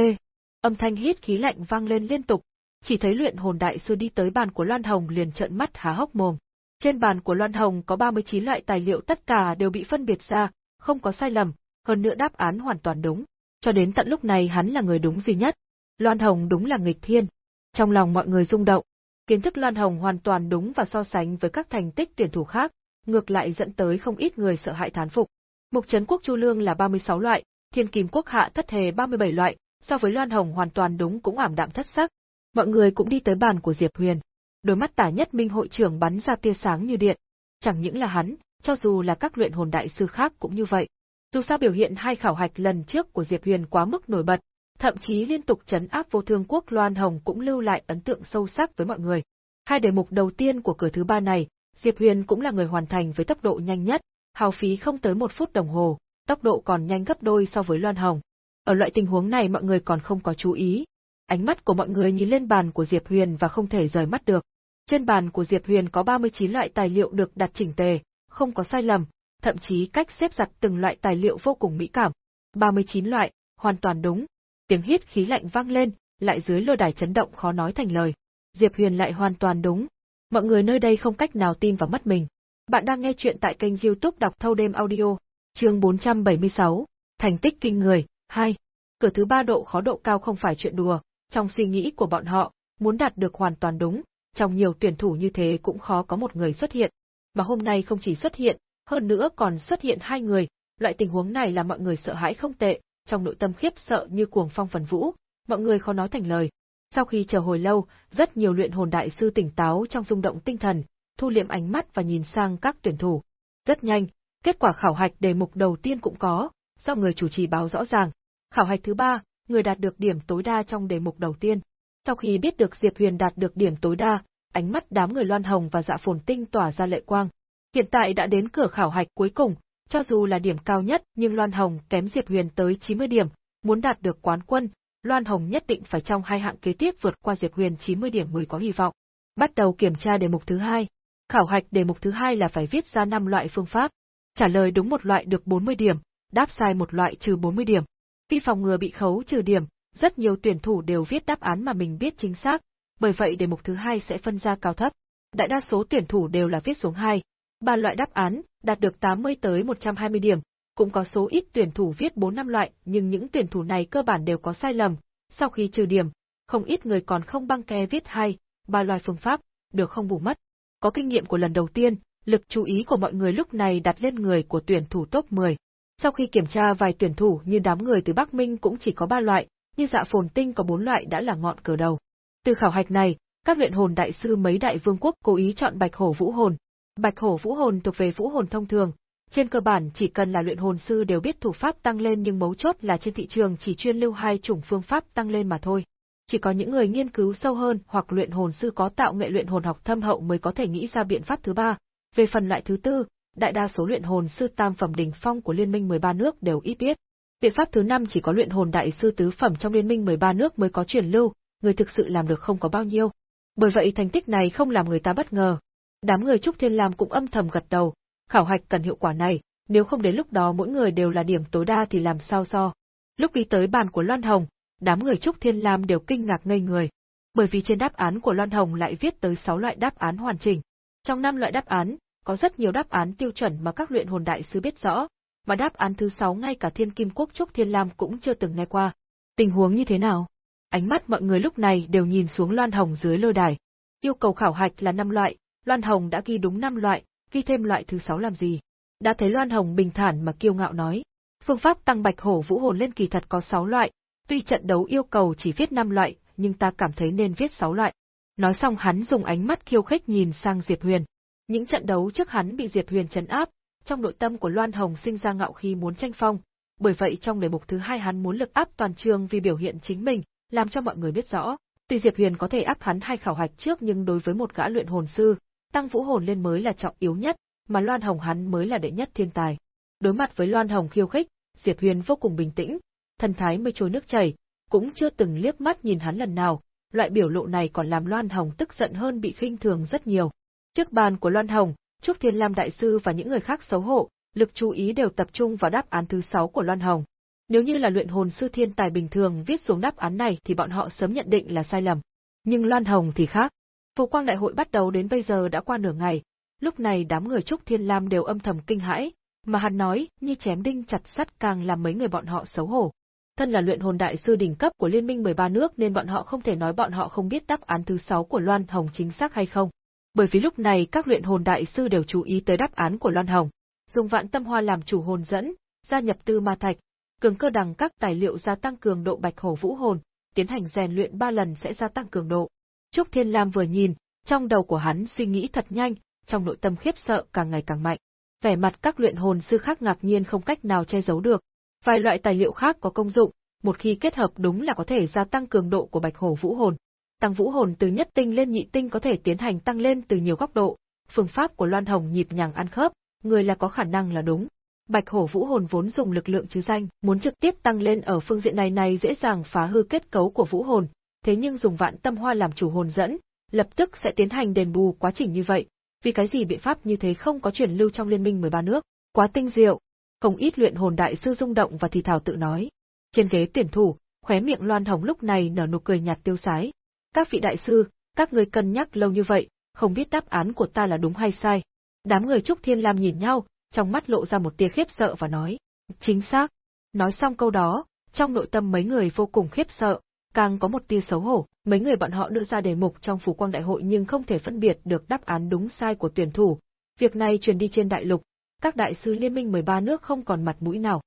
Âm thanh hít khí lạnh vang lên liên tục, chỉ thấy luyện hồn đại sư đi tới bàn của Loan Hồng liền trợn mắt há hốc mồm. Trên bàn của Loan Hồng có 39 loại tài liệu tất cả đều bị phân biệt ra, không có sai lầm, hơn nữa đáp án hoàn toàn đúng. Cho đến tận lúc này hắn là người đúng duy nhất. Loan Hồng đúng là nghịch thiên. Trong lòng mọi người rung động, kiến thức Loan Hồng hoàn toàn đúng và so sánh với các thành tích tuyển thủ khác, ngược lại dẫn tới không ít người sợ hãi thán phục. Mục trấn quốc Chu Lương là 36 loại, Thiên Kim Quốc hạ thất hề 37 loại, so với Loan Hồng hoàn toàn đúng cũng ảm đạm thất sắc. Mọi người cũng đi tới bàn của Diệp Huyền. Đôi mắt tả nhất minh hội trưởng bắn ra tia sáng như điện. Chẳng những là hắn, cho dù là các luyện hồn đại sư khác cũng như vậy. Dù sao biểu hiện hai khảo hạch lần trước của Diệp Huyền quá mức nổi bật, thậm chí liên tục chấn áp vô thương quốc Loan Hồng cũng lưu lại ấn tượng sâu sắc với mọi người. Hai đề mục đầu tiên của cửa thứ ba này, Diệp Huyền cũng là người hoàn thành với tốc độ nhanh nhất, hao phí không tới một phút đồng hồ, tốc độ còn nhanh gấp đôi so với Loan Hồng. Ở loại tình huống này mọi người còn không có chú ý. Ánh mắt của mọi người nhìn lên bàn của Diệp Huyền và không thể rời mắt được. Trên bàn của Diệp Huyền có 39 loại tài liệu được đặt chỉnh tề, không có sai lầm, thậm chí cách xếp đặt từng loại tài liệu vô cùng mỹ cảm. 39 loại, hoàn toàn đúng. Tiếng hít khí lạnh vang lên, lại dưới lôi đài chấn động khó nói thành lời. Diệp Huyền lại hoàn toàn đúng. Mọi người nơi đây không cách nào tin vào mắt mình. Bạn đang nghe chuyện tại kênh youtube đọc thâu đêm audio, chương 476, Thành tích kinh người, 2. Cửa thứ ba độ khó độ cao không phải chuyện đùa, trong suy nghĩ của bọn họ, muốn đạt được hoàn toàn đúng, trong nhiều tuyển thủ như thế cũng khó có một người xuất hiện. Mà hôm nay không chỉ xuất hiện, hơn nữa còn xuất hiện hai người, loại tình huống này là mọi người sợ hãi không tệ, trong nội tâm khiếp sợ như cuồng phong phần vũ, mọi người khó nói thành lời. Sau khi chờ hồi lâu, rất nhiều luyện hồn đại sư tỉnh táo trong rung động tinh thần, thu liệm ánh mắt và nhìn sang các tuyển thủ. Rất nhanh, kết quả khảo hạch đề mục đầu tiên cũng có, do người chủ trì báo rõ ràng. Khảo hạch thứ ba, người đạt được điểm tối đa trong đề mục đầu tiên. Sau khi biết được Diệp Huyền đạt được điểm tối đa, ánh mắt đám người Loan Hồng và Dạ Phồn Tinh tỏa ra lệ quang. Hiện tại đã đến cửa khảo hạch cuối cùng, cho dù là điểm cao nhất nhưng Loan Hồng kém Diệp Huyền tới 90 điểm, muốn đạt được quán quân, Loan Hồng nhất định phải trong hai hạng kế tiếp vượt qua Diệp Huyền 90 điểm mới có hy vọng. Bắt đầu kiểm tra đề mục thứ hai. Khảo hạch đề mục thứ hai là phải viết ra 5 loại phương pháp. Trả lời đúng một loại được 40 điểm, đáp sai một loại trừ 40 điểm. Vì phòng ngừa bị khấu trừ điểm, rất nhiều tuyển thủ đều viết đáp án mà mình biết chính xác, bởi vậy đề mục thứ hai sẽ phân ra cao thấp. Đại đa số tuyển thủ đều là viết xuống hai, ba loại đáp án, đạt được 80 tới 120 điểm, cũng có số ít tuyển thủ viết 4 năm loại, nhưng những tuyển thủ này cơ bản đều có sai lầm. Sau khi trừ điểm, không ít người còn không băng ke viết hai, ba loại phương pháp, được không bù mất. Có kinh nghiệm của lần đầu tiên, lực chú ý của mọi người lúc này đặt lên người của tuyển thủ top 10. Sau khi kiểm tra vài tuyển thủ như đám người từ Bắc Minh cũng chỉ có 3 loại, như dạ phồn tinh có 4 loại đã là ngọn cờ đầu. Từ khảo hạch này, các luyện hồn đại sư mấy đại vương quốc cố ý chọn Bạch Hổ Vũ Hồn. Bạch Hổ Vũ Hồn thuộc về vũ hồn thông thường, trên cơ bản chỉ cần là luyện hồn sư đều biết thủ pháp tăng lên nhưng mấu chốt là trên thị trường chỉ chuyên lưu hai chủng phương pháp tăng lên mà thôi. Chỉ có những người nghiên cứu sâu hơn hoặc luyện hồn sư có tạo nghệ luyện hồn học thâm hậu mới có thể nghĩ ra biện pháp thứ ba. Về phần loại thứ tư, đại đa số luyện hồn sư tam phẩm đỉnh phong của liên minh 13 nước đều ít biết. Biện pháp thứ năm chỉ có luyện hồn đại sư tứ phẩm trong liên minh 13 nước mới có truyền lưu, người thực sự làm được không có bao nhiêu. Bởi vậy thành tích này không làm người ta bất ngờ. Đám người Trúc Thiên Lam cũng âm thầm gật đầu, khảo hạch cần hiệu quả này, nếu không đến lúc đó mỗi người đều là điểm tối đa thì làm sao so. Lúc đi tới bàn của Loan Hồng, đám người Trúc Thiên Lam đều kinh ngạc ngây người, bởi vì trên đáp án của Loan Hồng lại viết tới 6 loại đáp án hoàn chỉnh. Trong 5 loại đáp án, có rất nhiều đáp án tiêu chuẩn mà các luyện hồn đại sư biết rõ, mà đáp án thứ 6 ngay cả Thiên Kim Quốc Trúc Thiên Lam cũng chưa từng nghe qua. Tình huống như thế nào? Ánh mắt mọi người lúc này đều nhìn xuống Loan Hồng dưới lôi đài. Yêu cầu khảo hạch là 5 loại, Loan Hồng đã ghi đúng 5 loại, ghi thêm loại thứ 6 làm gì? Đã thấy Loan Hồng bình thản mà kiêu ngạo nói, phương pháp tăng bạch hổ vũ hồn lên kỳ thật có 6 loại, tuy trận đấu yêu cầu chỉ viết 5 loại, nhưng ta cảm thấy nên viết 6 loại. Nói xong hắn dùng ánh mắt khiêu khích nhìn sang Diệp Huyền. Những trận đấu trước hắn bị Diệp Huyền chấn áp, trong nội tâm của Loan Hồng sinh ra ngạo khi muốn tranh phong, bởi vậy trong đề mục thứ hai hắn muốn lực áp toàn trường vì biểu hiện chính mình, làm cho mọi người biết rõ, tuy Diệp Huyền có thể áp hắn hai khảo hạch trước nhưng đối với một gã luyện hồn sư, tăng vũ hồn lên mới là trọng yếu nhất, mà Loan Hồng hắn mới là đệ nhất thiên tài. Đối mặt với Loan Hồng khiêu khích, Diệp Huyền vô cùng bình tĩnh, thần thái mây trôi nước chảy, cũng chưa từng liếc mắt nhìn hắn lần nào, loại biểu lộ này còn làm Loan Hồng tức giận hơn bị khinh thường rất nhiều. Trước bàn của Loan Hồng, Trúc Thiên Lam đại sư và những người khác xấu hổ, lực chú ý đều tập trung vào đáp án thứ 6 của Loan Hồng. Nếu như là luyện hồn sư thiên tài bình thường viết xuống đáp án này thì bọn họ sớm nhận định là sai lầm. Nhưng Loan Hồng thì khác. Phù quang đại hội bắt đầu đến bây giờ đã qua nửa ngày, lúc này đám người Trúc Thiên Lam đều âm thầm kinh hãi, mà hắn nói như chém đinh chặt sắt càng làm mấy người bọn họ xấu hổ. Thân là luyện hồn đại sư đỉnh cấp của liên minh 13 nước nên bọn họ không thể nói bọn họ không biết đáp án thứ 6 của Loan Hồng chính xác hay không. Bởi vì lúc này các luyện hồn đại sư đều chú ý tới đáp án của Loan Hồng. Dùng vạn tâm hoa làm chủ hồn dẫn, gia nhập tư ma thạch, cường cơ đằng các tài liệu gia tăng cường độ bạch hổ vũ hồn, tiến hành rèn luyện 3 lần sẽ gia tăng cường độ. Trúc Thiên Lam vừa nhìn, trong đầu của hắn suy nghĩ thật nhanh, trong nội tâm khiếp sợ càng ngày càng mạnh. Vẻ mặt các luyện hồn sư khác ngạc nhiên không cách nào che giấu được. Vài loại tài liệu khác có công dụng, một khi kết hợp đúng là có thể gia tăng cường độ của bạch hổ vũ hồn. Tăng vũ hồn từ nhất tinh lên nhị tinh có thể tiến hành tăng lên từ nhiều góc độ. Phương pháp của Loan Hồng nhịp nhàng ăn khớp, người là có khả năng là đúng. Bạch hổ vũ hồn vốn dùng lực lượng chứ danh, muốn trực tiếp tăng lên ở phương diện này này dễ dàng phá hư kết cấu của vũ hồn, thế nhưng dùng vạn tâm hoa làm chủ hồn dẫn, lập tức sẽ tiến hành đền bù quá trình như vậy. Vì cái gì biện pháp như thế không có truyền lưu trong liên minh 13 nước, quá tinh diệu. Không ít luyện hồn đại sư rung động và thì thảo tự nói. Trên ghế tuyển thủ, Khóe miệng Loan Hồng lúc này nở nụ cười nhạt tiêu sái. Các vị đại sư, các người cân nhắc lâu như vậy, không biết đáp án của ta là đúng hay sai. Đám người Trúc Thiên Lam nhìn nhau, trong mắt lộ ra một tia khiếp sợ và nói. Chính xác. Nói xong câu đó, trong nội tâm mấy người vô cùng khiếp sợ, càng có một tia xấu hổ, mấy người bọn họ đưa ra đề mục trong phủ quang đại hội nhưng không thể phân biệt được đáp án đúng sai của tuyển thủ. Việc này truyền đi trên đại lục, các đại sư liên minh 13 nước không còn mặt mũi nào.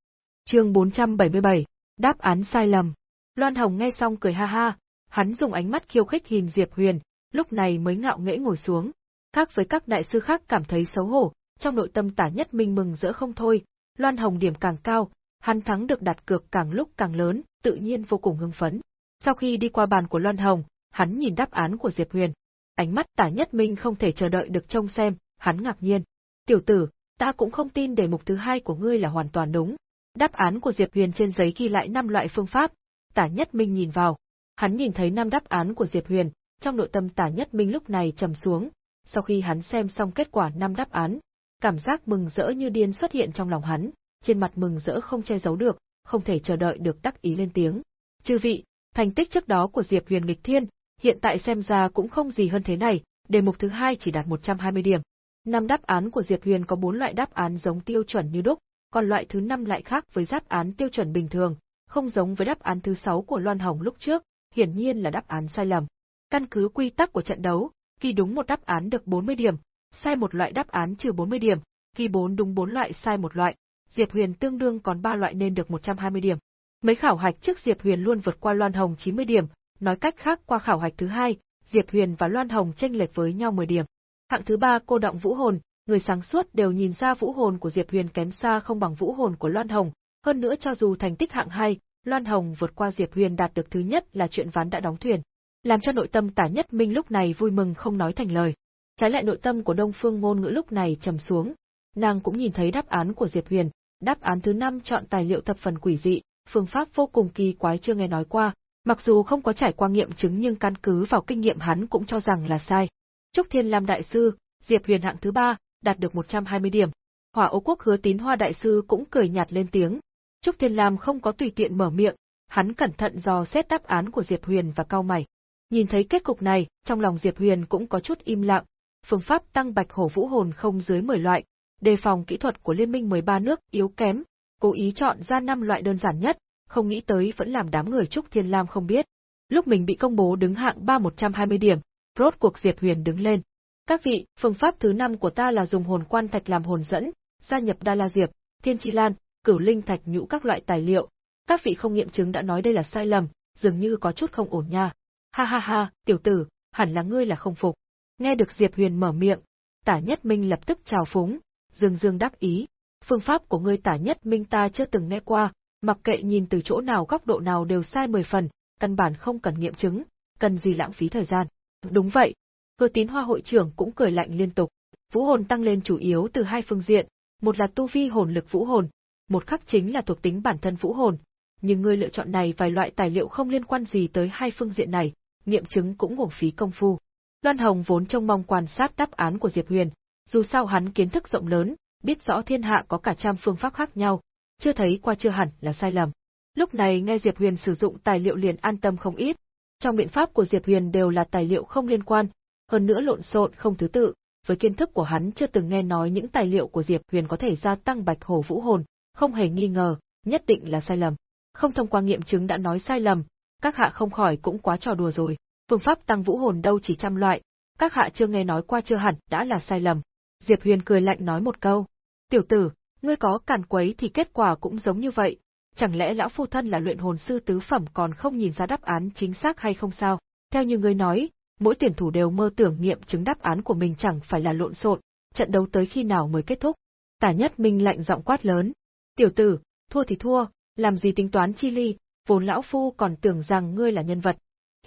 Chương 477, đáp án sai lầm. Loan Hồng nghe xong cười ha ha, hắn dùng ánh mắt khiêu khích nhìn Diệp Huyền, lúc này mới ngạo nghễ ngồi xuống. Khác với các đại sư khác cảm thấy xấu hổ, trong nội tâm tả nhất minh mừng rỡ không thôi, Loan Hồng điểm càng cao, hắn thắng được đặt cược càng lúc càng lớn, tự nhiên vô cùng hưng phấn. Sau khi đi qua bàn của Loan Hồng, hắn nhìn đáp án của Diệp Huyền. Ánh mắt tả nhất minh không thể chờ đợi được trông xem, hắn ngạc nhiên. Tiểu tử, ta cũng không tin đề mục thứ hai của ngươi là hoàn toàn đúng. Đáp án của Diệp Huyền trên giấy ghi lại năm loại phương pháp, tả nhất minh nhìn vào. Hắn nhìn thấy năm đáp án của Diệp Huyền, trong nội tâm tả nhất minh lúc này trầm xuống. Sau khi hắn xem xong kết quả năm đáp án, cảm giác mừng rỡ như điên xuất hiện trong lòng hắn, trên mặt mừng rỡ không che giấu được, không thể chờ đợi được đắc ý lên tiếng. Chư vị, thành tích trước đó của Diệp Huyền nghịch thiên, hiện tại xem ra cũng không gì hơn thế này, đề mục thứ hai chỉ đạt 120 điểm. Năm đáp án của Diệp Huyền có bốn loại đáp án giống tiêu chuẩn như đúc, còn loại thứ năm lại khác với đáp án tiêu chuẩn bình thường, không giống với đáp án thứ sáu của Loan Hồng lúc trước, hiển nhiên là đáp án sai lầm. Căn cứ quy tắc của trận đấu, khi đúng một đáp án được 40 điểm, sai một loại đáp án trừ 40 điểm, khi bốn đúng bốn loại sai một loại, Diệp Huyền tương đương còn ba loại nên được 120 điểm. Mấy khảo hạch trước Diệp Huyền luôn vượt qua Loan Hồng 90 điểm, nói cách khác qua khảo hạch thứ hai, Diệp Huyền và Loan Hồng tranh lệch với nhau 10 điểm. Hạng thứ ba cô động vũ hồn, người sáng suốt đều nhìn ra vũ hồn của Diệp Huyền kém xa không bằng vũ hồn của Loan Hồng, hơn nữa cho dù thành tích hạng hai, Loan Hồng vượt qua Diệp Huyền đạt được thứ nhất là chuyện ván đã đóng thuyền, làm cho nội tâm Tả Nhất Minh lúc này vui mừng không nói thành lời. Trái lại nội tâm của Đông Phương Ngôn Ngữ lúc này trầm xuống, nàng cũng nhìn thấy đáp án của Diệp Huyền, đáp án thứ năm chọn tài liệu thập phần quỷ dị, phương pháp vô cùng kỳ quái chưa nghe nói qua, mặc dù không có trải qua nghiệm chứng nhưng căn cứ vào kinh nghiệm hắn cũng cho rằng là sai. Trúc Thiên Lam đại sư, Diệp Huyền hạng thứ ba, đạt được 120 điểm. Hỏa Âu Quốc Hứa Tín Hoa đại sư cũng cười nhạt lên tiếng. Trúc Thiên Lam không có tùy tiện mở miệng, hắn cẩn thận dò xét đáp án của Diệp Huyền và cao mày. Nhìn thấy kết cục này, trong lòng Diệp Huyền cũng có chút im lặng, phương pháp tăng bạch hổ vũ hồn không dưới 10 loại, đề phòng kỹ thuật của liên minh 13 nước yếu kém, cố ý chọn ra năm loại đơn giản nhất, không nghĩ tới vẫn làm đám người Trúc Thiên Lam không biết. Lúc mình bị công bố đứng hạng 3-120 điểm, rốt cuộc Diệp Huyền đứng lên. Các vị, phương pháp thứ năm của ta là dùng hồn quan thạch làm hồn dẫn, gia nhập Đa La Diệp, Thiên Chi Lan, Cửu Linh Thạch nhũ các loại tài liệu. Các vị không nghiệm chứng đã nói đây là sai lầm, dường như có chút không ổn nha. Ha ha ha, tiểu tử, hẳn là ngươi là không phục. Nghe được Diệp Huyền mở miệng, Tả Nhất Minh lập tức chào phúng, dương dương đáp ý. Phương pháp của ngươi Tả Nhất Minh ta chưa từng nghe qua, mặc kệ nhìn từ chỗ nào góc độ nào đều sai mười phần, căn bản không cần nghiệm chứng, cần gì lãng phí thời gian. Đúng vậy. Hứa tín hoa hội trưởng cũng cười lạnh liên tục. Vũ hồn tăng lên chủ yếu từ hai phương diện, một là tu vi hồn lực vũ hồn, một khắc chính là thuộc tính bản thân vũ hồn. Nhưng ngươi lựa chọn này vài loại tài liệu không liên quan gì tới hai phương diện này, nghiệm chứng cũng uổng phí công phu. Loan Hồng vốn trông mong quan sát đáp án của Diệp Huyền, dù sao hắn kiến thức rộng lớn, biết rõ thiên hạ có cả trăm phương pháp khác nhau, chưa thấy qua chưa hẳn là sai lầm. Lúc này nghe Diệp Huyền sử dụng tài liệu liền an tâm không ít. Trong biện pháp của Diệp Huyền đều là tài liệu không liên quan, hơn nữa lộn xộn không thứ tự, với kiến thức của hắn chưa từng nghe nói những tài liệu của Diệp Huyền có thể gia tăng bạch hổ vũ hồn, không hề nghi ngờ, nhất định là sai lầm. Không thông qua nghiệm chứng đã nói sai lầm, các hạ không khỏi cũng quá trò đùa rồi. Phương pháp tăng vũ hồn đâu chỉ trăm loại, các hạ chưa nghe nói qua chưa hẳn đã là sai lầm. Diệp Huyền cười lạnh nói một câu. Tiểu tử, ngươi có càn quấy thì kết quả cũng giống như vậy, chẳng lẽ lão phu thân là luyện hồn sư tứ phẩm còn không nhìn ra đáp án chính xác hay không sao? Theo như ngươi nói, mỗi tuyển thủ đều mơ tưởng nghiệm chứng đáp án của mình chẳng phải là lộn xộn, trận đấu tới khi nào mới kết thúc? Tả Nhất Minh lạnh giọng quát lớn. Tiểu tử, thua thì thua, làm gì tính toán chi ly, vốn lão phu còn tưởng rằng ngươi là nhân vật.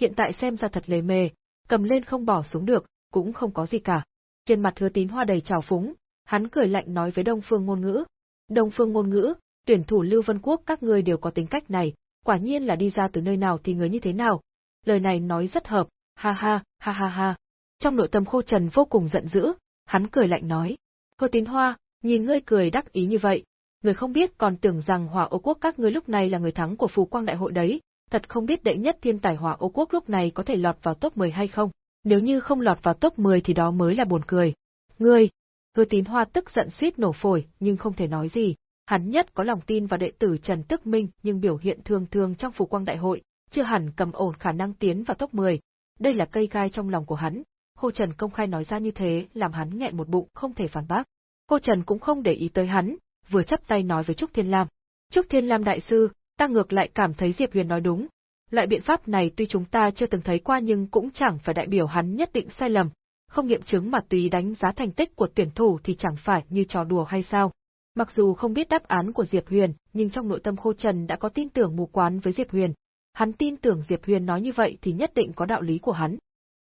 Hiện tại xem ra thật lề mề, cầm lên không bỏ xuống được, cũng không có gì cả. Trên mặt hứa tín hoa đầy trào phúng, hắn cười lạnh nói với Đông Phương ngôn ngữ. Đông Phương ngôn ngữ, tuyển thủ Lưu Vân Quốc các ngươi đều có tính cách này, quả nhiên là đi ra từ nơi nào thì người như thế nào. Lời này nói rất hợp, ha ha, ha ha ha. Trong nội tâm khô trần vô cùng giận dữ, hắn cười lạnh nói. Hứa tín hoa, nhìn ngươi cười đắc ý như vậy, người không biết còn tưởng rằng hỏa ô quốc các ngươi lúc này là người thắng của phù quang đại hội đấy, thật không biết đệ nhất thiên tài hỏa ô quốc lúc này có thể lọt vào top 10 hay không. Nếu như không lọt vào top 10 thì đó mới là buồn cười. Ngươi, hứa tín hoa tức giận suýt nổ phổi nhưng không thể nói gì. Hắn nhất có lòng tin vào đệ tử Trần Tức Minh nhưng biểu hiện thường thường trong phủ quang đại hội, chưa hẳn cầm ổn khả năng tiến vào top 10. Đây là cây gai trong lòng của hắn. Hồ Trần công khai nói ra như thế làm hắn nghẹn một bụng không thể phản bác. cô Trần cũng không để ý tới hắn, vừa chắp tay nói với Trúc Thiên Lam. Trúc Thiên Lam đại sư, ta ngược lại cảm thấy Diệp Huyền nói đúng. Loại biện pháp này tuy chúng ta chưa từng thấy qua nhưng cũng chẳng phải đại biểu hắn nhất định sai lầm, không nghiệm chứng mà tùy đánh giá thành tích của tuyển thủ thì chẳng phải như trò đùa hay sao. Mặc dù không biết đáp án của Diệp Huyền, nhưng trong nội tâm Khô Trần đã có tin tưởng mù quán với Diệp Huyền. Hắn tin tưởng Diệp Huyền nói như vậy thì nhất định có đạo lý của hắn.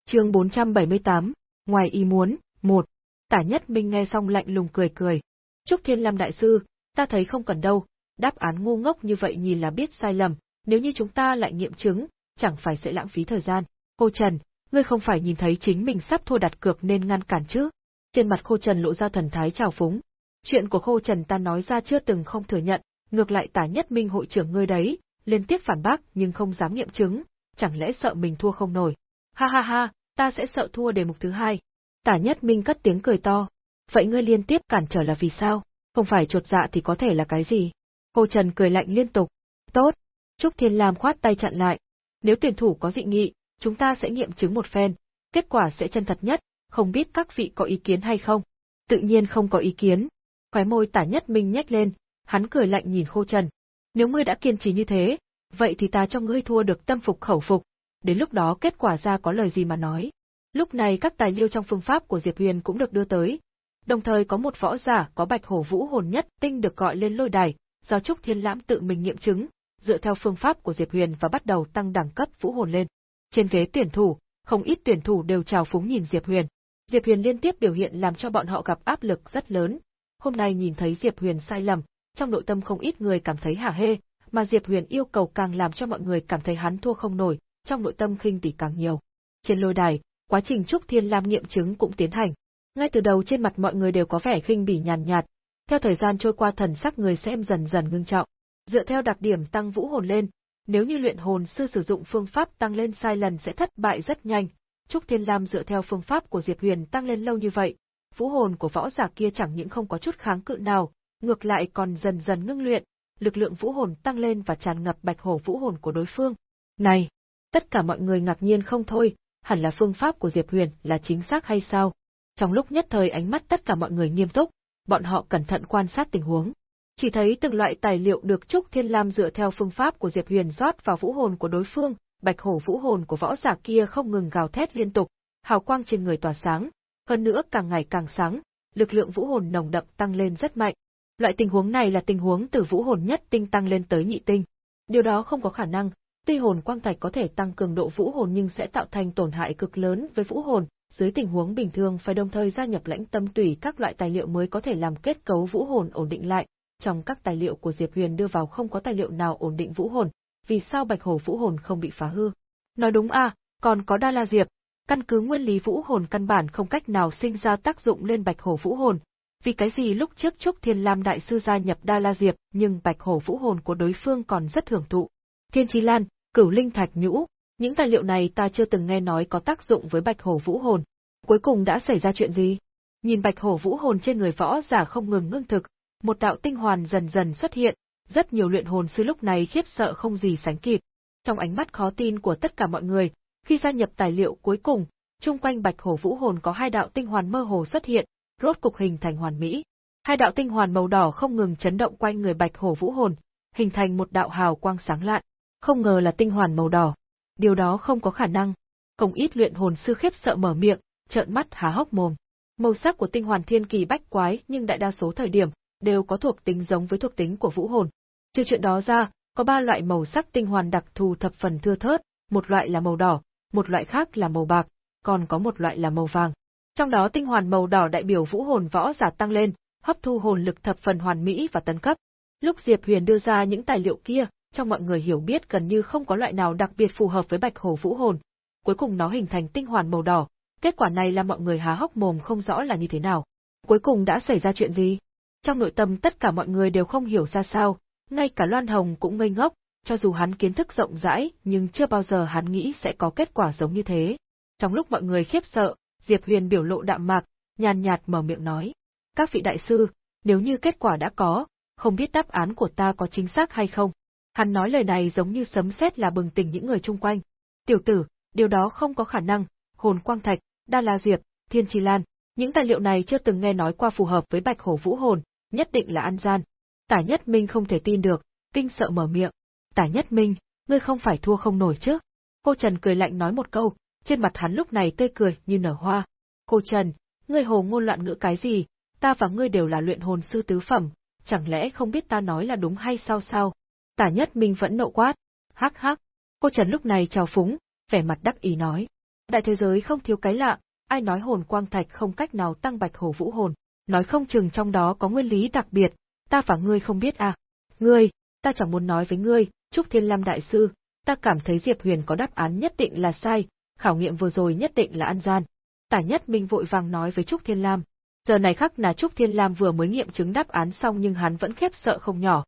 Chương 478, ngoài ý muốn, một. Tả Nhất Minh nghe xong lạnh lùng cười cười. Trúc Thiên Lam đại sư, ta thấy không cần đâu, đáp án ngu ngốc như vậy nhìn là biết sai lầm, nếu như chúng ta lại nghiệm chứng, chẳng phải sẽ lãng phí thời gian. Khô Trần, ngươi không phải nhìn thấy chính mình sắp thua đặt cược nên ngăn cản chứ? Trên mặt Khô Trần lộ ra thần thái trào phúng. Chuyện của Khô Trần ta nói ra chưa từng không thừa nhận, ngược lại tả nhất minh hội trưởng ngươi đấy, liên tiếp phản bác nhưng không dám nghiệm chứng, chẳng lẽ sợ mình thua không nổi. Ha ha ha, ta sẽ sợ thua đề mục thứ hai. Tả nhất minh cất tiếng cười to. Vậy ngươi liên tiếp cản trở là vì sao? Không phải chuột dạ thì có thể là cái gì? Khô Trần cười lạnh liên tục. Tốt. Trúc Thiên Lam khoát tay chặn lại. Nếu tuyển thủ có dị nghị, chúng ta sẽ nghiệm chứng một phen, kết quả sẽ chân thật nhất, không biết các vị có ý kiến hay không. Tự nhiên không có ý kiến. Khóe môi tả nhất minh nhếch lên, hắn cười lạnh nhìn khô trần. Nếu ngươi đã kiên trì như thế, vậy thì ta cho ngươi thua được tâm phục khẩu phục. Đến lúc đó kết quả ra có lời gì mà nói. Lúc này các tài liệu trong phương pháp của Diệp Huyền cũng được đưa tới. Đồng thời có một võ giả có bạch hổ vũ hồn nhất tinh được gọi lên lôi đài, do Trúc Thiên Lãm tự mình nghiệm chứng, dựa theo phương pháp của Diệp Huyền và bắt đầu tăng đẳng cấp vũ hồn lên. Trên ghế tuyển thủ, không ít tuyển thủ đều chào phúng nhìn Diệp Huyền. Diệp Huyền liên tiếp biểu hiện làm cho bọn họ gặp áp lực rất lớn. Hôm nay nhìn thấy Diệp Huyền sai lầm, trong nội tâm không ít người cảm thấy hả hê, mà Diệp Huyền yêu cầu càng làm cho mọi người cảm thấy hắn thua không nổi, trong nội tâm khinh tỉ càng nhiều. Trên lôi đài, quá trình Trúc Thiên Lam nghiệm chứng cũng tiến hành. Ngay từ đầu trên mặt mọi người đều có vẻ khinh bỉ nhàn nhạt, theo thời gian trôi qua thần sắc người xem dần dần ngưng trọng. Dựa theo đặc điểm tăng vũ hồn lên, nếu như luyện hồn sư sử dụng phương pháp tăng lên sai lần sẽ thất bại rất nhanh. Trúc Thiên Lam dựa theo phương pháp của Diệp Huyền tăng lên lâu như vậy, vũ hồn của võ giả kia chẳng những không có chút kháng cự nào, ngược lại còn dần dần ngưng luyện, lực lượng vũ hồn tăng lên và tràn ngập bạch hổ vũ hồn của đối phương. Này, tất cả mọi người ngạc nhiên không thôi, hẳn là phương pháp của Diệp Huyền là chính xác hay sao? Trong lúc nhất thời ánh mắt tất cả mọi người nghiêm túc, bọn họ cẩn thận quan sát tình huống. Chỉ thấy từng loại tài liệu được Trúc Thiên Lam dựa theo phương pháp của Diệp Huyền rót vào vũ hồn của đối phương, bạch hổ vũ hồn của võ giả kia không ngừng gào thét liên tục, hào quang trên người tỏa sáng, hơn nữa càng ngày càng sáng, lực lượng vũ hồn nồng đậm tăng lên rất mạnh. Loại tình huống này là tình huống từ vũ hồn nhất tinh tăng lên tới nhị tinh. Điều đó không có khả năng, tuy hồn quang thạch có thể tăng cường độ vũ hồn nhưng sẽ tạo thành tổn hại cực lớn với vũ hồn, dưới tình huống bình thường phải đồng thời gia nhập lãnh tâm tùy các loại tài liệu mới có thể làm kết cấu vũ hồn ổn định lại. Trong các tài liệu của Diệp Huyền đưa vào không có tài liệu nào ổn định vũ hồn, vì sao Bạch Hổ vũ hồn không bị phá hư? Nói đúng à, còn có Đa La Diệp, căn cứ nguyên lý vũ hồn căn bản không cách nào sinh ra tác dụng lên Bạch Hổ vũ hồn. Vì cái gì lúc trước Trúc Thiên Lam đại sư gia nhập Đa La Diệp, nhưng Bạch Hổ vũ hồn của đối phương còn rất hưởng thụ. Thiên Chí Lan, Cửu Linh Thạch Nhũ, những tài liệu này ta chưa từng nghe nói có tác dụng với Bạch Hổ vũ hồn. Cuối cùng đã xảy ra chuyện gì? Nhìn bạch hổ vũ hồn trên người võ giả không ngừng ngưng thực, một đạo tinh hoàn dần dần xuất hiện, rất nhiều luyện hồn sư lúc này khiếp sợ không gì sánh kịp. Trong ánh mắt khó tin của tất cả mọi người, khi gia nhập tài liệu cuối cùng, chung quanh bạch hổ vũ hồn có hai đạo tinh hoàn mơ hồ xuất hiện, rốt cục hình thành hoàn mỹ. Hai đạo tinh hoàn màu đỏ không ngừng chấn động quanh người bạch hổ vũ hồn, hình thành một đạo hào quang sáng lạn. Không ngờ là tinh hoàn màu đỏ. Điều đó không có khả năng. Không ít luyện hồn sư khiếp sợ mở miệng, trợn mắt há hốc mồm. Màu sắc của tinh hoàn thiên kỳ bách quái nhưng đại đa số thời điểm đều có thuộc tính giống với thuộc tính của vũ hồn. Trừ chuyện đó ra, có ba loại màu sắc tinh hoàn đặc thù thập phần thưa thớt, một loại là màu đỏ, một loại khác là màu bạc, còn có một loại là màu vàng. Trong đó tinh hoàn màu đỏ đại biểu vũ hồn võ giả tăng lên, hấp thu hồn lực thập phần hoàn mỹ và tấn cấp. Lúc Diệp Huyền đưa ra những tài liệu kia, trong mọi người hiểu biết gần như không có loại nào đặc biệt phù hợp với Bạch Hổ Vũ Hồn. Cuối cùng nó hình thành tinh hoàn màu đỏ, Kết quả này làm mọi người há hốc mồm không rõ là như thế nào. Cuối cùng đã xảy ra chuyện gì? Trong nội tâm tất cả mọi người đều không hiểu ra sao, ngay cả Loan Hồng cũng ngây ngốc, cho dù hắn kiến thức rộng rãi, nhưng chưa bao giờ hắn nghĩ sẽ có kết quả giống như thế. Trong lúc mọi người khiếp sợ, Diệp Huyền biểu lộ đạm mạc, nhàn nhạt mở miệng nói. Các vị đại sư, nếu như kết quả đã có, không biết đáp án của ta có chính xác hay không. Hắn nói lời này giống như sấm sét là bừng tỉnh những người chung quanh. Tiểu tử, điều đó không có khả năng, hồn quang thạch, đa la diệp, thiên trì lan, những tài liệu này chưa từng nghe nói qua phù hợp với bạch hổ vũ hồn, nhất định là ăn gian. Tả Nhất Minh không thể tin được, kinh sợ mở miệng. Tả Nhất Minh, ngươi không phải thua không nổi chứ? Cô Trần cười lạnh nói một câu, trên mặt hắn lúc này tươi cười như nở hoa. Cô Trần, ngươi hồ ngôn loạn ngữ cái gì? Ta và ngươi đều là luyện hồn sư tứ phẩm, chẳng lẽ không biết ta nói là đúng hay sao sao? Tả Nhất Minh vẫn nộ quát. Hắc hắc. Cô Trần lúc này trào phúng, vẻ mặt đắc ý nói. Đại thế giới không thiếu cái lạ, ai nói hồn quang thạch không cách nào tăng bạch hổ vũ hồn, nói không chừng trong đó có nguyên lý đặc biệt, ta và ngươi không biết à. Ngươi, ta chẳng muốn nói với ngươi, Trúc Thiên Lam đại sư, ta cảm thấy Diệp Huyền có đáp án nhất định là sai, khảo nghiệm vừa rồi nhất định là ăn gian. Tả Nhất Minh vội vàng nói với Trúc Thiên Lam. Giờ này khắc là Trúc Thiên Lam vừa mới nghiệm chứng đáp án xong nhưng hắn vẫn khiếp sợ không nhỏ.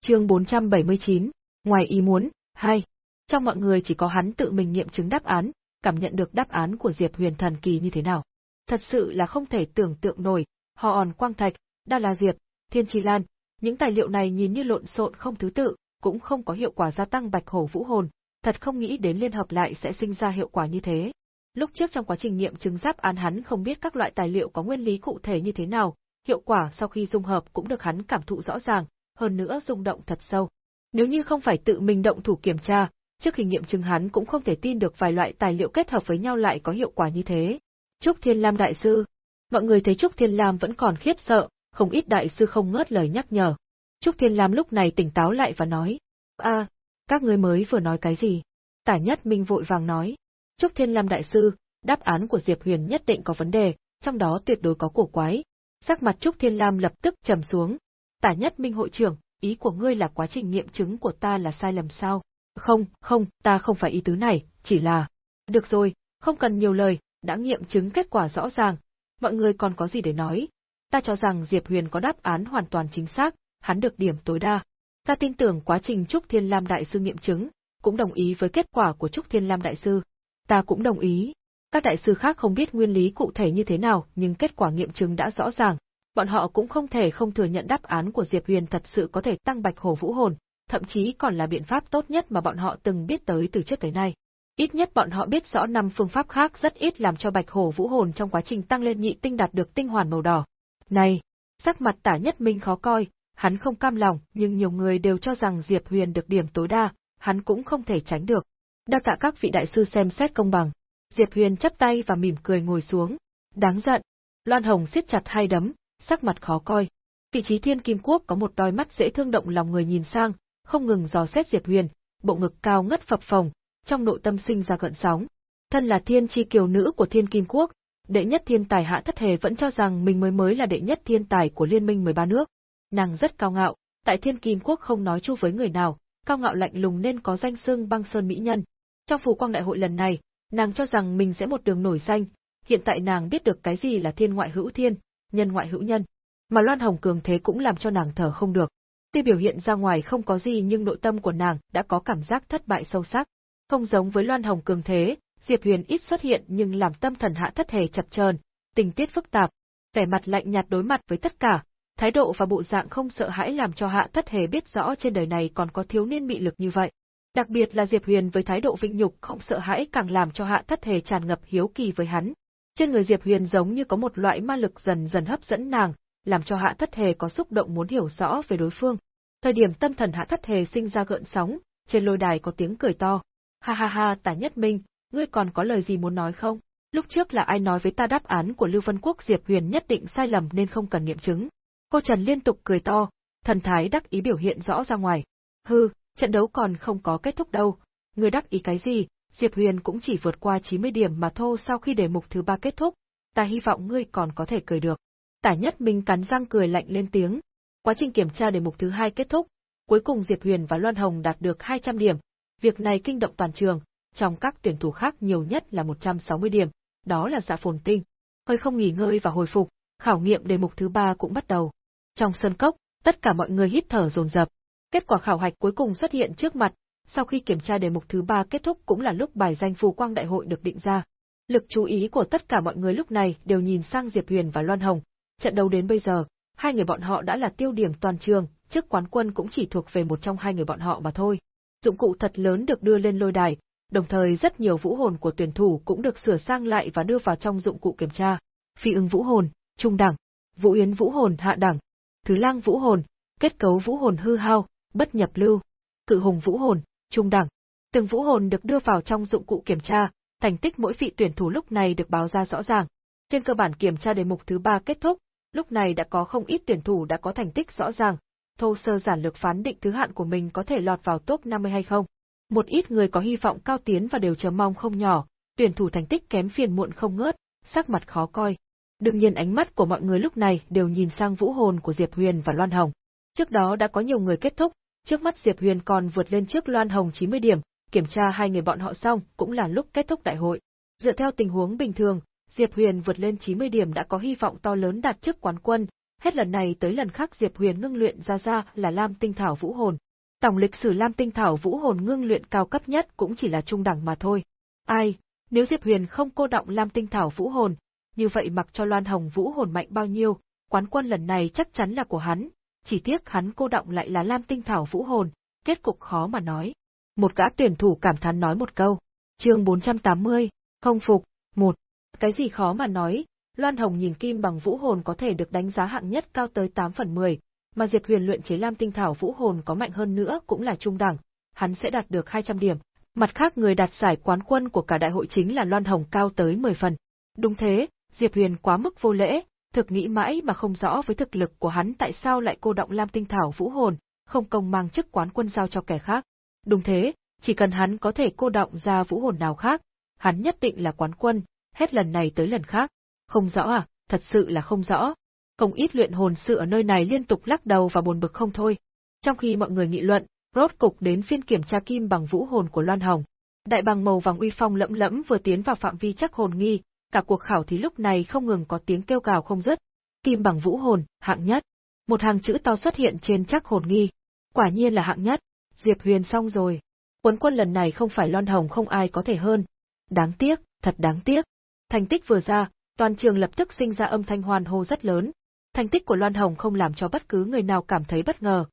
Chương 479, ngoài ý muốn, 2. Trong mọi người chỉ có hắn tự mình nghiệm chứng đáp án, cảm nhận được đáp án của Diệp Huyền thần kỳ như thế nào. Thật sự là không thể tưởng tượng nổi, họ òn quang thạch, đa la Diệp, thiên chi lan, những tài liệu này nhìn như lộn xộn không thứ tự, cũng không có hiệu quả gia tăng bạch hổ vũ hồn, thật không nghĩ đến liên hợp lại sẽ sinh ra hiệu quả như thế. Lúc trước trong quá trình nghiệm chứng giáp án hắn không biết các loại tài liệu có nguyên lý cụ thể như thế nào, hiệu quả sau khi dung hợp cũng được hắn cảm thụ rõ ràng, hơn nữa rung động thật sâu. Nếu như không phải tự mình động thủ kiểm tra, trước khi nghiệm chứng hắn cũng không thể tin được vài loại tài liệu kết hợp với nhau lại có hiệu quả như thế. Trúc Thiên Lam đại sư, mọi người thấy Trúc Thiên Lam vẫn còn khiếp sợ, không ít đại sư không ngớt lời nhắc nhở. Trúc Thiên Lam lúc này tỉnh táo lại và nói, a, các ngươi mới vừa nói cái gì? Tả Nhất Minh vội vàng nói, Trúc Thiên Lam đại sư, đáp án của Diệp Huyền nhất định có vấn đề, trong đó tuyệt đối có cổ quái. Sắc mặt Trúc Thiên Lam lập tức trầm xuống. Tả Nhất Minh hội trưởng, ý của ngươi là quá trình nghiệm chứng của ta là sai lầm sao? Không, không, ta không phải ý tứ này, chỉ là... Được rồi, không cần nhiều lời, đã nghiệm chứng kết quả rõ ràng. Mọi người còn có gì để nói? Ta cho rằng Diệp Huyền có đáp án hoàn toàn chính xác, hắn được điểm tối đa. Ta tin tưởng quá trình Trúc Thiên Lam Đại Sư nghiệm chứng, cũng đồng ý với kết quả của Trúc Thiên Lam Đại Sư. Ta cũng đồng ý. Các đại sư khác không biết nguyên lý cụ thể như thế nào, nhưng kết quả nghiệm chứng đã rõ ràng. Bọn họ cũng không thể không thừa nhận đáp án của Diệp Huyền thật sự có thể tăng bạch hổ vũ hồn, thậm chí còn là biện pháp tốt nhất mà bọn họ từng biết tới từ trước tới nay. Ít nhất bọn họ biết rõ năm phương pháp khác rất ít làm cho bạch hổ vũ hồn trong quá trình tăng lên nhị tinh đạt được tinh hoàn màu đỏ. Này, sắc mặt tả nhất minh khó coi, hắn không cam lòng, nhưng nhiều người đều cho rằng Diệp Huyền được điểm tối đa, hắn cũng không thể tránh được. Đa tạ các vị đại sư xem xét công bằng. Diệp Huyền chắp tay và mỉm cười ngồi xuống. Đáng giận. Loan Hồng siết chặt hai đấm, sắc mặt khó coi. Vị trí thiên kim quốc có một đôi mắt dễ thương động lòng người nhìn sang, không ngừng dò xét Diệp Huyền, bộ ngực cao ngất phập phồng, trong nội tâm sinh ra gợn sóng. Thân là thiên chi kiều nữ của thiên kim quốc, đệ nhất thiên tài hạ thất hề vẫn cho rằng mình mới mới là đệ nhất thiên tài của liên minh 13 nước. Nàng rất cao ngạo, tại thiên kim quốc không nói chu với người nào, cao ngạo lạnh lùng nên có danh xưng băng sơn mỹ nhân. Trong phù quang đại hội lần này, nàng cho rằng mình sẽ một đường nổi danh, hiện tại nàng biết được cái gì là thiên ngoại hữu thiên, nhân ngoại hữu nhân. Mà Loan Hồng cường thế cũng làm cho nàng thở không được. Tuy biểu hiện ra ngoài không có gì nhưng nội tâm của nàng đã có cảm giác thất bại sâu sắc. Không giống với Loan Hồng cường thế, Diệp Huyền ít xuất hiện nhưng làm tâm thần hạ thất hề chập chờn, tình tiết phức tạp, vẻ mặt lạnh nhạt đối mặt với tất cả, thái độ và bộ dạng không sợ hãi làm cho hạ thất hề biết rõ trên đời này còn có thiếu niên mị lực như vậy. Đặc biệt là Diệp Huyền với thái độ vinh nhục không sợ hãi càng làm cho hạ thất hề tràn ngập hiếu kỳ với hắn. Trên người Diệp Huyền giống như có một loại ma lực dần dần hấp dẫn nàng, làm cho hạ thất hề có xúc động muốn hiểu rõ về đối phương. Thời điểm tâm thần hạ thất hề sinh ra gợn sóng, trên lôi đài có tiếng cười to. Ha ha ha, tả nhất minh, ngươi còn có lời gì muốn nói không? Lúc trước là ai nói với ta đáp án của Lưu Vân Quốc Diệp Huyền nhất định sai lầm nên không cần nghiệm chứng. Cô Trần liên tục cười to, thần thái đắc ý biểu hiện rõ ra ngoài. Hừ, trận đấu còn không có kết thúc đâu. Ngươi đắc ý cái gì, Diệp Huyền cũng chỉ vượt qua 90 điểm mà thôi sau khi đề mục thứ ba kết thúc. Ta hy vọng ngươi còn có thể cười được. Tả nhất minh cắn răng cười lạnh lên tiếng, Quá trình kiểm tra đề mục thứ hai kết thúc, cuối cùng Diệp Huyền và Loan Hồng đạt được 200 điểm. Việc này kinh động toàn trường, trong các tuyển thủ khác nhiều nhất là 160 điểm, đó là dạ phồn tinh. Hơi không nghỉ ngơi và hồi phục, khảo nghiệm đề mục thứ ba cũng bắt đầu. Trong sân cốc, tất cả mọi người hít thở dồn dập. Kết quả khảo hạch cuối cùng xuất hiện trước mặt, sau khi kiểm tra đề mục thứ ba kết thúc cũng là lúc bài danh phù quang đại hội được định ra. Lực chú ý của tất cả mọi người lúc này đều nhìn sang Diệp Huyền và Loan Hồng. Trận đấu đến bây giờ, hai người bọn họ đã là tiêu điểm toàn trường, chức quán quân cũng chỉ thuộc về một trong hai người bọn họ mà thôi. Dụng cụ thật lớn được đưa lên lôi đài, đồng thời rất nhiều vũ hồn của tuyển thủ cũng được sửa sang lại và đưa vào trong dụng cụ kiểm tra. Phi ưng vũ hồn, trung đẳng, vũ yến vũ hồn hạ đẳng, thứ lang vũ hồn, kết cấu vũ hồn hư hao, bất nhập lưu, cự hùng vũ hồn, trung đẳng. Từng vũ hồn được đưa vào trong dụng cụ kiểm tra, thành tích mỗi vị tuyển thủ lúc này được báo ra rõ ràng. Trên cơ bản kiểm tra đề mục thứ ba kết thúc, lúc này đã có không ít tuyển thủ đã có thành tích rõ ràng, thô sơ giản lược phán định thứ hạng của mình có thể lọt vào top 50 hay không. Một ít người có hy vọng cao tiến và đều chờ mong không nhỏ, tuyển thủ thành tích kém phiền muộn không ngớt, sắc mặt khó coi. Đương nhiên ánh mắt của mọi người lúc này đều nhìn sang vũ hồn của Diệp Huyền và Loan Hồng. Trước đó đã có nhiều người kết thúc, trước mắt Diệp Huyền còn vượt lên trước Loan Hồng 90 điểm, kiểm tra hai người bọn họ xong cũng là lúc kết thúc đại hội. Dựa theo tình huống bình thường, Diệp Huyền vượt lên 90 điểm đã có hy vọng to lớn đạt chức quán quân, hết lần này tới lần khác Diệp Huyền ngưng luyện ra ra là Lam Tinh Thảo Vũ Hồn. Tổng lịch sử Lam Tinh Thảo Vũ Hồn ngưng luyện cao cấp nhất cũng chỉ là trung đẳng mà thôi. Ai, nếu Diệp Huyền không cô động Lam Tinh Thảo Vũ Hồn, như vậy mặc cho Loan Hồng Vũ Hồn mạnh bao nhiêu, quán quân lần này chắc chắn là của hắn, chỉ tiếc hắn cô động lại là Lam Tinh Thảo Vũ Hồn, kết cục khó mà nói. Một gã tuyển thủ cảm thán nói một câu. Chương 480, không phục, một. Cái gì khó mà nói, Loan Hồng nhìn kim bằng vũ hồn có thể được đánh giá hạng nhất cao tới 8 phần 10, mà Diệp Huyền luyện chế Lam tinh thảo vũ hồn có mạnh hơn nữa cũng là trung đẳng, hắn sẽ đạt được 200 điểm. Mặt khác người đạt giải quán quân của cả đại hội chính là Loan Hồng cao tới 10 phần. Đúng thế, Diệp Huyền quá mức vô lễ, thực nghĩ mãi mà không rõ với thực lực của hắn tại sao lại cô động Lam tinh thảo vũ hồn, không công mang chức quán quân giao cho kẻ khác. Đúng thế, chỉ cần hắn có thể cô động ra vũ hồn nào khác, hắn nhất định là quán quân, hết lần này tới lần khác. Không rõ à, thật sự là không rõ. Không ít luyện hồn sư ở nơi này liên tục lắc đầu và buồn bực không thôi. Trong khi mọi người nghị luận, rốt cục đến phiên kiểm tra kim bằng vũ hồn của Loan Hồng. Đại bằng màu vàng uy phong lẫm lẫm vừa tiến vào phạm vi chắc hồn nghi, cả cuộc khảo thí lúc này không ngừng có tiếng kêu gào không dứt. Kim bằng vũ hồn, hạng nhất. Một hàng chữ to xuất hiện trên chắc hồn nghi. Quả nhiên là hạng nhất. Diệp Huyền xong rồi. Quấn quân lần này không phải Loan Hồng không ai có thể hơn. Đáng tiếc, thật đáng tiếc. Thành tích vừa ra, toàn trường lập tức sinh ra âm thanh hoan hô rất lớn. Thành tích của Loan Hồng không làm cho bất cứ người nào cảm thấy bất ngờ.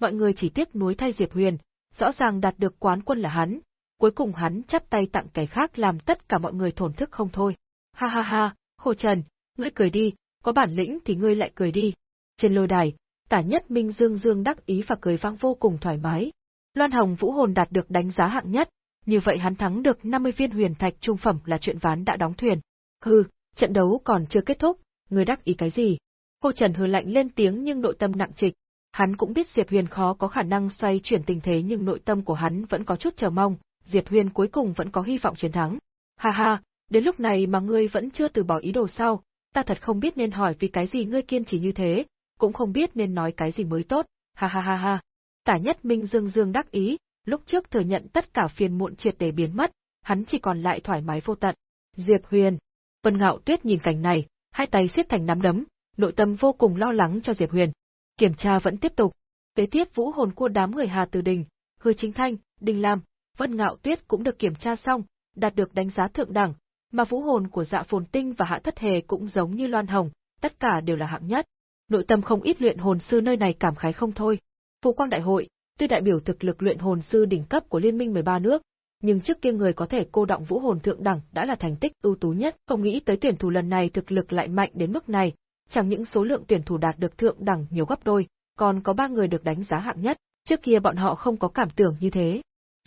Mọi người chỉ tiếc nuối thay Diệp Huyền, rõ ràng đạt được quán quân là hắn, cuối cùng hắn chắp tay tặng kẻ khác làm tất cả mọi người thổn thức không thôi. Ha ha ha, Khô Trần, ngươi cười đi, có bản lĩnh thì ngươi lại cười đi. Trên lôi đài, Tả Nhất Minh Dương Dương đắc ý và cười vang vô cùng thoải mái. Loan Hồng Vũ Hồn đạt được đánh giá hạng nhất, như vậy hắn thắng được 50 viên huyền thạch trung phẩm là chuyện ván đã đóng thuyền. Hừ, trận đấu còn chưa kết thúc, người đắc ý cái gì? Cô Trần hừ lạnh lên tiếng nhưng nội tâm nặng trịch. Hắn cũng biết Diệp Huyền khó có khả năng xoay chuyển tình thế nhưng nội tâm của hắn vẫn có chút chờ mong, Diệp Huyền cuối cùng vẫn có hy vọng chiến thắng. Ha ha, đến lúc này mà ngươi vẫn chưa từ bỏ ý đồ sao, ta thật không biết nên hỏi vì cái gì ngươi kiên trì như thế, cũng không biết nên nói cái gì mới tốt, ha ha ha ha. Tả nhất minh dương dương đắc ý, lúc trước thừa nhận tất cả phiền muộn triệt để biến mất, hắn chỉ còn lại thoải mái vô tận. Diệp Huyền, Vân Ngạo Tuyết nhìn cảnh này, hai tay siết thành nắm đấm, nội tâm vô cùng lo lắng cho Diệp Huyền. Kiểm tra vẫn tiếp tục. Kế tiếp vũ hồn cua đám người Hà Từ Đình, Hư Chính Thanh, Đinh Lam, Vân Ngạo Tuyết cũng được kiểm tra xong, đạt được đánh giá thượng đẳng, mà vũ hồn của Dạ Phồn Tinh và Hạ Thất Hề cũng giống như Loan Hồng, tất cả đều là hạng nhất. Nội tâm không ít luyện hồn sư nơi này cảm khái không thôi. Phù Quang Đại hội, tuy đại biểu thực lực luyện hồn sư đỉnh cấp của Liên minh 13 nước, nhưng trước kia người có thể cô động vũ hồn thượng đẳng đã là thành tích ưu tú nhất, không nghĩ tới tuyển thủ lần này thực lực lại mạnh đến mức này, chẳng những số lượng tuyển thủ đạt được thượng đẳng nhiều gấp đôi, còn có ba người được đánh giá hạng nhất, trước kia bọn họ không có cảm tưởng như thế.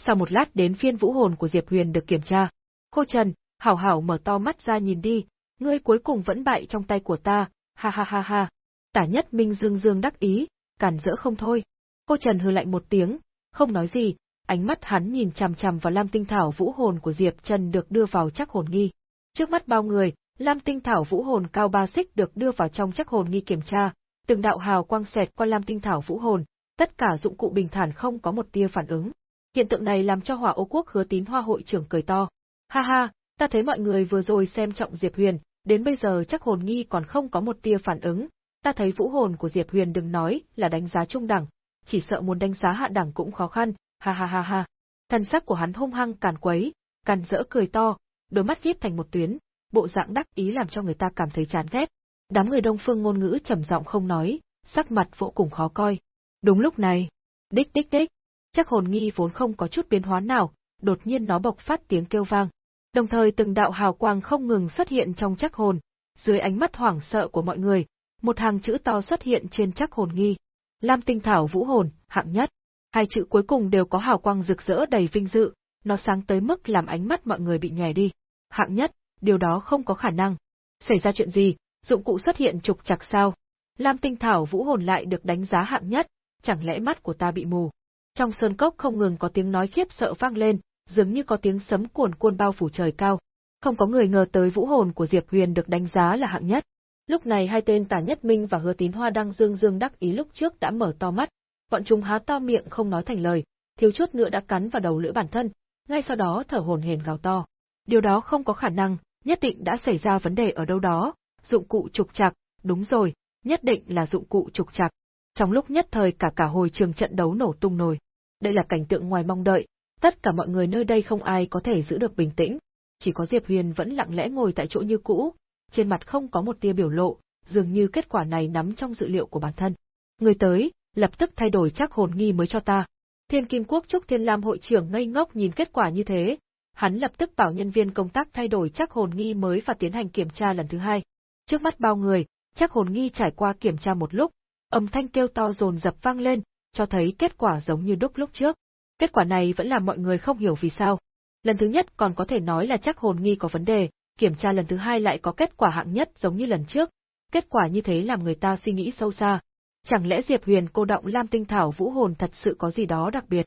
Sau một lát đến phiên vũ hồn của Diệp Huyền được kiểm tra. Khô Trần, hảo hảo mở to mắt ra nhìn đi, ngươi cuối cùng vẫn bại trong tay của ta, ha ha ha ha. Tả nhất minh dương dương đắc ý, cản rỡ không thôi. Cô Trần hừ lạnh một tiếng, không nói gì, ánh mắt hắn nhìn chằm chằm vào Lam Tinh Thảo Vũ Hồn của Diệp Trần được đưa vào chắc hồn nghi. Trước mắt bao người, Lam Tinh Thảo Vũ Hồn cao ba xích được đưa vào trong chắc hồn nghi kiểm tra, từng đạo hào quang xẹt qua Lam Tinh Thảo Vũ Hồn, tất cả dụng cụ bình thản không có một tia phản ứng. Hiện tượng này làm cho Hỏa Ô Quốc Hứa Tín Hoa hội trưởng cười to. Ha ha, ta thấy mọi người vừa rồi xem trọng Diệp Huyền, đến bây giờ chắc hồn nghi còn không có một tia phản ứng, ta thấy vũ hồn của Diệp Huyền đừng nói là đánh giá trung đẳng, chỉ sợ muốn đánh giá hạ đẳng cũng khó khăn, ha ha ha ha. Thần sắc của hắn hung hăng càn quấy, càn rỡ cười to, đôi mắt díp thành một tuyến, bộ dạng đắc ý làm cho người ta cảm thấy chán ghét. Đám người đông phương ngôn ngữ trầm giọng không nói, sắc mặt vô cùng khó coi. Đúng lúc này, đích đích đích, chắc hồn nghi vốn không có chút biến hóa nào, đột nhiên nó bộc phát tiếng kêu vang. Đồng thời từng đạo hào quang không ngừng xuất hiện trong chắc hồn, dưới ánh mắt hoảng sợ của mọi người, một hàng chữ to xuất hiện trên chắc hồn nghi. Lam tinh thảo vũ hồn, hạng nhất. Hai chữ cuối cùng đều có hào quang rực rỡ đầy vinh dự, nó sáng tới mức làm ánh mắt mọi người bị nhòe đi. Hạng nhất, điều đó không có khả năng. Xảy ra chuyện gì, dụng cụ xuất hiện trục chặt sao? Lam tinh thảo vũ hồn lại được đánh giá hạng nhất, chẳng lẽ mắt của ta bị mù? Trong sơn cốc không ngừng có tiếng nói khiếp sợ vang lên, dường như có tiếng sấm cuồn cuộn bao phủ trời cao. Không có người ngờ tới vũ hồn của Diệp Huyền được đánh giá là hạng nhất. Lúc này hai tên Tả Nhất Minh và Hứa Tín Hoa đang dương dương đắc ý lúc trước đã mở to mắt, bọn chúng há to miệng không nói thành lời, thiếu chút nữa đã cắn vào đầu lưỡi bản thân, ngay sau đó thở hổn hển gào to. Điều đó không có khả năng, nhất định đã xảy ra vấn đề ở đâu đó, dụng cụ trục trặc, đúng rồi, nhất định là dụng cụ trục trặc. Trong lúc nhất thời cả cả hồi trường trận đấu nổ tung nồi. Đây là cảnh tượng ngoài mong đợi, tất cả mọi người nơi đây không ai có thể giữ được bình tĩnh, chỉ có Diệp Huyền vẫn lặng lẽ ngồi tại chỗ như cũ, trên mặt không có một tia biểu lộ, dường như kết quả này nắm trong dự liệu của bản thân. Người tới, lập tức thay đổi chắc hồn nghi mới cho ta. Thiên Kim Quốc Trúc Thiên Lam hội trưởng ngây ngốc nhìn kết quả như thế, hắn lập tức bảo nhân viên công tác thay đổi chắc hồn nghi mới và tiến hành kiểm tra lần thứ hai. Trước mắt bao người, chắc hồn nghi trải qua kiểm tra một lúc, âm thanh kêu to dồn dập vang lên, cho thấy kết quả giống như đúc lúc trước. Kết quả này vẫn làm mọi người không hiểu vì sao. Lần thứ nhất còn có thể nói là chắc hồn nghi có vấn đề, kiểm tra lần thứ hai lại có kết quả hạng nhất giống như lần trước. Kết quả như thế làm người ta suy nghĩ sâu xa. Chẳng lẽ Diệp Huyền cô động Lam Tinh Thảo Vũ Hồn thật sự có gì đó đặc biệt?